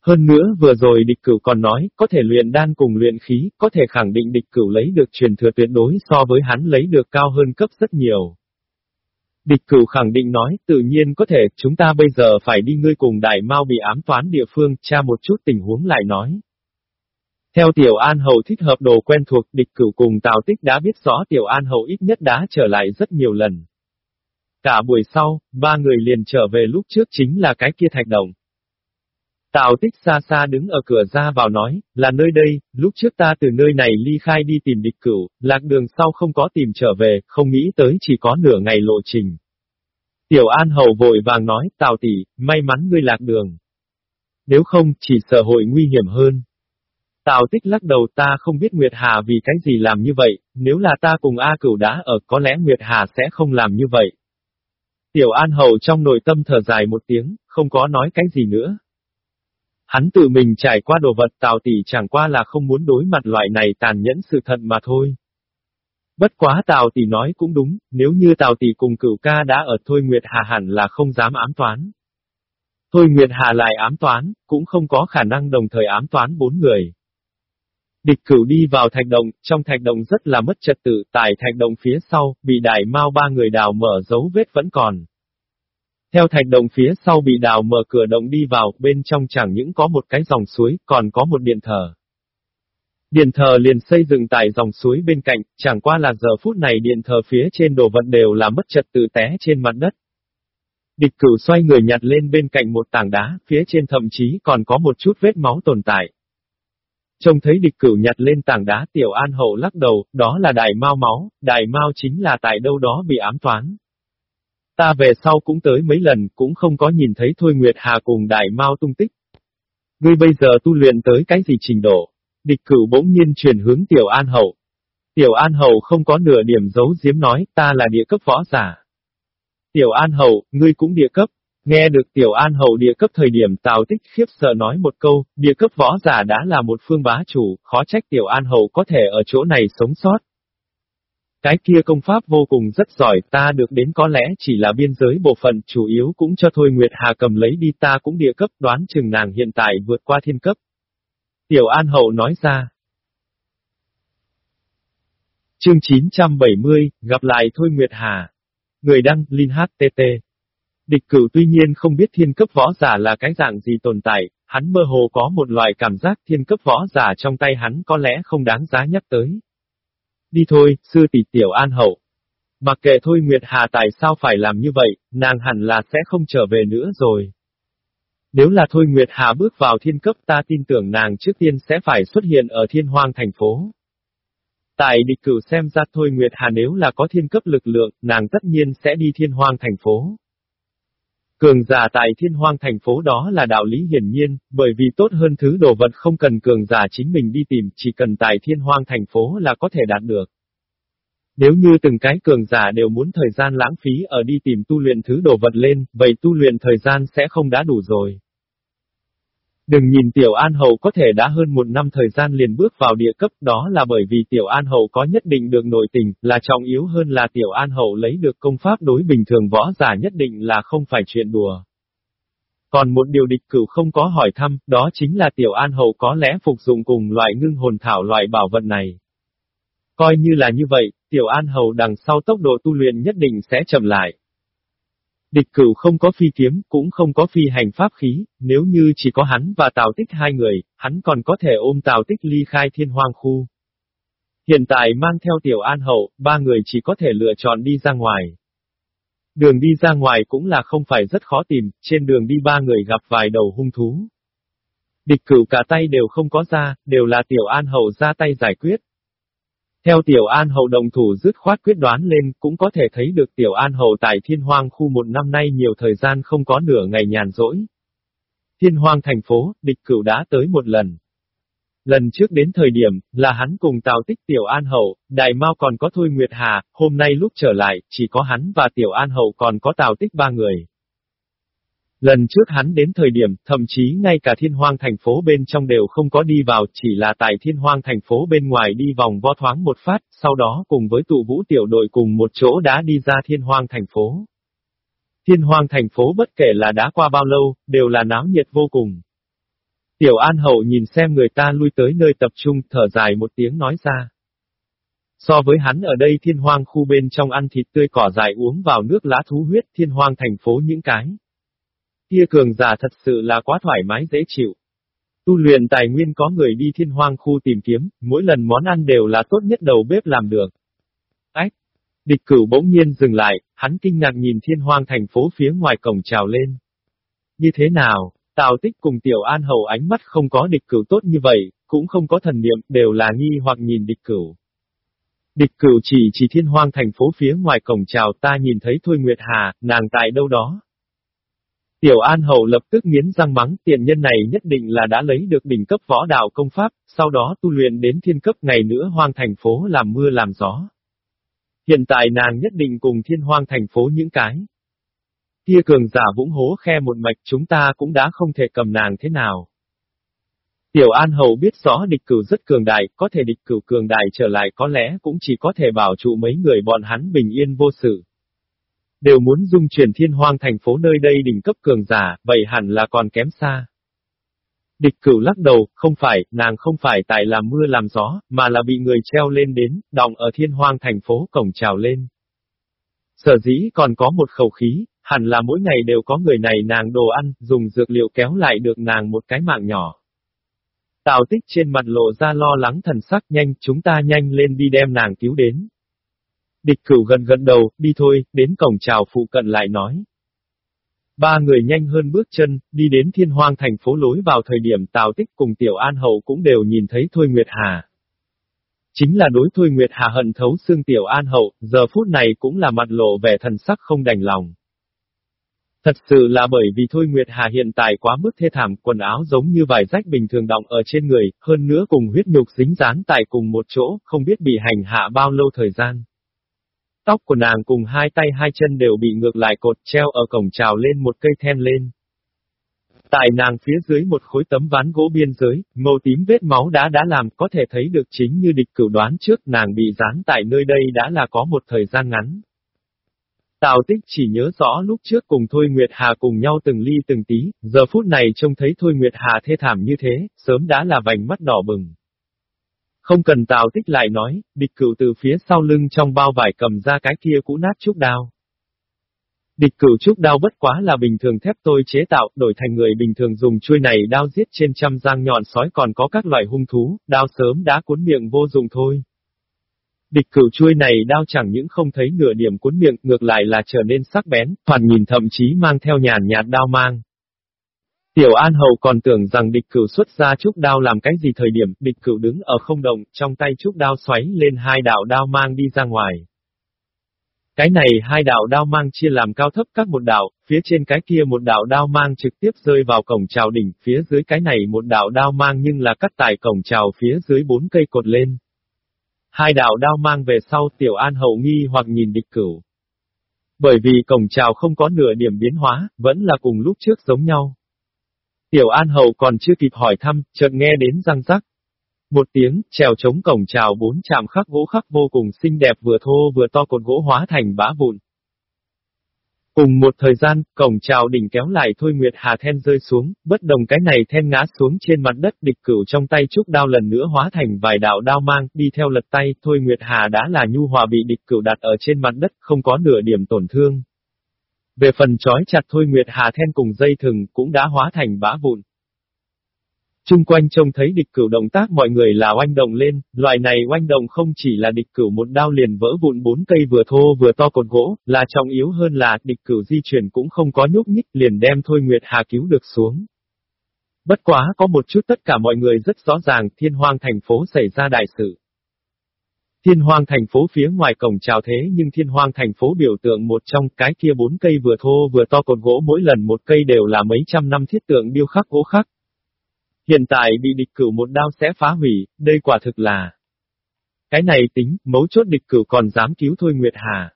Hơn nữa vừa rồi địch cửu còn nói, có thể luyện đan cùng luyện khí, có thể khẳng định địch cửu lấy được truyền thừa tuyệt đối so với hắn lấy được cao hơn cấp rất nhiều. Địch cửu khẳng định nói, tự nhiên có thể, chúng ta bây giờ phải đi ngươi cùng đại mau bị ám toán địa phương, tra một chút tình huống lại nói. Theo Tiểu An Hậu thích hợp đồ quen thuộc, địch cửu cùng Tào Tích đã biết rõ Tiểu An Hậu ít nhất đã trở lại rất nhiều lần. Cả buổi sau, ba người liền trở về lúc trước chính là cái kia thạch động. Tào tích xa xa đứng ở cửa ra vào nói, là nơi đây, lúc trước ta từ nơi này ly khai đi tìm địch cửu, lạc đường sau không có tìm trở về, không nghĩ tới chỉ có nửa ngày lộ trình. Tiểu An Hầu vội vàng nói, Tào tỷ, may mắn ngươi lạc đường. Nếu không, chỉ sợ hội nguy hiểm hơn. Tào tích lắc đầu ta không biết Nguyệt Hà vì cái gì làm như vậy, nếu là ta cùng A cửu đã ở có lẽ Nguyệt Hà sẽ không làm như vậy. Tiểu An Hầu trong nội tâm thở dài một tiếng, không có nói cái gì nữa. Hắn tự mình trải qua đồ vật Tào tỷ chẳng qua là không muốn đối mặt loại này tàn nhẫn sự thật mà thôi. Bất quá Tào tỷ nói cũng đúng, nếu như Tào tỷ cùng cửu ca đã ở Thôi Nguyệt Hà hẳn là không dám ám toán. Thôi Nguyệt Hà lại ám toán, cũng không có khả năng đồng thời ám toán bốn người. Địch cửu đi vào thạch động, trong thạch động rất là mất trật tự, tại thạch động phía sau, bị đại mau ba người đào mở dấu vết vẫn còn. Theo thạch động phía sau bị đào mở cửa động đi vào, bên trong chẳng những có một cái dòng suối, còn có một điện thờ. Điện thờ liền xây dựng tại dòng suối bên cạnh, chẳng qua là giờ phút này điện thờ phía trên đồ vật đều là mất trật tự té trên mặt đất. Địch cửu xoay người nhặt lên bên cạnh một tảng đá, phía trên thậm chí còn có một chút vết máu tồn tại. Trông thấy địch cửu nhặt lên tảng đá tiểu an hậu lắc đầu, đó là đài mau máu, đài mau chính là tại đâu đó bị ám toán. Ta về sau cũng tới mấy lần, cũng không có nhìn thấy Thôi Nguyệt Hà cùng đại mau tung tích. Ngươi bây giờ tu luyện tới cái gì trình độ? Địch cửu bỗng nhiên truyền hướng tiểu an hậu. Tiểu an hậu không có nửa điểm giấu giếm nói, ta là địa cấp võ giả. Tiểu an hậu, ngươi cũng địa cấp, Nghe được Tiểu An Hậu địa cấp thời điểm Tào Tích khiếp sợ nói một câu, địa cấp võ giả đã là một phương bá chủ, khó trách Tiểu An Hậu có thể ở chỗ này sống sót. Cái kia công pháp vô cùng rất giỏi, ta được đến có lẽ chỉ là biên giới bộ phận, chủ yếu cũng cho Thôi Nguyệt Hà cầm lấy đi ta cũng địa cấp đoán chừng nàng hiện tại vượt qua thiên cấp. Tiểu An Hậu nói ra. Chương 970, gặp lại Thôi Nguyệt Hà. Người đăng, Linh HTT. Địch cửu tuy nhiên không biết thiên cấp võ giả là cái dạng gì tồn tại, hắn mơ hồ có một loại cảm giác thiên cấp võ giả trong tay hắn có lẽ không đáng giá nhắc tới. Đi thôi, sư tỷ tiểu an hậu. Mặc kệ thôi Nguyệt Hà tại sao phải làm như vậy, nàng hẳn là sẽ không trở về nữa rồi. Nếu là thôi Nguyệt Hà bước vào thiên cấp ta tin tưởng nàng trước tiên sẽ phải xuất hiện ở thiên hoang thành phố. Tại địch cửu xem ra thôi Nguyệt Hà nếu là có thiên cấp lực lượng, nàng tất nhiên sẽ đi thiên hoang thành phố. Cường giả tại thiên hoang thành phố đó là đạo lý hiển nhiên, bởi vì tốt hơn thứ đồ vật không cần cường giả chính mình đi tìm, chỉ cần tại thiên hoang thành phố là có thể đạt được. Nếu như từng cái cường giả đều muốn thời gian lãng phí ở đi tìm tu luyện thứ đồ vật lên, vậy tu luyện thời gian sẽ không đã đủ rồi. Đừng nhìn Tiểu An Hậu có thể đã hơn một năm thời gian liền bước vào địa cấp đó là bởi vì Tiểu An Hậu có nhất định được nội tình, là trọng yếu hơn là Tiểu An Hậu lấy được công pháp đối bình thường võ giả nhất định là không phải chuyện đùa. Còn một điều địch cửu không có hỏi thăm, đó chính là Tiểu An Hậu có lẽ phục dụng cùng loại ngưng hồn thảo loại bảo vật này. Coi như là như vậy, Tiểu An Hậu đằng sau tốc độ tu luyện nhất định sẽ chậm lại. Địch cửu không có phi kiếm, cũng không có phi hành pháp khí, nếu như chỉ có hắn và Tào Tích hai người, hắn còn có thể ôm Tào Tích ly khai thiên hoang khu. Hiện tại mang theo Tiểu An Hậu, ba người chỉ có thể lựa chọn đi ra ngoài. Đường đi ra ngoài cũng là không phải rất khó tìm, trên đường đi ba người gặp vài đầu hung thú. Địch cửu cả tay đều không có ra, đều là tiểu an hậu ra tay giải quyết. Theo tiểu an hậu đồng thủ dứt khoát quyết đoán lên, cũng có thể thấy được tiểu an hậu tại thiên hoang khu một năm nay nhiều thời gian không có nửa ngày nhàn rỗi. Thiên hoang thành phố, địch cửu đã tới một lần. Lần trước đến thời điểm, là hắn cùng Tào Tích Tiểu An Hậu, Đại Mao còn có Thôi Nguyệt Hà, hôm nay lúc trở lại, chỉ có hắn và Tiểu An Hậu còn có Tào Tích ba người. Lần trước hắn đến thời điểm, thậm chí ngay cả thiên hoang thành phố bên trong đều không có đi vào, chỉ là tại thiên hoang thành phố bên ngoài đi vòng vo thoáng một phát, sau đó cùng với tụ vũ tiểu đội cùng một chỗ đã đi ra thiên hoang thành phố. Thiên hoang thành phố bất kể là đã qua bao lâu, đều là náo nhiệt vô cùng. Tiểu An Hậu nhìn xem người ta lui tới nơi tập trung, thở dài một tiếng nói ra. So với hắn ở đây thiên hoang khu bên trong ăn thịt tươi cỏ dài uống vào nước lá thú huyết thiên hoang thành phố những cái. Kia cường giả thật sự là quá thoải mái dễ chịu. Tu luyện tài nguyên có người đi thiên hoang khu tìm kiếm, mỗi lần món ăn đều là tốt nhất đầu bếp làm được. Ách! Địch cửu bỗng nhiên dừng lại, hắn kinh ngạc nhìn thiên hoang thành phố phía ngoài cổng trào lên. Như thế nào, Tào tích cùng tiểu an hầu ánh mắt không có địch cửu tốt như vậy, cũng không có thần niệm, đều là nghi hoặc nhìn địch cửu. Địch cửu chỉ chỉ thiên hoang thành phố phía ngoài cổng trào ta nhìn thấy Thôi Nguyệt Hà, nàng tại đâu đó. Tiểu An Hầu lập tức nghiến răng mắng tiền nhân này nhất định là đã lấy được đỉnh cấp võ đạo công pháp, sau đó tu luyện đến thiên cấp ngày nữa hoang thành phố làm mưa làm gió. Hiện tại nàng nhất định cùng thiên hoang thành phố những cái. Kia cường giả vũng hố khe một mạch chúng ta cũng đã không thể cầm nàng thế nào. Tiểu An Hầu biết rõ địch cửu rất cường đại, có thể địch cửu cường đại trở lại có lẽ cũng chỉ có thể bảo trụ mấy người bọn hắn bình yên vô sự. Đều muốn dung chuyển thiên hoang thành phố nơi đây đỉnh cấp cường giả, vậy hẳn là còn kém xa. Địch cửu lắc đầu, không phải, nàng không phải tại làm mưa làm gió, mà là bị người treo lên đến, đọng ở thiên hoang thành phố cổng trào lên. Sở dĩ còn có một khẩu khí, hẳn là mỗi ngày đều có người này nàng đồ ăn, dùng dược liệu kéo lại được nàng một cái mạng nhỏ. Tào tích trên mặt lộ ra lo lắng thần sắc nhanh, chúng ta nhanh lên đi đem nàng cứu đến. Địch cửu gần gần đầu, đi thôi, đến cổng chào phụ cận lại nói. Ba người nhanh hơn bước chân, đi đến thiên hoang thành phố lối vào thời điểm Tào Tích cùng Tiểu An Hậu cũng đều nhìn thấy Thôi Nguyệt Hà. Chính là đối Thôi Nguyệt Hà hận thấu xương Tiểu An Hậu, giờ phút này cũng là mặt lộ vẻ thần sắc không đành lòng. Thật sự là bởi vì Thôi Nguyệt Hà hiện tại quá mức thê thảm, quần áo giống như vải rách bình thường động ở trên người, hơn nữa cùng huyết nhục dính dán tại cùng một chỗ, không biết bị hành hạ bao lâu thời gian. Tóc của nàng cùng hai tay hai chân đều bị ngược lại cột treo ở cổng trào lên một cây then lên. Tại nàng phía dưới một khối tấm ván gỗ biên giới, màu tím vết máu đã đã làm có thể thấy được chính như địch cửu đoán trước nàng bị dán tại nơi đây đã là có một thời gian ngắn. Tào tích chỉ nhớ rõ lúc trước cùng Thôi Nguyệt Hà cùng nhau từng ly từng tí, giờ phút này trông thấy Thôi Nguyệt Hà thê thảm như thế, sớm đã là vành mắt đỏ bừng. Không cần Tào tích lại nói, địch cửu từ phía sau lưng trong bao vải cầm ra cái kia cũ nát trúc đao. Địch cửu trúc đao bất quá là bình thường thép tôi chế tạo, đổi thành người bình thường dùng chuôi này đao giết trên trăm giang nhọn sói còn có các loại hung thú, đao sớm đã cuốn miệng vô dụng thôi. Địch cửu chuôi này đao chẳng những không thấy nửa điểm cuốn miệng, ngược lại là trở nên sắc bén, toàn nhìn thậm chí mang theo nhàn nhạt đao mang. Tiểu An Hầu còn tưởng rằng địch cửu xuất ra trúc đao làm cái gì thời điểm, địch cửu đứng ở không động, trong tay trúc đao xoáy lên hai đạo đao mang đi ra ngoài. Cái này hai đạo đao mang chia làm cao thấp các một đạo, phía trên cái kia một đạo đao mang trực tiếp rơi vào cổng trào đỉnh, phía dưới cái này một đạo đao mang nhưng là cắt tại cổng trào phía dưới bốn cây cột lên. Hai đạo đao mang về sau tiểu an hậu nghi hoặc nhìn địch cửu. Bởi vì cổng trào không có nửa điểm biến hóa, vẫn là cùng lúc trước giống nhau. Tiểu an hầu còn chưa kịp hỏi thăm, chợt nghe đến răng rắc. Một tiếng, trèo chống cổng trào bốn chạm khắc gỗ khắc vô cùng xinh đẹp vừa thô vừa to cột gỗ hóa thành bã vụn. Cùng một thời gian, cổng trào đỉnh kéo lại Thôi Nguyệt Hà then rơi xuống, bất đồng cái này then ngã xuống trên mặt đất địch cửu trong tay trúc đao lần nữa hóa thành vài đạo đao mang, đi theo lật tay, Thôi Nguyệt Hà đã là nhu hòa bị địch cửu đặt ở trên mặt đất, không có nửa điểm tổn thương. Về phần trói chặt Thôi Nguyệt Hà then cùng dây thừng cũng đã hóa thành bã vụn. Trung quanh trông thấy địch cửu động tác mọi người là oanh động lên, loại này oanh động không chỉ là địch cửu một đao liền vỡ vụn bốn cây vừa thô vừa to cột gỗ, là trọng yếu hơn là địch cửu di chuyển cũng không có nhúc nhích liền đem Thôi Nguyệt Hà cứu được xuống. Bất quá có một chút tất cả mọi người rất rõ ràng thiên hoang thành phố xảy ra đại sự. Thiên hoang thành phố phía ngoài cổng chào thế nhưng thiên hoang thành phố biểu tượng một trong cái kia bốn cây vừa thô vừa to cột gỗ mỗi lần một cây đều là mấy trăm năm thiết tượng điêu khắc gỗ khắc. Hiện tại bị địch cửu một đao sẽ phá hủy, đây quả thực là. Cái này tính, mấu chốt địch cửu còn dám cứu Thôi Nguyệt Hà.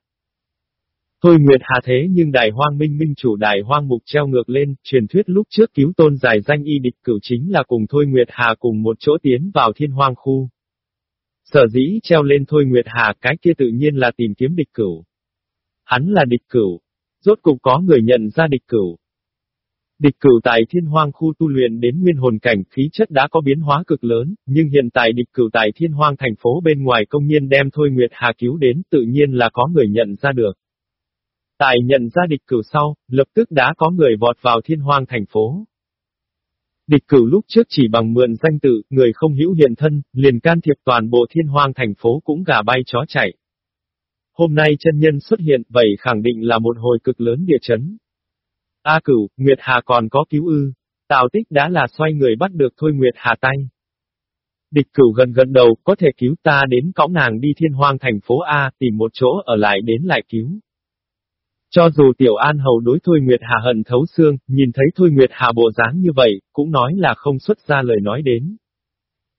Thôi Nguyệt Hà thế nhưng đại hoang minh minh chủ đại hoang mục treo ngược lên, truyền thuyết lúc trước cứu tôn giải danh y địch cửu chính là cùng Thôi Nguyệt Hà cùng một chỗ tiến vào thiên hoang khu. Sở dĩ treo lên Thôi Nguyệt Hà cái kia tự nhiên là tìm kiếm địch cửu. Hắn là địch cửu. Rốt cục có người nhận ra địch cửu. Địch cửu tại thiên hoang khu tu luyện đến nguyên hồn cảnh khí chất đã có biến hóa cực lớn, nhưng hiện tại địch cửu tại thiên hoang thành phố bên ngoài công nhiên đem Thôi Nguyệt Hà cứu đến tự nhiên là có người nhận ra được. Tại nhận ra địch cửu sau, lập tức đã có người vọt vào thiên hoang thành phố. Địch cửu lúc trước chỉ bằng mượn danh tự, người không hữu hiện thân, liền can thiệp toàn bộ thiên hoang thành phố cũng gà bay chó chạy. Hôm nay chân nhân xuất hiện, vậy khẳng định là một hồi cực lớn địa chấn. A cửu, Nguyệt Hà còn có cứu ư. Tào tích đã là xoay người bắt được thôi Nguyệt Hà tay. Địch cửu gần gần đầu, có thể cứu ta đến cõng nàng đi thiên hoang thành phố A, tìm một chỗ ở lại đến lại cứu. Cho dù Tiểu An Hầu đối Thôi Nguyệt Hà hận thấu xương, nhìn thấy Thôi Nguyệt Hà bộ dáng như vậy, cũng nói là không xuất ra lời nói đến.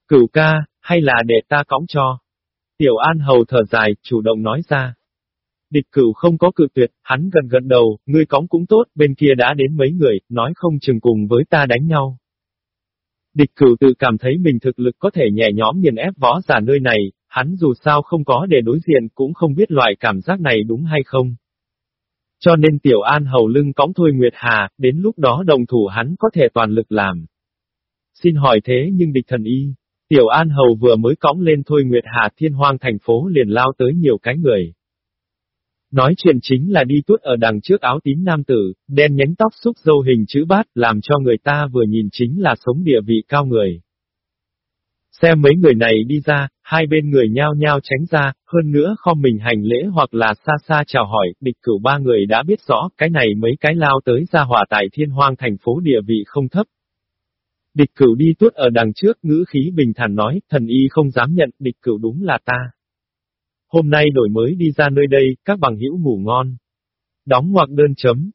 Cửu ca, hay là để ta cõng cho. Tiểu An Hầu thở dài, chủ động nói ra. Địch cửu không có cự tuyệt, hắn gần gần đầu, ngươi cõng cũng tốt, bên kia đã đến mấy người, nói không chừng cùng với ta đánh nhau. Địch cửu tự cảm thấy mình thực lực có thể nhẹ nhõm nghiền ép võ giả nơi này, hắn dù sao không có để đối diện cũng không biết loại cảm giác này đúng hay không. Cho nên Tiểu An hầu lưng cõng Thôi Nguyệt Hà, đến lúc đó đồng thủ hắn có thể toàn lực làm. Xin hỏi thế nhưng địch thần y, Tiểu An hầu vừa mới cõng lên Thôi Nguyệt Hà thiên hoang thành phố liền lao tới nhiều cái người. Nói chuyện chính là đi tuốt ở đằng trước áo tím nam tử, đen nhánh tóc xúc dâu hình chữ bát, làm cho người ta vừa nhìn chính là sống địa vị cao người. Xem mấy người này đi ra, hai bên người nhao nhao tránh ra, hơn nữa không mình hành lễ hoặc là xa xa chào hỏi, địch cửu ba người đã biết rõ, cái này mấy cái lao tới ra hỏa tại thiên hoang thành phố địa vị không thấp. Địch cửu đi tuốt ở đằng trước, ngữ khí bình thản nói, thần y không dám nhận, địch cửu đúng là ta. Hôm nay đổi mới đi ra nơi đây, các bằng hữu ngủ ngon. Đóng hoặc đơn chấm.